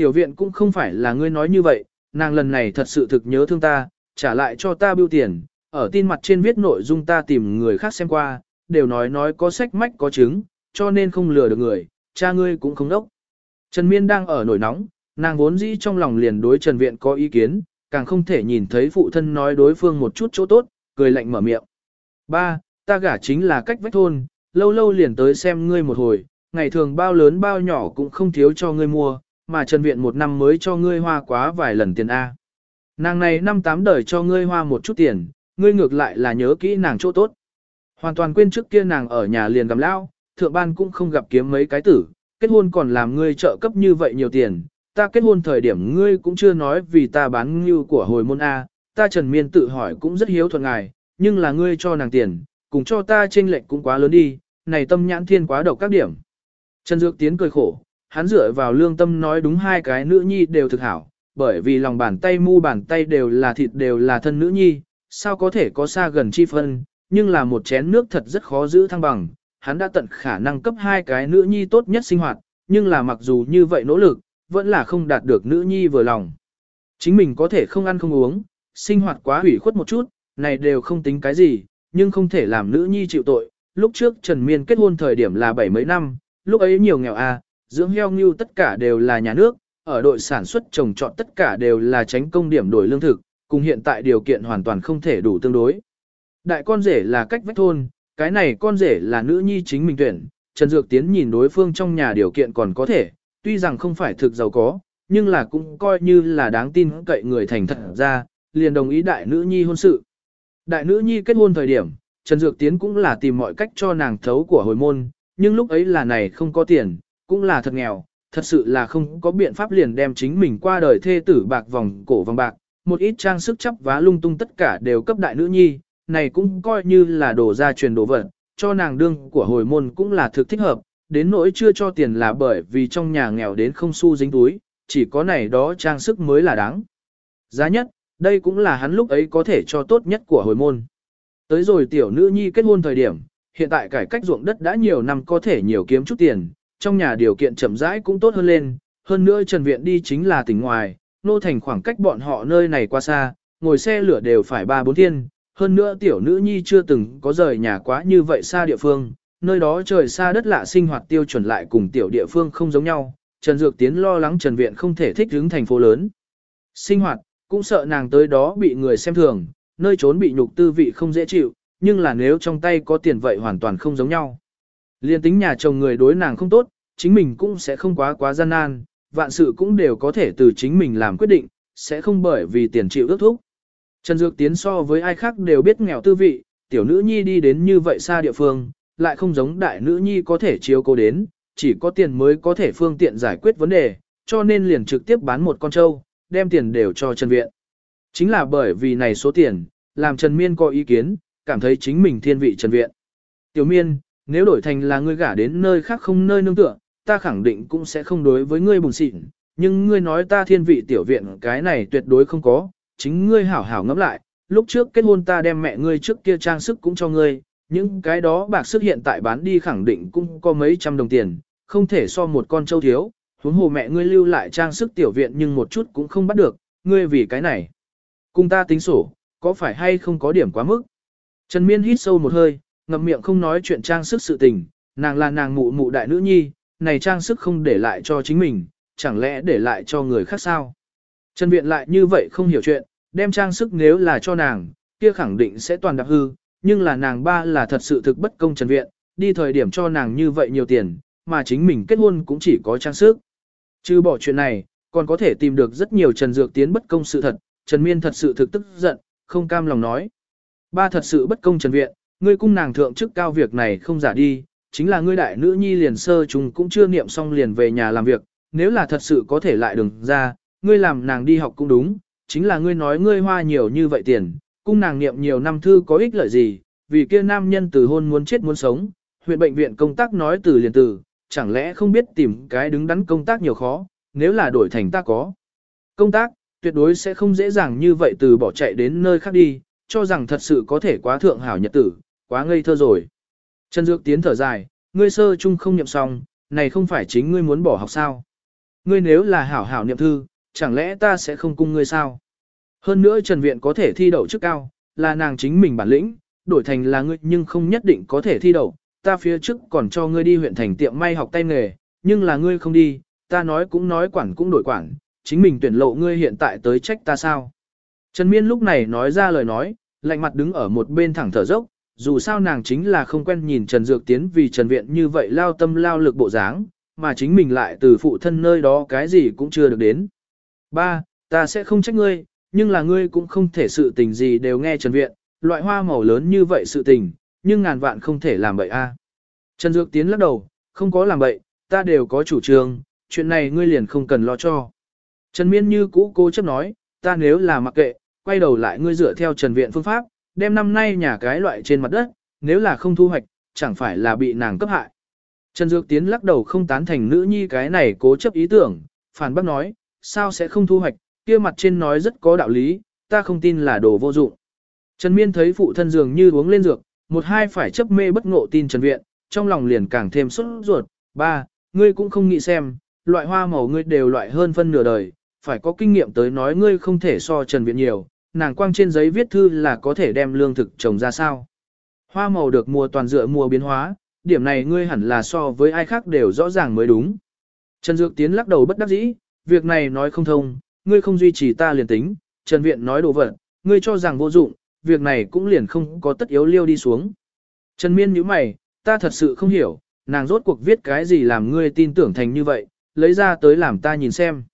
Speaker 1: Tiểu viện cũng không phải là ngươi nói như vậy, nàng lần này thật sự thực nhớ thương ta, trả lại cho ta bưu tiền, ở tin mặt trên viết nội dung ta tìm người khác xem qua, đều nói nói có sách mách có chứng, cho nên không lừa được người, cha ngươi cũng không đốc. Trần Miên đang ở nổi nóng, nàng vốn dĩ trong lòng liền đối Trần Viện có ý kiến, càng không thể nhìn thấy phụ thân nói đối phương một chút chỗ tốt, cười lạnh mở miệng. Ba, ta gả chính là cách vách thôn, lâu lâu liền tới xem ngươi một hồi, ngày thường bao lớn bao nhỏ cũng không thiếu cho ngươi mua, mà Trần Viện một năm mới cho ngươi hoa quá vài lần tiền A. Nàng này năm tám đời cho ngươi hoa một chút tiền, ngươi ngược lại là nhớ kỹ nàng chỗ tốt. Hoàn toàn quên trước kia nàng ở nhà liền gầm lao, thượng ban cũng không gặp kiếm mấy cái tử, kết hôn còn làm ngươi trợ cấp như vậy nhiều tiền, ta kết hôn thời điểm ngươi cũng chưa nói vì ta bán như của hồi môn A, ta Trần Miên tự hỏi cũng rất hiếu thuận ngài, nhưng là ngươi cho nàng tiền, cùng cho ta chênh lệch cũng quá lớn đi, này tâm nhãn thiên quá độc các điểm. Trần Dược Tiến cười khổ, hắn dựa vào lương tâm nói đúng hai cái nữ nhi đều thực hảo, bởi vì lòng bàn tay mu bàn tay đều là thịt đều là thân nữ nhi, sao có thể có xa gần chi phân, nhưng là một chén nước thật rất khó giữ thăng bằng, hắn đã tận khả năng cấp hai cái nữ nhi tốt nhất sinh hoạt, nhưng là mặc dù như vậy nỗ lực, vẫn là không đạt được nữ nhi vừa lòng. Chính mình có thể không ăn không uống, sinh hoạt quá hủy khuất một chút, này đều không tính cái gì, nhưng không thể làm nữ nhi chịu tội. Lúc trước Trần Miên kết hôn thời điểm là bảy mấy năm, lúc ấy nhiều nghèo à, dưỡng heo như tất cả đều là nhà nước, ở đội sản xuất trồng trọt tất cả đều là tránh công điểm đổi lương thực, cùng hiện tại điều kiện hoàn toàn không thể đủ tương đối. Đại con rể là cách vách thôn, cái này con rể là nữ nhi chính mình tuyển, Trần Dược Tiến nhìn đối phương trong nhà điều kiện còn có thể, tuy rằng không phải thực giàu có, nhưng là cũng coi như là đáng tin cậy người thành thật ra, liền đồng ý đại nữ nhi hôn sự. Đại nữ nhi kết hôn thời điểm, Trần Dược Tiến cũng là tìm mọi cách cho nàng thấu của hồi môn, nhưng lúc ấy là này không có tiền, cũng là thật nghèo, thật sự là không có biện pháp liền đem chính mình qua đời thê tử bạc vòng cổ vòng bạc, một ít trang sức chấp vá lung tung tất cả đều cấp đại nữ nhi, này cũng coi như là đổ gia truyền đồ vật, cho nàng đương của hồi môn cũng là thực thích hợp, đến nỗi chưa cho tiền là bởi vì trong nhà nghèo đến không xu dính túi, chỉ có này đó trang sức mới là đáng. Giá nhất, đây cũng là hắn lúc ấy có thể cho tốt nhất của hồi môn. Tới rồi tiểu nữ nhi kết hôn thời điểm, hiện tại cải cách ruộng đất đã nhiều năm có thể nhiều kiếm chút tiền, trong nhà điều kiện chậm rãi cũng tốt hơn lên, hơn nữa Trần Viện đi chính là tỉnh ngoài, nô thành khoảng cách bọn họ nơi này qua xa, ngồi xe lửa đều phải ba bốn thiên, hơn nữa tiểu nữ nhi chưa từng có rời nhà quá như vậy xa địa phương, nơi đó trời xa đất lạ sinh hoạt tiêu chuẩn lại cùng tiểu địa phương không giống nhau, Trần Dược Tiến lo lắng Trần Viện không thể thích ứng thành phố lớn. Sinh hoạt, cũng sợ nàng tới đó bị người xem thường, nơi trốn bị nhục tư vị không dễ chịu, nhưng là nếu trong tay có tiền vậy hoàn toàn không giống nhau. Liên tính nhà chồng người đối nàng không tốt, chính mình cũng sẽ không quá quá gian nan, vạn sự cũng đều có thể từ chính mình làm quyết định, sẽ không bởi vì tiền chịu ước thúc. Trần Dược Tiến so với ai khác đều biết nghèo tư vị, tiểu nữ nhi đi đến như vậy xa địa phương, lại không giống đại nữ nhi có thể chiếu cố đến, chỉ có tiền mới có thể phương tiện giải quyết vấn đề, cho nên liền trực tiếp bán một con trâu, đem tiền đều cho Trần Viện. Chính là bởi vì này số tiền, làm Trần Miên có ý kiến, cảm thấy chính mình thiên vị Trần Viện. Tiểu Miên, nếu đổi thành là ngươi gả đến nơi khác không nơi nương tựa, ta khẳng định cũng sẽ không đối với ngươi bùn xịn, nhưng ngươi nói ta thiên vị tiểu viện cái này tuyệt đối không có, chính ngươi hảo hảo ngẫm lại, lúc trước kết hôn ta đem mẹ ngươi trước kia trang sức cũng cho ngươi, những cái đó bạc sức hiện tại bán đi khẳng định cũng có mấy trăm đồng tiền, không thể so một con trâu thiếu, huống hồ mẹ ngươi lưu lại trang sức tiểu viện nhưng một chút cũng không bắt được, ngươi vì cái này. Cùng ta tính sổ, có phải hay không có điểm quá mức? Trần Miên hít sâu một hơi, ngậm miệng không nói chuyện trang sức sự tình, nàng là nàng mụ mụ đại nữ nhi, này trang sức không để lại cho chính mình, chẳng lẽ để lại cho người khác sao? Trần Viện lại như vậy không hiểu chuyện, đem trang sức nếu là cho nàng, kia khẳng định sẽ toàn đạp hư, nhưng là nàng ba là thật sự thực bất công Trần Viện, đi thời điểm cho nàng như vậy nhiều tiền, mà chính mình kết hôn cũng chỉ có trang sức. Chứ bỏ chuyện này, còn có thể tìm được rất nhiều Trần Dược Tiến bất công sự thật, Trần Miên thật sự thực tức giận, không cam lòng nói. Ba thật sự bất công Trần Viện, ngươi cung nàng thượng chức cao việc này không giả đi, chính là ngươi đại nữ nhi liền sơ chúng cũng chưa niệm xong liền về nhà làm việc, nếu là thật sự có thể lại đừng ra, ngươi làm nàng đi học cũng đúng, chính là ngươi nói ngươi hoa nhiều như vậy tiền, cung nàng niệm nhiều năm thư có ích lợi gì, vì kia nam nhân từ hôn muốn chết muốn sống, huyện bệnh viện công tác nói từ liền từ, chẳng lẽ không biết tìm cái đứng đắn công tác nhiều khó, nếu là đổi thành ta có. Công tác, tuyệt đối sẽ không dễ dàng như vậy từ bỏ chạy đến nơi khác đi, cho rằng thật sự có thể quá thượng hảo nhật tử, quá ngây thơ rồi. Trần Dược Tiến thở dài, ngươi sơ chung không niệm xong, này không phải chính ngươi muốn bỏ học sao. Ngươi nếu là hảo hảo niệm thư, chẳng lẽ ta sẽ không cung ngươi sao? Hơn nữa Trần Viện có thể thi đậu chức cao, là nàng chính mình bản lĩnh, đổi thành là ngươi nhưng không nhất định có thể thi đậu, ta phía trước còn cho ngươi đi huyện thành tiệm may học tay nghề, nhưng là ngươi không đi, ta nói cũng nói quản cũng đổi quản, chính mình tuyển lộ ngươi hiện tại tới trách ta sao. Trần Miên lúc này nói ra lời nói, lạnh mặt đứng ở một bên thẳng thở dốc, dù sao nàng chính là không quen nhìn Trần Dược Tiến vì Trần Viện như vậy lao tâm lao lực bộ dáng, mà chính mình lại từ phụ thân nơi đó cái gì cũng chưa được đến. Ba, ta sẽ không trách ngươi, nhưng là ngươi cũng không thể sự tình gì đều nghe Trần Viện, loại hoa màu lớn như vậy sự tình, nhưng ngàn vạn không thể làm vậy a. Trần Dược Tiến lắc đầu, không có làm vậy, ta đều có chủ trương, chuyện này ngươi liền không cần lo cho. Trần Miên như cũ cố chấp nói, ta nếu là mặc kệ, quay đầu lại ngươi dựa theo Trần Viện phương pháp, đem năm nay nhà cái loại trên mặt đất, nếu là không thu hoạch, chẳng phải là bị nàng cấp hại. Trần Dược Tiến lắc đầu không tán thành nữ nhi cái này cố chấp ý tưởng, phản bác nói, sao sẽ không thu hoạch, kia mặt trên nói rất có đạo lý, ta không tin là đồ vô dụng. Trần Miên thấy phụ thân dường như uống lên dược, một hai phải chấp mê bất ngộ tin Trần Viện, trong lòng liền càng thêm sốt ruột, ba, ngươi cũng không nghĩ xem, loại hoa màu ngươi đều loại hơn phân nửa đời, phải có kinh nghiệm tới nói ngươi không thể so Trần Viện nhiều, nàng quang trên giấy viết thư là có thể đem lương thực trồng ra sao. Hoa màu được mùa toàn dựa mùa biến hóa, điểm này ngươi hẳn là so với ai khác đều rõ ràng mới đúng. Trần Dược Tiến lắc đầu bất đắc dĩ, việc này nói không thông, ngươi không duy trì ta liền tính, Trần Viện nói đồ vật, ngươi cho rằng vô dụng, việc này cũng liền không có tất yếu liêu đi xuống. Trần Miên nhíu mày, ta thật sự không hiểu, nàng rốt cuộc viết cái gì làm ngươi tin tưởng thành như vậy, lấy ra tới làm ta nhìn xem.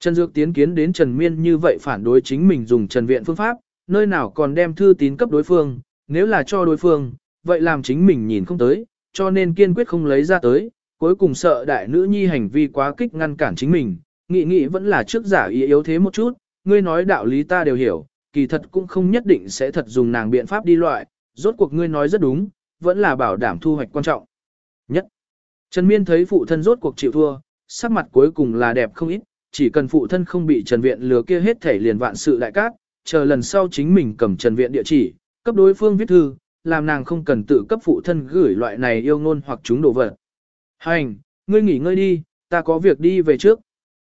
Speaker 1: Trần Dược tiến kiến đến Trần Miên như vậy phản đối chính mình dùng Trần Viện phương pháp, nơi nào còn đem thư tín cấp đối phương, nếu là cho đối phương, vậy làm chính mình nhìn không tới, cho nên kiên quyết không lấy ra tới, cuối cùng sợ đại nữ nhi hành vi quá kích ngăn cản chính mình, nghĩ nghĩ vẫn là trước giả ý yếu thế một chút, ngươi nói đạo lý ta đều hiểu, kỳ thật cũng không nhất định sẽ thật dùng nàng biện pháp đi loại, rốt cuộc ngươi nói rất đúng, vẫn là bảo đảm thu hoạch quan trọng. Nhất, Trần Miên thấy phụ thân rốt cuộc chịu thua, sắc mặt cuối cùng là đẹp không ít, chỉ cần phụ thân không bị Trần Viện lừa kia hết thể liền vạn sự đại cát, chờ lần sau chính mình cầm Trần Viện địa chỉ, cấp đối phương viết thư, làm nàng không cần tự cấp phụ thân gửi loại này yêu ngôn hoặc chúng đồ vật. Hành, ngươi nghỉ ngơi đi, ta có việc đi về trước.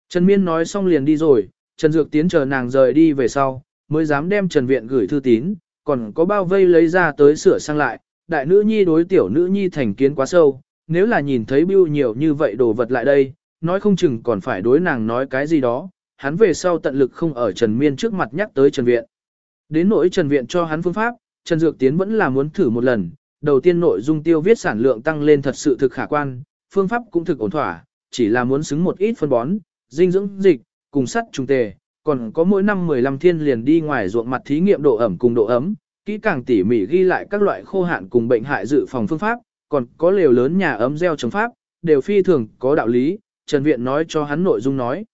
Speaker 1: Trần Miên nói xong liền đi rồi, Trần Dược Tiến chờ nàng rời đi về sau, mới dám đem Trần Viện gửi thư tín, còn có bao vây lấy ra tới sửa sang lại, đại nữ nhi đối tiểu nữ nhi thành kiến quá sâu, nếu là nhìn thấy bưu nhiều như vậy đồ vật lại đây, nói không chừng còn phải đối nàng nói cái gì đó, hắn về sau tận lực không ở Trần Miên trước mặt nhắc tới Trần Viện. Đến nỗi Trần Viện cho hắn phương pháp, Trần Dược Tiến vẫn là muốn thử một lần, đầu tiên nội dung tiêu viết sản lượng tăng lên thật sự thực khả quan, phương pháp cũng thực ổn thỏa, chỉ là muốn xứng một ít phân bón, dinh dưỡng dịch, cùng sắt trùng tề, còn có mỗi năm 15 thiên liền đi ngoài ruộng mặt thí nghiệm độ ẩm cùng độ ấm, kỹ càng tỉ mỉ ghi lại các loại khô hạn cùng bệnh hại dự phòng phương pháp, còn có lều lớn nhà ấm gieo trồng pháp, đều phi thường có đạo lý, Trần Viện nói cho hắn nội dung nói.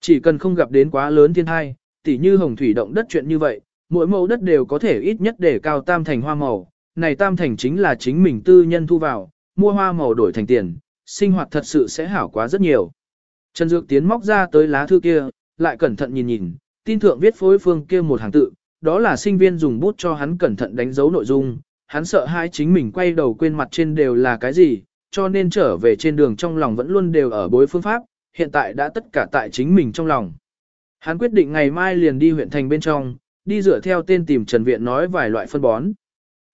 Speaker 1: Chỉ cần không gặp đến quá lớn thiên thai, tỉ như hồng thủy động đất chuyện như vậy, mỗi mẫu đất đều có thể ít nhất để cao tam thành hoa màu, này tam thành chính là chính mình tư nhân thu vào, mua hoa màu đổi thành tiền, sinh hoạt thật sự sẽ hảo quá rất nhiều. Trần Dược Tiến móc ra tới lá thư kia, lại cẩn thận nhìn nhìn, tin thượng viết phối phương kia một hàng tự, đó là sinh viên dùng bút cho hắn cẩn thận đánh dấu nội dung, hắn sợ hai chính mình quay đầu quên mặt trên đều là cái gì, cho nên trở về trên đường trong lòng vẫn luôn đều ở bối phương pháp, hiện tại đã tất cả tại chính mình trong lòng. Hắn quyết định ngày mai liền đi huyện thành bên trong, đi dựa theo tên tìm Trần Viện nói vài loại phân bón.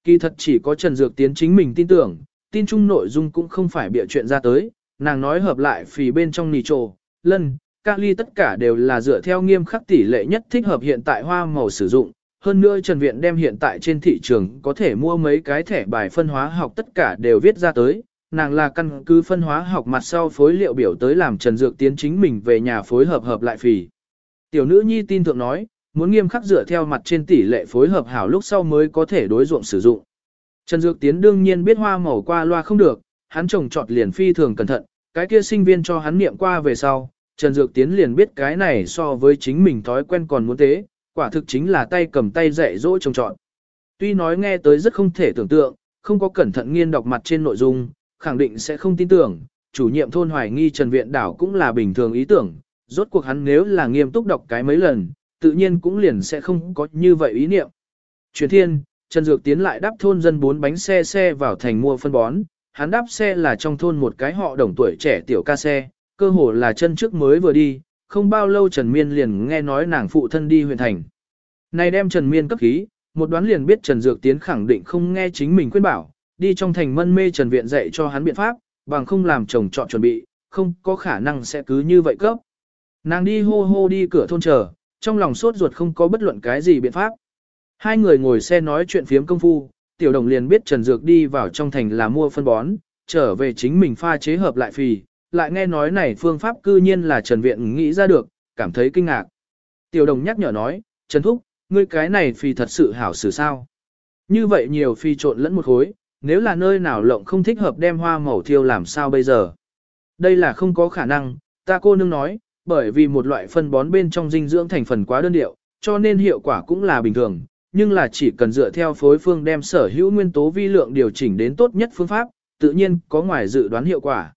Speaker 1: Kỳ thật chỉ có Trần Dược Tiến chính mình tin tưởng, tin chung nội dung cũng không phải bịa chuyện ra tới, nàng nói hợp lại phì bên trong nì trồ, lân, kali tất cả đều là dựa theo nghiêm khắc tỷ lệ nhất thích hợp hiện tại hoa màu sử dụng. Hơn nữa Trần Viện đem hiện tại trên thị trường có thể mua mấy cái thẻ bài phân hóa học tất cả đều viết ra tới, nàng là căn cứ phân hóa học mặt sau phối liệu biểu tới làm Trần Dược Tiến chính mình về nhà phối hợp hợp lại phì. Tiểu nữ nhi tin thượng nói, muốn nghiêm khắc dựa theo mặt trên tỷ lệ phối hợp hảo lúc sau mới có thể đối dụng sử dụng. Trần Dược Tiến đương nhiên biết hoa màu qua loa không được, hắn trồng trọt liền phi thường cẩn thận, cái kia sinh viên cho hắn niệm qua về sau, Trần Dược Tiến liền biết cái này so với chính mình thói quen còn muốn tế, quả thực chính là tay cầm tay dạy dỗ trồng trọt. Tuy nói nghe tới rất không thể tưởng tượng, không có cẩn thận nghiên đọc mặt trên nội dung, khẳng định sẽ không tin tưởng, chủ nhiệm thôn hoài nghi Trần Viện Đảo cũng là bình thường ý tưởng, rốt cuộc hắn nếu là nghiêm túc đọc cái mấy lần, tự nhiên cũng liền sẽ không có như vậy ý niệm. Chuyển thiên, Trần Dược tiến lại đáp thôn dân bốn bánh xe xe vào thành mua phân bón, hắn đáp xe là trong thôn một cái họ đồng tuổi trẻ tiểu ca xe, cơ hồ là chân trước mới vừa đi, không bao lâu Trần Miên liền nghe nói nàng phụ thân đi huyện thành. Này đem Trần Miên cấp khí, một đoán liền biết Trần Dược Tiến khẳng định không nghe chính mình khuyên bảo, đi trong thành mân mê Trần Viện dạy cho hắn biện pháp, bằng không làm chồng chọn chuẩn bị, không có khả năng sẽ cứ như vậy cấp. Nàng đi hô hô đi cửa thôn chờ, trong lòng sốt ruột không có bất luận cái gì biện pháp. Hai người ngồi xe nói chuyện phiếm công phu, tiểu đồng liền biết Trần Dược đi vào trong thành là mua phân bón, trở về chính mình pha chế hợp lại phì, lại nghe nói này phương pháp cư nhiên là Trần Viện nghĩ ra được, cảm thấy kinh ngạc. Tiểu đồng nhắc nhở nói, Trần Thúc, ngươi cái này phì thật sự hảo xử sao. Như vậy nhiều phi trộn lẫn một khối, nếu là nơi nào lộng không thích hợp đem hoa màu thiêu làm sao bây giờ. Đây là không có khả năng, ta cô nương nói, bởi vì một loại phân bón bên trong dinh dưỡng thành phần quá đơn điệu, cho nên hiệu quả cũng là bình thường, nhưng là chỉ cần dựa theo phối phương đem sở hữu nguyên tố vi lượng điều chỉnh đến tốt nhất phương pháp, tự nhiên có ngoài dự đoán hiệu quả.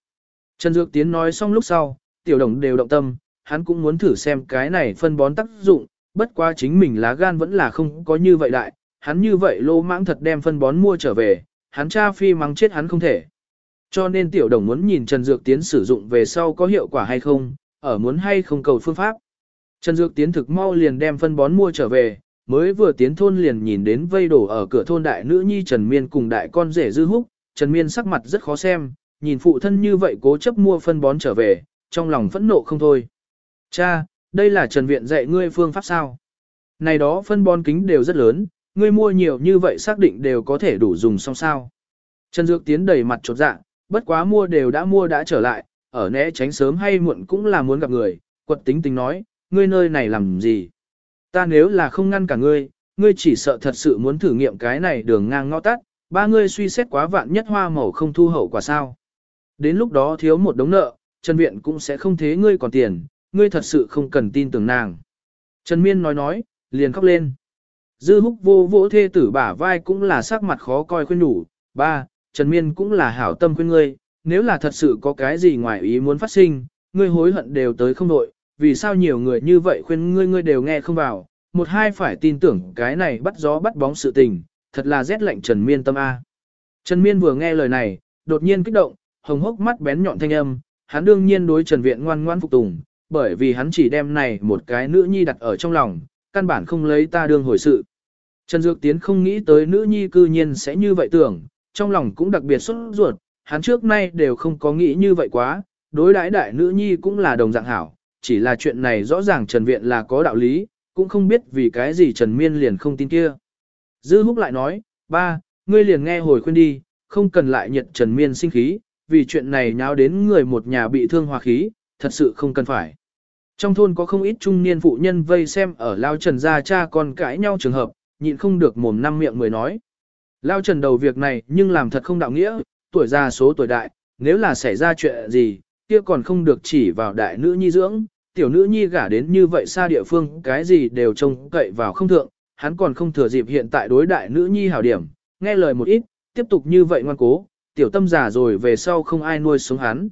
Speaker 1: Trần Dược Tiến nói xong lúc sau, tiểu đồng đều động tâm, hắn cũng muốn thử xem cái này phân bón tác dụng, bất quá chính mình lá gan vẫn là không có như vậy đại, hắn như vậy lô mãng thật đem phân bón mua trở về, hắn cha phi mắng chết hắn không thể. Cho nên tiểu đồng muốn nhìn Trần Dược Tiến sử dụng về sau có hiệu quả hay không, ở muốn hay không cầu phương pháp. Trần Dược Tiến thực mau liền đem phân bón mua trở về, mới vừa tiến thôn liền nhìn đến vây đổ ở cửa thôn đại nữ nhi Trần Miên cùng đại con rể dư húc, Trần Miên sắc mặt rất khó xem, nhìn phụ thân như vậy cố chấp mua phân bón trở về, trong lòng phẫn nộ không thôi. Cha, đây là Trần Viện dạy ngươi phương pháp sao? Này đó phân bón kính đều rất lớn, ngươi mua nhiều như vậy xác định đều có thể đủ dùng xong sao. Trần Dược Tiến đầy mặt chột dạ, bất quá mua đều đã mua đã trở lại, ở né tránh sớm hay muộn cũng là muốn gặp người, quật tính tính nói, ngươi nơi này làm gì? Ta nếu là không ngăn cả ngươi, ngươi chỉ sợ thật sự muốn thử nghiệm cái này đường ngang ngõ tắt, ba ngươi suy xét quá vạn nhất hoa màu không thu hậu quả sao. Đến lúc đó thiếu một đống nợ, Trần Viện cũng sẽ không thế ngươi còn tiền, ngươi thật sự không cần tin tưởng nàng. Trần Miên nói nói, liền khóc lên. Dư húc vô vỗ thê tử bả vai cũng là sắc mặt khó coi khuyên nhủ, ba, Trần Miên cũng là hảo tâm khuyên ngươi, nếu là thật sự có cái gì ngoài ý muốn phát sinh, ngươi hối hận đều tới không đội, vì sao nhiều người như vậy khuyên ngươi ngươi đều nghe không vào, một hai phải tin tưởng cái này bắt gió bắt bóng sự tình, thật là rét lạnh Trần Miên tâm A. Trần Miên vừa nghe lời này, đột nhiên kích động, hồng hốc mắt bén nhọn thanh âm, hắn đương nhiên đối Trần Viện ngoan ngoan phục tùng, bởi vì hắn chỉ đem này một cái nữ nhi đặt ở trong lòng, căn bản không lấy ta đương hồi sự. Trần Dược Tiến không nghĩ tới nữ nhi cư nhiên sẽ như vậy tưởng, trong lòng cũng đặc biệt xuất ruột, hắn trước nay đều không có nghĩ như vậy quá, đối đãi đại nữ nhi cũng là đồng dạng hảo, chỉ là chuyện này rõ ràng Trần Viện là có đạo lý, cũng không biết vì cái gì Trần Miên liền không tin kia. Dư Húc lại nói, ba, ngươi liền nghe hồi khuyên đi, không cần lại nhận Trần Miên sinh khí, vì chuyện này nháo đến người một nhà bị thương hòa khí, thật sự không cần phải. Trong thôn có không ít trung niên phụ nhân vây xem ở Lao Trần gia cha con cãi nhau trường hợp, nhịn không được mồm năm miệng mới nói. Lao Trần đầu việc này nhưng làm thật không đạo nghĩa, tuổi già số tuổi đại, nếu là xảy ra chuyện gì, kia còn không được chỉ vào đại nữ nhi dưỡng, tiểu nữ nhi gả đến như vậy xa địa phương, cái gì đều trông cậy vào không thượng, hắn còn không thừa dịp hiện tại đối đại nữ nhi hảo điểm, nghe lời một ít, tiếp tục như vậy ngoan cố, tiểu tâm già rồi về sau không ai nuôi sống hắn.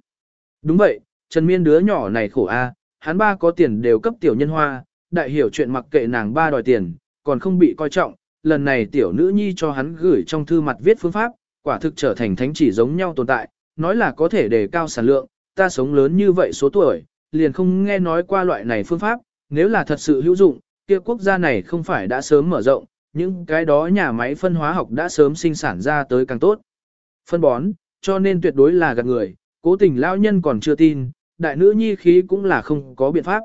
Speaker 1: Đúng vậy, Trần Miên đứa nhỏ này khổ a, hắn ba có tiền đều cấp tiểu nhân hoa, đại hiểu chuyện mặc kệ nàng ba đòi tiền, còn không bị coi trọng, lần này tiểu nữ nhi cho hắn gửi trong thư mặt viết phương pháp, quả thực trở thành thánh chỉ giống nhau tồn tại, nói là có thể đề cao sản lượng, ta sống lớn như vậy số tuổi, liền không nghe nói qua loại này phương pháp, nếu là thật sự hữu dụng, kia quốc gia này không phải đã sớm mở rộng, những cái đó nhà máy phân hóa học đã sớm sinh sản ra tới càng tốt. Phân bón, cho nên tuyệt đối là gạt người, cố tình lão nhân còn chưa tin, đại nữ nhi khí cũng là không có biện pháp.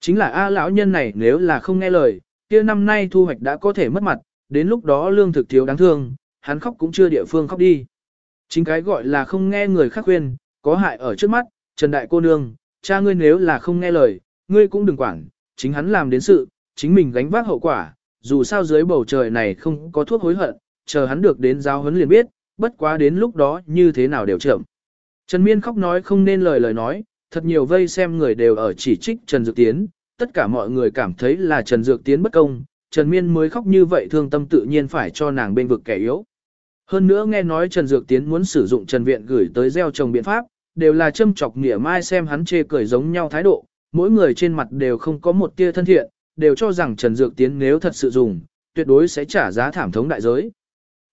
Speaker 1: Chính là A lão nhân này nếu là không nghe lời, kia năm nay thu hoạch đã có thể mất mặt, đến lúc đó lương thực thiếu đáng thương, hắn khóc cũng chưa địa phương khóc đi. Chính cái gọi là không nghe người khác khuyên, có hại ở trước mắt, Trần Đại cô nương, cha ngươi nếu là không nghe lời, ngươi cũng đừng quản, chính hắn làm đến sự, chính mình gánh vác hậu quả, dù sao dưới bầu trời này không có thuốc hối hận, chờ hắn được đến giáo huấn liền biết, bất quá đến lúc đó như thế nào đều chậm. Trần Miên khóc nói không nên lời lời nói, thật nhiều vây xem người đều ở chỉ trích Trần Dược Tiến, tất cả mọi người cảm thấy là Trần Dược Tiến bất công, Trần Miên mới khóc như vậy thương tâm tự nhiên phải cho nàng bên vực kẻ yếu. Hơn nữa nghe nói Trần Dược Tiến muốn sử dụng Trần Viện gửi tới gieo trồng biện pháp, đều là châm chọc nghĩa mai xem hắn chê cười giống nhau thái độ, mỗi người trên mặt đều không có một tia thân thiện, đều cho rằng Trần Dược Tiến nếu thật sự dùng, tuyệt đối sẽ trả giá thảm thống đại giới.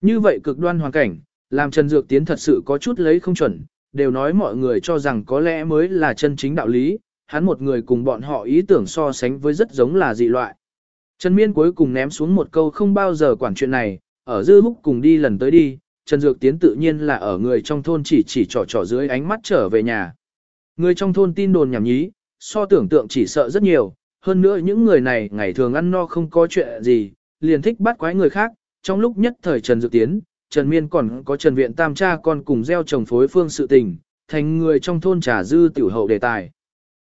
Speaker 1: Như vậy cực đoan hoàn cảnh, làm Trần Dược Tiến thật sự có chút lấy không chuẩn, đều nói mọi người cho rằng có lẽ mới là chân chính đạo lý, hắn một người cùng bọn họ ý tưởng so sánh với rất giống là dị loại. Trần Miên cuối cùng ném xuống một câu không bao giờ quản chuyện này, ở dư húc cùng đi lần tới đi, Trần Dược Tiến tự nhiên là ở người trong thôn chỉ chỉ trò trò dưới ánh mắt trở về nhà. Người trong thôn tin đồn nhảm nhí, so tưởng tượng chỉ sợ rất nhiều, hơn nữa những người này ngày thường ăn no không có chuyện gì, liền thích bắt quái người khác, trong lúc nhất thời Trần Dược Tiến, Trần Miên còn có Trần Viện Tam cha con cùng gieo trồng phối phương sự tình, thành người trong thôn trà dư tiểu hậu đề tài.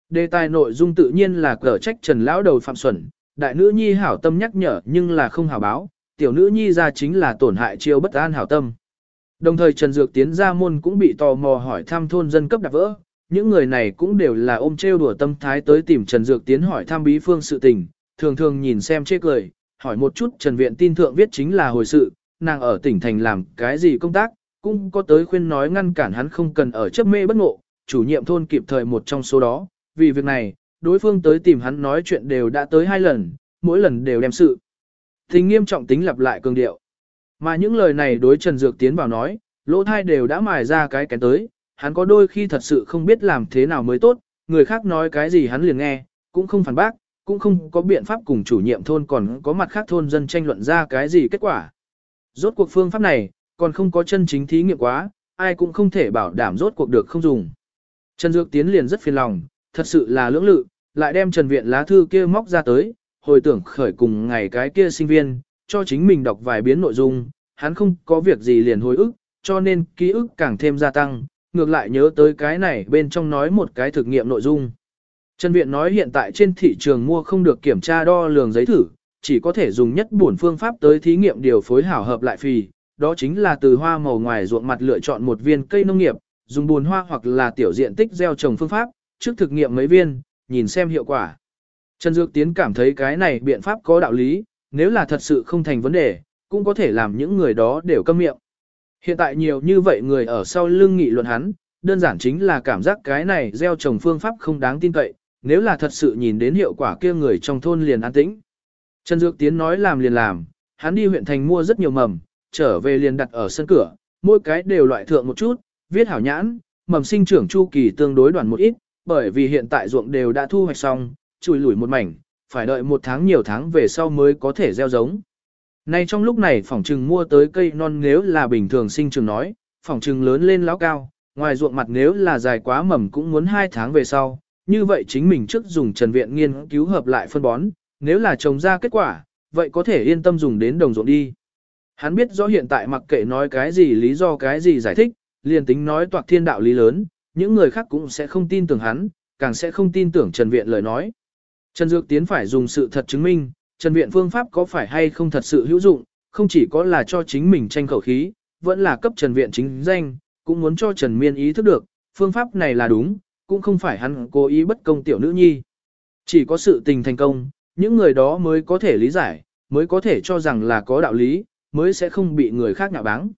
Speaker 1: Đề tài nội dung tự nhiên là cờ trách Trần Lão đầu Phạm Xuẩn, đại nữ nhi hảo tâm nhắc nhở nhưng là không hảo báo, tiểu nữ nhi ra chính là tổn hại chiêu bất an hảo tâm. Đồng thời Trần Dược Tiến ra môn cũng bị tò mò hỏi thăm thôn dân cấp đạp vỡ, những người này cũng đều là ôm trêu đùa tâm thái tới tìm Trần Dược Tiến hỏi thăm bí phương sự tình, thường thường nhìn xem chê cười, hỏi một chút Trần Viện tin thượng viết chính là hồi sự, nàng ở tỉnh thành làm cái gì công tác, cũng có tới khuyên nói ngăn cản hắn không cần ở chấp mê bất ngộ, chủ nhiệm thôn kịp thời một trong số đó, vì việc này, đối phương tới tìm hắn nói chuyện đều đã tới hai lần, mỗi lần đều đem sự. Tình nghiêm trọng tính lặp lại cường điệu. Mà những lời này đối Trần Dược Tiến vào nói, lỗ thai đều đã mài ra cái kén tới, hắn có đôi khi thật sự không biết làm thế nào mới tốt, người khác nói cái gì hắn liền nghe, cũng không phản bác, cũng không có biện pháp cùng chủ nhiệm thôn còn có mặt khác thôn dân tranh luận ra cái gì kết quả. Rốt cuộc phương pháp này, còn không có chân chính thí nghiệm quá, ai cũng không thể bảo đảm rốt cuộc được không dùng. Trần Dược Tiến liền rất phiền lòng, thật sự là lưỡng lự, lại đem Trần Viện lá thư kia móc ra tới, hồi tưởng khởi cùng ngày cái kia sinh viên, cho chính mình đọc vài biến nội dung, hắn không có việc gì liền hồi ức, cho nên ký ức càng thêm gia tăng, ngược lại nhớ tới cái này bên trong nói một cái thực nghiệm nội dung. Trần Viện nói hiện tại trên thị trường mua không được kiểm tra đo lường giấy thử, chỉ có thể dùng nhất bổn phương pháp tới thí nghiệm điều phối hảo hợp lại phì, đó chính là từ hoa màu ngoài ruộng mặt lựa chọn một viên cây nông nghiệp, dùng bùn hoa hoặc là tiểu diện tích gieo trồng phương pháp, trước thực nghiệm mấy viên, nhìn xem hiệu quả. Trần Dược Tiến cảm thấy cái này biện pháp có đạo lý, nếu là thật sự không thành vấn đề, cũng có thể làm những người đó đều câm miệng. Hiện tại nhiều như vậy người ở sau lưng nghị luận hắn, đơn giản chính là cảm giác cái này gieo trồng phương pháp không đáng tin cậy, nếu là thật sự nhìn đến hiệu quả kia người trong thôn liền an tĩnh. Trần Dược Tiến nói làm liền làm, hắn đi huyện thành mua rất nhiều mầm, trở về liền đặt ở sân cửa, mỗi cái đều loại thượng một chút, viết hảo nhãn, mầm sinh trưởng chu kỳ tương đối đoạn một ít, bởi vì hiện tại ruộng đều đã thu hoạch xong, chùi lủi một mảnh, phải đợi một tháng nhiều tháng về sau mới có thể gieo giống. Nay trong lúc này phỏng trừng mua tới cây non nếu là bình thường sinh trưởng nói, phỏng trừng lớn lên lão cao, ngoài ruộng mặt nếu là dài quá mầm cũng muốn hai tháng về sau, như vậy chính mình trước dùng trần viện nghiên cứu hợp lại phân bón, nếu là trồng ra kết quả, vậy có thể yên tâm dùng đến đồng ruộng đi. Hắn biết rõ hiện tại mặc kệ nói cái gì lý do cái gì giải thích, liền tính nói toạc thiên đạo lý lớn, những người khác cũng sẽ không tin tưởng hắn, càng sẽ không tin tưởng Trần Viện lời nói. Trần Dược Tiến phải dùng sự thật chứng minh, Trần Viện phương pháp có phải hay không thật sự hữu dụng, không chỉ có là cho chính mình tranh khẩu khí, vẫn là cấp Trần Viện chính danh, cũng muốn cho Trần Miên ý thức được, phương pháp này là đúng, cũng không phải hắn cố ý bất công tiểu nữ nhi. Chỉ có sự tình thành công, những người đó mới có thể lý giải, mới có thể cho rằng là có đạo lý, mới sẽ không bị người khác nhạo báng.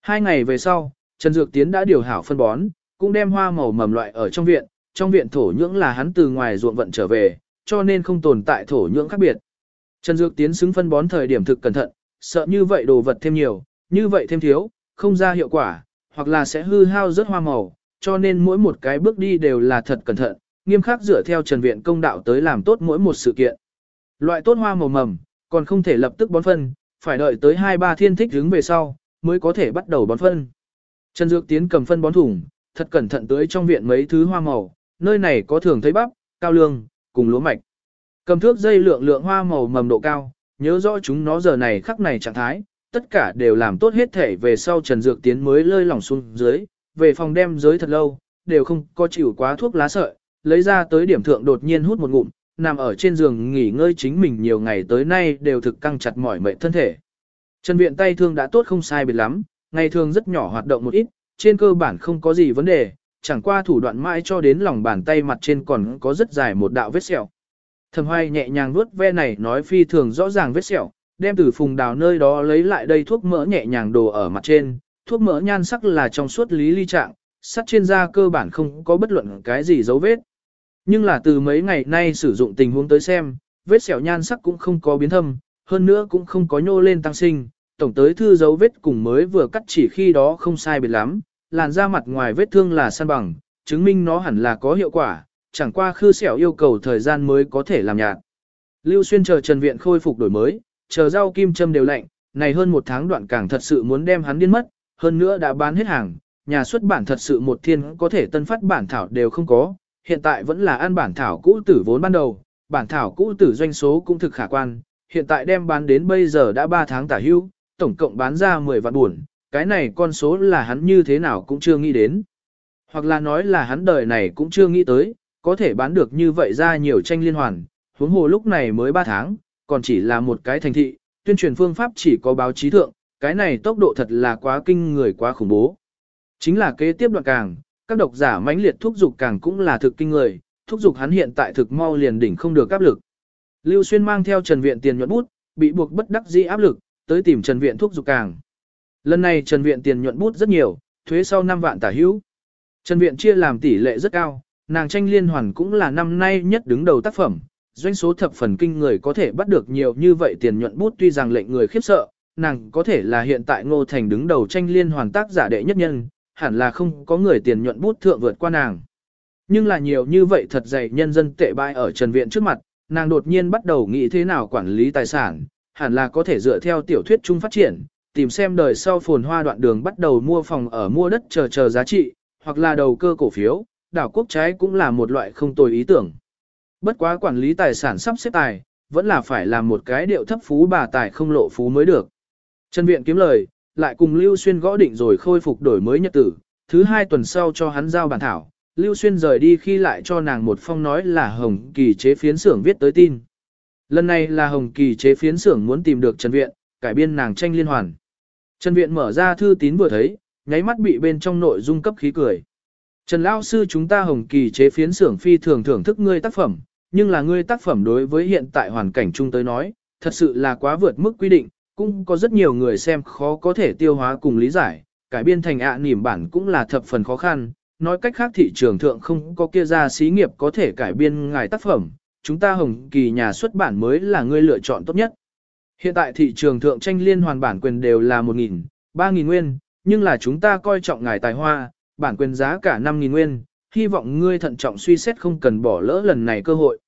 Speaker 1: Hai ngày về sau, Trần Dược Tiến đã điều hảo phân bón, cũng đem hoa màu mầm loại ở trong viện, trong viện thổ nhưỡng là hắn từ ngoài ruộng vận trở về, cho nên không tồn tại thổ nhưỡng khác biệt. Trần Dược Tiến xứng phân bón thời điểm thực cẩn thận, sợ như vậy đồ vật thêm nhiều, như vậy thêm thiếu, không ra hiệu quả, hoặc là sẽ hư hao rất hoa màu, cho nên mỗi một cái bước đi đều là thật cẩn thận, nghiêm khắc dựa theo Trần Viện công đạo tới làm tốt mỗi một sự kiện. Loại tốt hoa màu mầm, còn không thể lập tức bón phân, phải đợi tới 2-3 thiên thích hướng về sau, mới có thể bắt đầu bón phân. Trần Dược Tiến cầm phân bón thủng, thật cẩn thận tới trong viện mấy thứ hoa màu, nơi này có thường thấy bắp, cao lương, cùng lúa mạch. Cầm thước dây lượng lượng hoa màu mầm độ cao, nhớ rõ chúng nó giờ này khắc này trạng thái, tất cả đều làm tốt hết thể về sau Trần Dược Tiến mới lơi lỏng xuống dưới, về phòng đem giới thật lâu, đều không có chịu quá thuốc lá sợi, lấy ra tới điểm thượng đột nhiên hút một ngụm, nằm ở trên giường nghỉ ngơi chính mình nhiều ngày tới nay đều thực căng chặt mỏi mệt thân thể. Trần Viện tay thương đã tốt không sai biệt lắm, ngày thường rất nhỏ hoạt động một ít, trên cơ bản không có gì vấn đề, chẳng qua thủ đoạn mãi cho đến lòng bàn tay mặt trên còn có rất dài một đạo vết sẹo. Thẩm Hoài nhẹ nhàng vuốt ve này nói phi thường rõ ràng vết sẹo, đem từ phùng đào nơi đó lấy lại đây thuốc mỡ nhẹ nhàng đồ ở mặt trên, thuốc mỡ nhan sắc là trong suốt lý ly trạng, sắt trên da cơ bản không có bất luận cái gì dấu vết. Nhưng là từ mấy ngày nay sử dụng tình huống tới xem, vết sẹo nhan sắc cũng không có biến thâm, hơn nữa cũng không có nhô lên tăng sinh, tổng tới thư dấu vết cùng mới vừa cắt chỉ khi đó không sai biệt lắm, làn da mặt ngoài vết thương là san bằng, chứng minh nó hẳn là có hiệu quả, chẳng qua khư sẹo yêu cầu thời gian mới có thể làm nhạt. Lưu Xuyên chờ Trần Viện khôi phục đổi mới, chờ rau kim châm đều lạnh, này hơn một tháng đoạn càng thật sự muốn đem hắn điên mất, hơn nữa đã bán hết hàng, nhà xuất bản thật sự một thiên có thể tân phát bản thảo đều không có, hiện tại vẫn là ăn bản thảo cũ tử vốn ban đầu, bản thảo cũ tử doanh số cũng thực khả quan, hiện tại đem bán đến bây giờ đã 3 tháng tả hưu, tổng cộng bán ra 10 vạn buồn, cái này con số là hắn như thế nào cũng chưa nghĩ đến. Hoặc là nói là hắn đời này cũng chưa nghĩ tới, có thể bán được như vậy ra nhiều tranh liên hoàn, huống hồ lúc này mới 3 tháng, còn chỉ là một cái thành thị, tuyên truyền phương pháp chỉ có báo chí thượng, cái này tốc độ thật là quá kinh người quá khủng bố. Chính là kế tiếp đoạn càng, các độc giả mãnh liệt thúc dục càng cũng là thực kinh người, thúc dục hắn hiện tại thực mau liền đỉnh không được áp lực. Lưu Xuyên mang theo Trần Viện tiền nhuận bút, bị buộc bất đắc dĩ áp lực, tới tìm Trần Viện thúc dục càng. Lần này Trần Viện tiền nhuận bút rất nhiều, thuế sau 5 vạn tả hữu. Trần Viện chia làm tỷ lệ rất cao, nàng tranh liên hoàn cũng là năm nay nhất đứng đầu tác phẩm, doanh số thập phần kinh người có thể bắt được nhiều như vậy tiền nhuận bút tuy rằng lệnh người khiếp sợ, nàng có thể là hiện tại Ngô Thành đứng đầu tranh liên hoàn tác giả đệ nhất nhân, hẳn là không có người tiền nhuận bút thượng vượt qua nàng. Nhưng là nhiều như vậy thật dày nhân dân tệ bại ở Trần Viện trước mặt, nàng đột nhiên bắt đầu nghĩ thế nào quản lý tài sản, hẳn là có thể dựa theo tiểu thuyết chung phát triển, tìm xem đời sau phồn hoa đoạn đường bắt đầu mua phòng ở mua đất chờ chờ giá trị, hoặc là đầu cơ cổ phiếu, đảo quốc trái cũng là một loại không tồi ý tưởng. Bất quá quản lý tài sản sắp xếp tài, vẫn là phải làm một cái điệu thấp phú bà tài không lộ phú mới được. Trần Viện kiếm lời, lại cùng Lưu Xuyên gõ định rồi khôi phục đổi mới nhật tử, thứ hai tuần sau cho hắn giao bản thảo, Lưu Xuyên rời đi khi lại cho nàng một phong nói là Hồng Kỳ chế phiến xưởng viết tới tin. Lần này là Hồng Kỳ chế phiến xưởng muốn tìm được Trần Viện, cải biên nàng tranh liên hoàn. Trần Viện mở ra thư tín vừa thấy, nháy mắt bị bên trong nội dung cấp khí cười. Trần Lão Sư chúng ta Hồng Kỳ chế phiến xưởng phi thường thưởng thức ngươi tác phẩm, nhưng là ngươi tác phẩm đối với hiện tại hoàn cảnh chung tới nói, thật sự là quá vượt mức quy định, cũng có rất nhiều người xem khó có thể tiêu hóa cùng lý giải, cải biên thành ạ à nỉm bản cũng là thập phần khó khăn, nói cách khác thị trường thượng không có kia ra xí nghiệp có thể cải biên ngài tác phẩm, chúng ta Hồng Kỳ nhà xuất bản mới là người lựa chọn tốt nhất. Hiện tại thị trường thượng tranh liên hoàn bản quyền đều là 1.000, 3.000 nguyên, nhưng là chúng ta coi trọng ngài tài hoa, bản quyền giá cả 5.000 nguyên, hy vọng ngươi thận trọng suy xét không cần bỏ lỡ lần này cơ hội.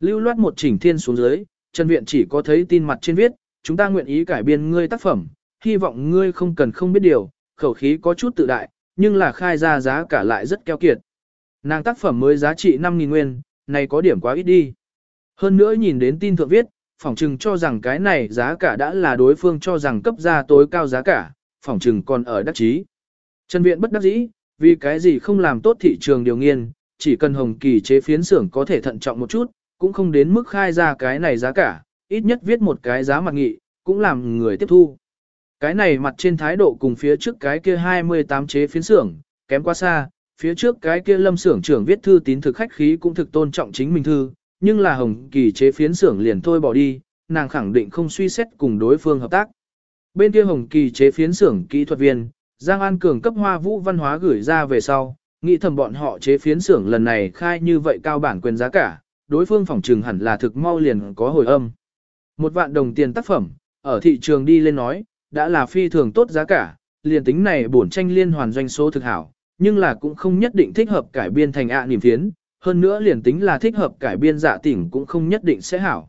Speaker 1: Lưu loát một chỉnh thiên xuống dưới, Trần Viện chỉ có thấy tin mặt trên viết, chúng ta nguyện ý cải biên ngươi tác phẩm, hy vọng ngươi không cần không biết điều, khẩu khí có chút tự đại, nhưng là khai ra giá cả lại rất keo kiệt. Nàng tác phẩm mới giá trị 5.000 nguyên, này có điểm quá ít đi. Hơn nữa nhìn đến tin thượng viết, phỏng trừng cho rằng cái này giá cả đã là đối phương cho rằng cấp ra tối cao giá cả, phỏng trừng còn ở đắc chí. Trần Viện bất đắc dĩ, vì cái gì không làm tốt thị trường điều nghiên, chỉ cần hồng kỳ chế phiến xưởng có thể thận trọng một chút, cũng không đến mức khai ra cái này giá cả, ít nhất viết một cái giá mặt nghị, cũng làm người tiếp thu. Cái này mặt trên thái độ cùng phía trước cái kia 28 chế phiến xưởng, kém quá xa, phía trước cái kia lâm xưởng trưởng viết thư tín thực khách khí cũng thực tôn trọng chính mình thư, nhưng là hồng kỳ chế phiến xưởng liền thôi bỏ đi, nàng khẳng định không suy xét cùng đối phương hợp tác. bên kia Hồng Kỳ chế phiến xưởng kỹ thuật viên, Giang An Cường cấp hoa vũ văn hóa gửi ra về sau, nghĩ thầm bọn họ chế phiến xưởng lần này khai như vậy cao bản quyền giá cả, đối phương phòng trừng hẳn là thực mau liền có hồi âm. Một vạn đồng tiền tác phẩm, ở thị trường đi lên nói, đã là phi thường tốt giá cả, liền tính này bổn tranh liên hoàn doanh số thực hảo, nhưng là cũng không nhất định thích hợp cải biên thành ạ à niềm phiến, hơn nữa liền tính là thích hợp cải biên dạ tỉnh cũng không nhất định sẽ hảo.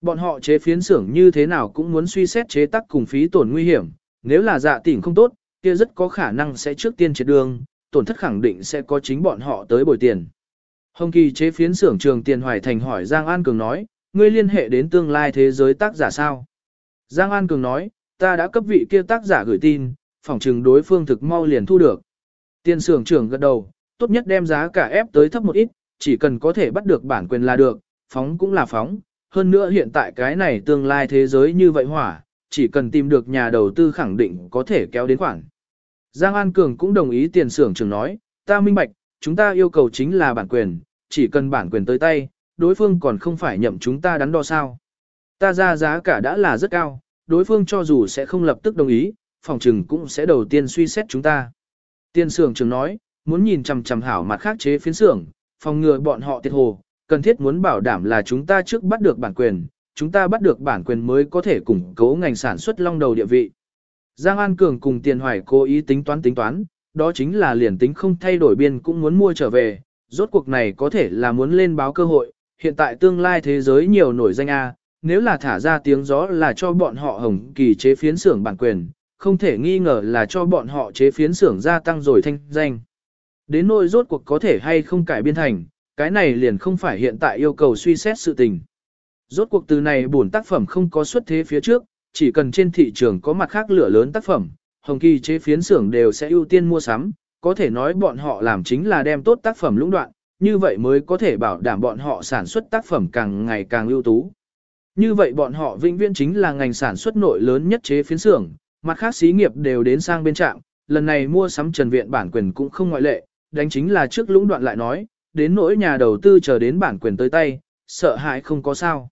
Speaker 1: Bọn họ chế phiến xưởng như thế nào cũng muốn suy xét chế tác cùng phí tổn nguy hiểm, nếu là dạ tỉnh không tốt, kia rất có khả năng sẽ trước tiên triệt đường, tổn thất khẳng định sẽ có chính bọn họ tới bồi tiền. Hồng Kỳ chế phiến xưởng trường tiền hoài thành hỏi Giang An Cường nói, ngươi liên hệ đến tương lai thế giới tác giả sao? Giang An Cường nói, ta đã cấp vị kia tác giả gửi tin, phỏng chừng đối phương thực mau liền thu được. Tiền xưởng trưởng gật đầu, tốt nhất đem giá cả ép tới thấp một ít, chỉ cần có thể bắt được bản quyền là được, phóng cũng là phóng. Hơn nữa hiện tại cái này tương lai thế giới như vậy hỏa, chỉ cần tìm được nhà đầu tư khẳng định có thể kéo đến khoản. Giang An Cường cũng đồng ý tiền xưởng trưởng nói, ta minh bạch, chúng ta yêu cầu chính là bản quyền, chỉ cần bản quyền tới tay, đối phương còn không phải nhậm chúng ta đắn đo sao. Ta ra giá cả đã là rất cao, đối phương cho dù sẽ không lập tức đồng ý, phòng trừng cũng sẽ đầu tiên suy xét chúng ta. Tiên sưởng trưởng nói, muốn nhìn chằm chằm hảo mặt khác chế phiến xưởng, phòng ngừa bọn họ tiệt hồ, cần thiết muốn bảo đảm là chúng ta trước bắt được bản quyền, chúng ta bắt được bản quyền mới có thể củng cố ngành sản xuất long đầu địa vị. Giang An Cường cùng Tiền Hoài cố ý tính toán tính toán, đó chính là liền tính không thay đổi biên cũng muốn mua trở về, rốt cuộc này có thể là muốn lên báo cơ hội, hiện tại tương lai thế giới nhiều nổi danh A, nếu là thả ra tiếng gió là cho bọn họ hồng kỳ chế phiến xưởng bản quyền, không thể nghi ngờ là cho bọn họ chế phiến xưởng gia tăng rồi thanh danh. Đến nỗi rốt cuộc có thể hay không cải biên thành, cái này liền không phải hiện tại yêu cầu suy xét sự tình. Rốt cuộc từ này buồn tác phẩm không có xuất thế phía trước, chỉ cần trên thị trường có mặt khác lửa lớn tác phẩm, hồng kỳ chế phiến xưởng đều sẽ ưu tiên mua sắm, có thể nói bọn họ làm chính là đem tốt tác phẩm lũng đoạn, như vậy mới có thể bảo đảm bọn họ sản xuất tác phẩm càng ngày càng ưu tú. Như vậy bọn họ vĩnh viễn chính là ngành sản xuất nội lớn nhất chế phiến xưởng, mặt khác xí nghiệp đều đến sang bên trạm, lần này mua sắm Trần Viện bản quyền cũng không ngoại lệ, đánh chính là trước lũng đoạn lại nói, đến nỗi nhà đầu tư chờ đến bản quyền tới tay, sợ hãi không có sao.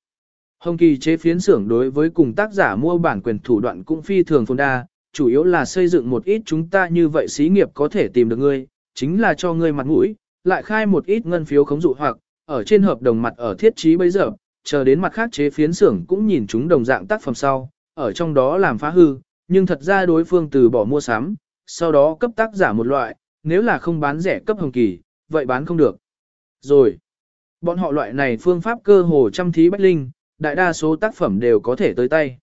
Speaker 1: Hồng Kỳ chế phiến xưởng đối với cùng tác giả mua bản quyền thủ đoạn cũng phi thường phong đa, chủ yếu là xây dựng một ít chúng ta như vậy xí nghiệp có thể tìm được ngươi, chính là cho ngươi mặt mũi, lại khai một ít ngân phiếu khống dụ hoặc, ở trên hợp đồng mặt ở thiết trí bây giờ, chờ đến mặt khác chế phiến xưởng cũng nhìn chúng đồng dạng tác phẩm sau, ở trong đó làm phá hư, nhưng thật ra đối phương từ bỏ mua sắm, sau đó cấp tác giả một loại, nếu là không bán rẻ cấp hồng kỳ, vậy bán không được. Rồi, bọn họ loại này phương pháp cơ hồ trăm thí bách linh, đại đa số tác phẩm đều có thể tới tay.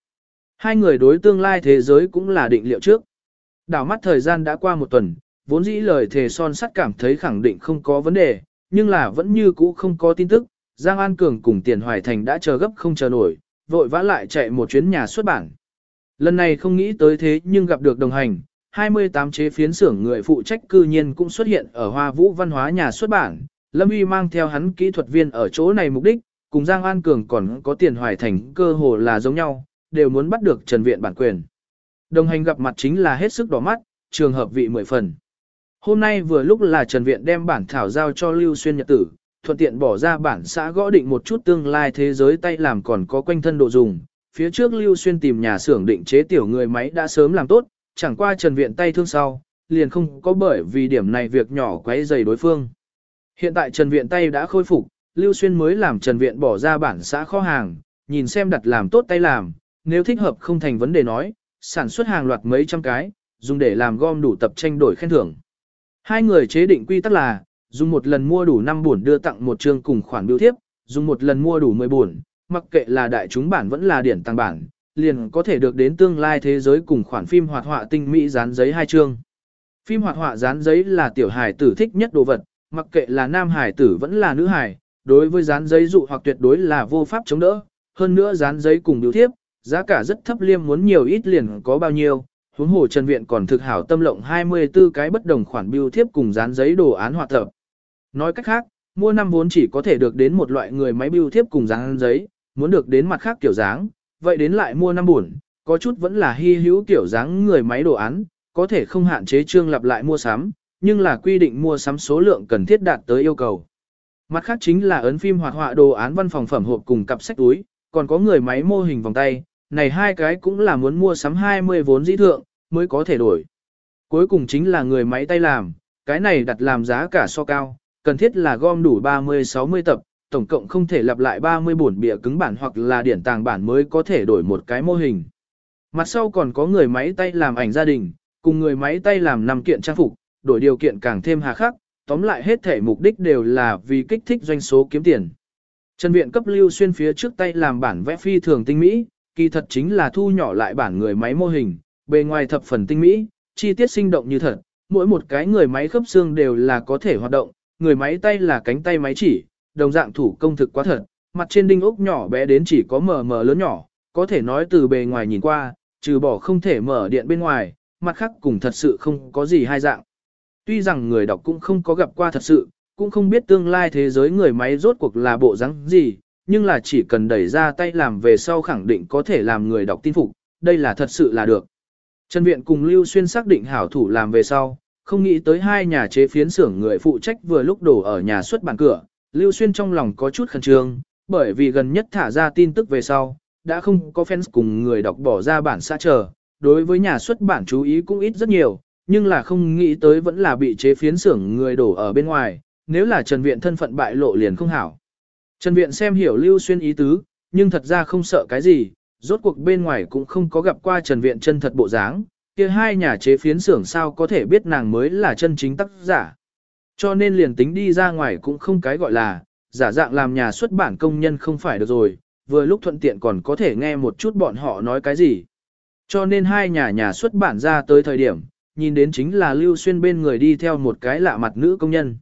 Speaker 1: Hai người đối tương lai thế giới cũng là định liệu trước. Đảo mắt thời gian đã qua một tuần, vốn dĩ lời thề son sắt cảm thấy khẳng định không có vấn đề, nhưng là vẫn như cũ không có tin tức. Giang An Cường cùng Tiền Hoài Thành đã chờ gấp không chờ nổi, vội vã lại chạy một chuyến nhà xuất bản. Lần này không nghĩ tới thế nhưng gặp được đồng hành, 28 chế phiến xưởng người phụ trách cư nhiên cũng xuất hiện ở Hoa Vũ Văn hóa nhà xuất bản. Lâm Y mang theo hắn kỹ thuật viên ở chỗ này mục đích, cùng Giang An Cường còn có tiền hoài thành cơ hồ là giống nhau, đều muốn bắt được Trần Viện bản quyền. Đồng hành gặp mặt chính là hết sức đỏ mắt, trường hợp vị mười phần. Hôm nay vừa lúc là Trần Viện đem bản thảo giao cho Lưu Xuyên Nhật Tử, thuận tiện bỏ ra bản xã gõ định một chút tương lai thế giới tay làm còn có quanh thân độ dùng. Phía trước Lưu Xuyên tìm nhà xưởng định chế tiểu người máy đã sớm làm tốt, chẳng qua Trần Viện tay thương sau, liền không có bởi vì điểm này việc nhỏ quấy dày đối phương. Hiện tại Trần Viện tay đã khôi phục, Lưu Xuyên mới làm Trần Viện bỏ ra bản xã kho hàng, nhìn xem đặt làm tốt tay làm, nếu thích hợp không thành vấn đề nói, sản xuất hàng loạt mấy trăm cái, dùng để làm gom đủ tập tranh đổi khen thưởng. Hai người chế định quy tắc là, dùng một lần mua đủ 5 buồn đưa tặng một chương cùng khoản biểu thiếp, dùng một lần mua đủ 10 buồn, mặc kệ là đại chúng bản vẫn là điển tăng bản, liền có thể được đến tương lai thế giới cùng khoản phim hoạt họa tinh mỹ dán giấy hai chương. Phim hoạt họa dán giấy là tiểu hài tử thích nhất đồ vật, mặc kệ là nam hài tử vẫn là nữ hài, đối với dán giấy dụ hoặc tuyệt đối là vô pháp chống đỡ, hơn nữa dán giấy cùng biểu thiếp, giá cả rất thấp liêm muốn nhiều ít liền có bao nhiêu, huống hồ Trần Viện còn thực hảo tâm lộng 24 cái bất đồng khoản biêu thiếp cùng dán giấy đồ án hoạt tập. Nói cách khác, mua năm vốn chỉ có thể được đến một loại người máy biêu thiếp cùng dán giấy, muốn được đến mặt khác kiểu dáng, vậy đến lại mua năm buồn, có chút vẫn là hy hữu kiểu dáng người máy đồ án, có thể không hạn chế trương lặp lại mua sắm, nhưng là quy định mua sắm số lượng cần thiết đạt tới yêu cầu. Mặt khác chính là ấn phim hoạt họa đồ án văn phòng phẩm hộp cùng cặp sách túi, còn có người máy mô hình vòng tay, này hai cái cũng là muốn mua sắm 20 vốn dĩ thượng, mới có thể đổi. Cuối cùng chính là người máy tay làm, cái này đặt làm giá cả so cao, cần thiết là gom đủ 30-60 tập, tổng cộng không thể lặp lại 30 bổn bìa cứng bản hoặc là điển tàng bản mới có thể đổi một cái mô hình. Mặt sau còn có người máy tay làm ảnh gia đình, cùng người máy tay làm năm kiện trang phục, đổi điều kiện càng thêm hà khắc, tóm lại hết thể mục đích đều là vì kích thích doanh số kiếm tiền. Trần Viện cấp lưu xuyên phía trước tay làm bản vẽ phi thường tinh mỹ, kỳ thật chính là thu nhỏ lại bản người máy mô hình, bề ngoài thập phần tinh mỹ, chi tiết sinh động như thật, mỗi một cái người máy khớp xương đều là có thể hoạt động, người máy tay là cánh tay máy chỉ, đồng dạng thủ công thực quá thật, mặt trên đinh ốc nhỏ bé đến chỉ có mờ mờ lớn nhỏ, có thể nói từ bề ngoài nhìn qua, trừ bỏ không thể mở điện bên ngoài, mặt khác cùng thật sự không có gì hai dạng. Tuy rằng người đọc cũng không có gặp qua thật sự, cũng không biết tương lai thế giới người máy rốt cuộc là bộ rắn gì, nhưng là chỉ cần đẩy ra tay làm về sau khẳng định có thể làm người đọc tin phục, đây là thật sự là được. Trần Viện cùng Lưu Xuyên xác định hảo thủ làm về sau, không nghĩ tới hai nhà chế phiến xưởng người phụ trách vừa lúc đổ ở nhà xuất bản cửa, Lưu Xuyên trong lòng có chút khẩn trương, bởi vì gần nhất thả ra tin tức về sau, đã không có fans cùng người đọc bỏ ra bản xã chờ, đối với nhà xuất bản chú ý cũng ít rất nhiều, nhưng là không nghĩ tới vẫn là bị chế phiến xưởng người đổ ở bên ngoài, nếu là Trần Viện thân phận bại lộ liền không hảo. Trần Viện xem hiểu Lưu Xuyên ý tứ, nhưng thật ra không sợ cái gì, rốt cuộc bên ngoài cũng không có gặp qua Trần Viện chân thật bộ dáng, kia hai nhà chế phiến xưởng sao có thể biết nàng mới là chân chính tác giả. Cho nên liền tính đi ra ngoài cũng không cái gọi là, giả dạng làm nhà xuất bản công nhân không phải được rồi, vừa lúc thuận tiện còn có thể nghe một chút bọn họ nói cái gì. Cho nên hai nhà nhà xuất bản ra tới thời điểm, nhìn đến chính là Lưu Xuyên bên người đi theo một cái lạ mặt nữ công nhân.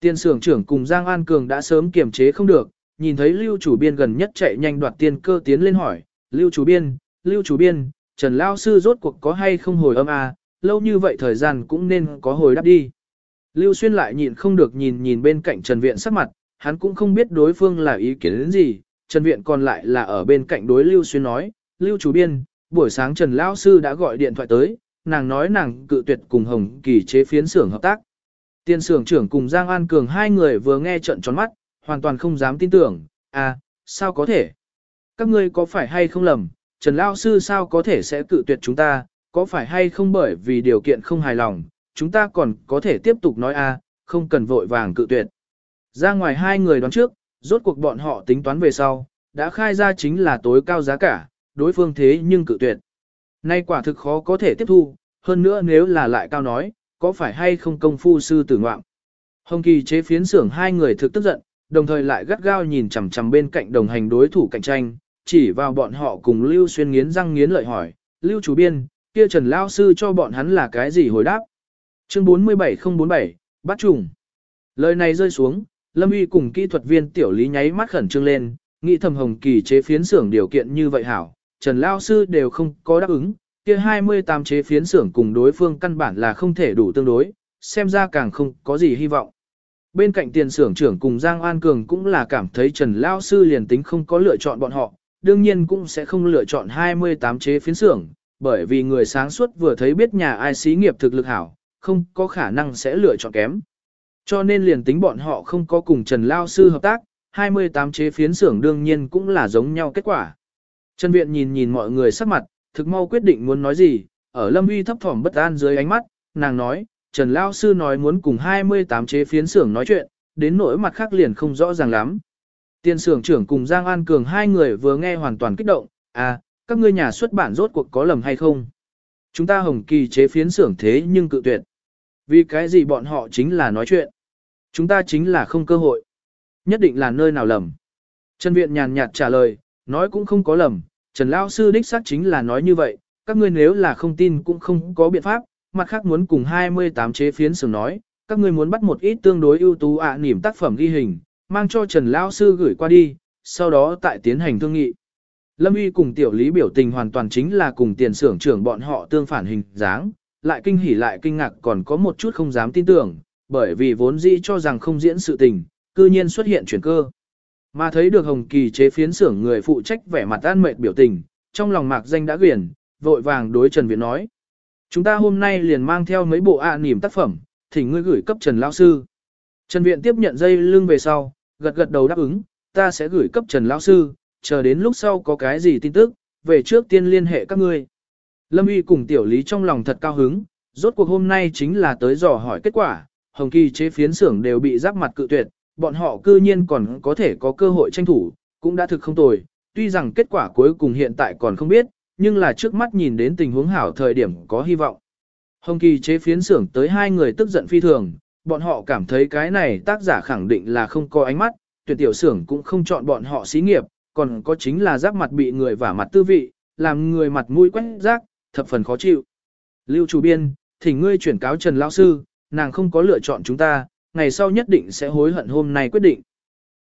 Speaker 1: Tiên sưởng trưởng cùng Giang An Cường đã sớm kiềm chế không được, nhìn thấy Lưu chủ biên gần nhất chạy nhanh đoạt tiên cơ tiến lên hỏi, Lưu chủ biên, Lưu chủ biên, Trần Lao Sư rốt cuộc có hay không hồi âm à, lâu như vậy thời gian cũng nên có hồi đáp đi. Lưu Xuyên lại nhịn không được nhìn nhìn bên cạnh Trần Viện sắc mặt, hắn cũng không biết đối phương là ý kiến đến gì, Trần Viện còn lại là ở bên cạnh đối Lưu Xuyên nói, Lưu chủ biên, buổi sáng Trần Lao Sư đã gọi điện thoại tới, nàng nói nàng cự tuyệt cùng Hồng Kỳ chế phiến xưởng hợp tác. Tiền sưởng trưởng cùng Giang An Cường hai người vừa nghe trận tròn mắt, hoàn toàn không dám tin tưởng, à, sao có thể? Các ngươi có phải hay không lầm, Trần Lao Sư sao có thể sẽ cự tuyệt chúng ta, có phải hay không bởi vì điều kiện không hài lòng, chúng ta còn có thể tiếp tục nói à, không cần vội vàng cự tuyệt. Ra ngoài hai người đoán trước, rốt cuộc bọn họ tính toán về sau, đã khai ra chính là tối cao giá cả, đối phương thế nhưng cự tuyệt. Nay quả thực khó có thể tiếp thu, hơn nữa nếu là lại cao nói, có phải hay không công phu sư tử ngoạm. Hồng Kỳ chế phiến xưởng hai người thực tức giận, đồng thời lại gắt gao nhìn chằm chằm bên cạnh đồng hành đối thủ cạnh tranh, chỉ vào bọn họ cùng Lưu Xuyên nghiến răng nghiến lợi hỏi, Lưu chủ biên, kia Trần Lao Sư cho bọn hắn là cái gì hồi đáp? Chương 47047, bắt trùng. Lời này rơi xuống, Lâm Uy cùng kỹ thuật viên tiểu lý nháy mắt khẩn trương lên, nghĩ thầm Hồng Kỳ chế phiến xưởng điều kiện như vậy hảo, Trần Lao Sư đều không có đáp ứng, kia 28 chế phiến xưởng cùng đối phương căn bản là không thể đủ tương đối, xem ra càng không có gì hy vọng. Bên cạnh tiền xưởng trưởng cùng Giang An Cường cũng là cảm thấy Trần Lao Sư liền tính không có lựa chọn bọn họ, đương nhiên cũng sẽ không lựa chọn 28 chế phiến xưởng, bởi vì người sáng suốt vừa thấy biết nhà ai xí nghiệp thực lực hảo, không có khả năng sẽ lựa chọn kém. Cho nên liền tính bọn họ không có cùng Trần Lao Sư hợp tác, 28 chế phiến xưởng đương nhiên cũng là giống nhau kết quả. Trần Viện nhìn nhìn mọi người sắc mặt, thực mau quyết định muốn nói gì, ở Lâm Uy thấp thỏm bất an dưới ánh mắt, nàng nói, Trần Lao Sư nói muốn cùng 28 chế phiến xưởng nói chuyện, đến nỗi mặt khác liền không rõ ràng lắm. Tiên xưởng trưởng cùng Giang An Cường hai người vừa nghe hoàn toàn kích động, à, các ngươi nhà xuất bản rốt cuộc có lầm hay không? Chúng ta hồng kỳ chế phiến xưởng thế nhưng cự tuyệt. Vì cái gì bọn họ chính là nói chuyện? Chúng ta chính là không cơ hội. Nhất định là nơi nào lầm. Trần Viện nhàn nhạt trả lời, nói cũng không có lầm, Trần Lão Sư đích xác chính là nói như vậy, các ngươi nếu là không tin cũng không có biện pháp, mặt khác muốn cùng 28 chế phiến sừng nói, các ngươi muốn bắt một ít tương đối ưu tú ạ à, niềm tác phẩm ghi hình, mang cho Trần Lão Sư gửi qua đi, sau đó tại tiến hành thương nghị. Lâm Y cùng tiểu lý biểu tình hoàn toàn chính là cùng tiền xưởng trưởng bọn họ tương phản hình dáng, lại kinh hỉ lại kinh ngạc còn có một chút không dám tin tưởng, bởi vì vốn dĩ cho rằng không diễn sự tình, cư nhiên xuất hiện chuyển cơ. Mà thấy được Hồng Kỳ chế phiến xưởng người phụ trách vẻ mặt an mệt biểu tình, trong lòng mạc danh đã quyển, vội vàng đối Trần Viện nói. Chúng ta hôm nay liền mang theo mấy bộ ạ à niềm tác phẩm, thỉnh ngươi gửi cấp Trần Lao Sư. Trần Viện tiếp nhận dây lưng về sau, gật gật đầu đáp ứng, ta sẽ gửi cấp Trần Lao Sư, chờ đến lúc sau có cái gì tin tức, về trước tiên liên hệ các ngươi. Lâm uy cùng tiểu lý trong lòng thật cao hứng, rốt cuộc hôm nay chính là tới dò hỏi kết quả, hồng kỳ chế phiến xưởng đều bị giáp mặt cự tuyệt, bọn họ cư nhiên còn có thể có cơ hội tranh thủ, cũng đã thực không tồi, tuy rằng kết quả cuối cùng hiện tại còn không biết, nhưng là trước mắt nhìn đến tình huống hảo thời điểm có hy vọng. Hồng kỳ chế phiến xưởng tới hai người tức giận phi thường, bọn họ cảm thấy cái này tác giả khẳng định là không có ánh mắt, tuyệt tiểu xưởng cũng không chọn bọn họ xí nghiệp, còn có chính là giáp mặt bị người vả mặt tư vị, làm người mặt mũi quét rác, thập phần khó chịu. Lưu chủ biên, thỉnh ngươi chuyển cáo Trần Lão Sư, nàng không có lựa chọn chúng ta, ngày sau nhất định sẽ hối hận hôm nay quyết định.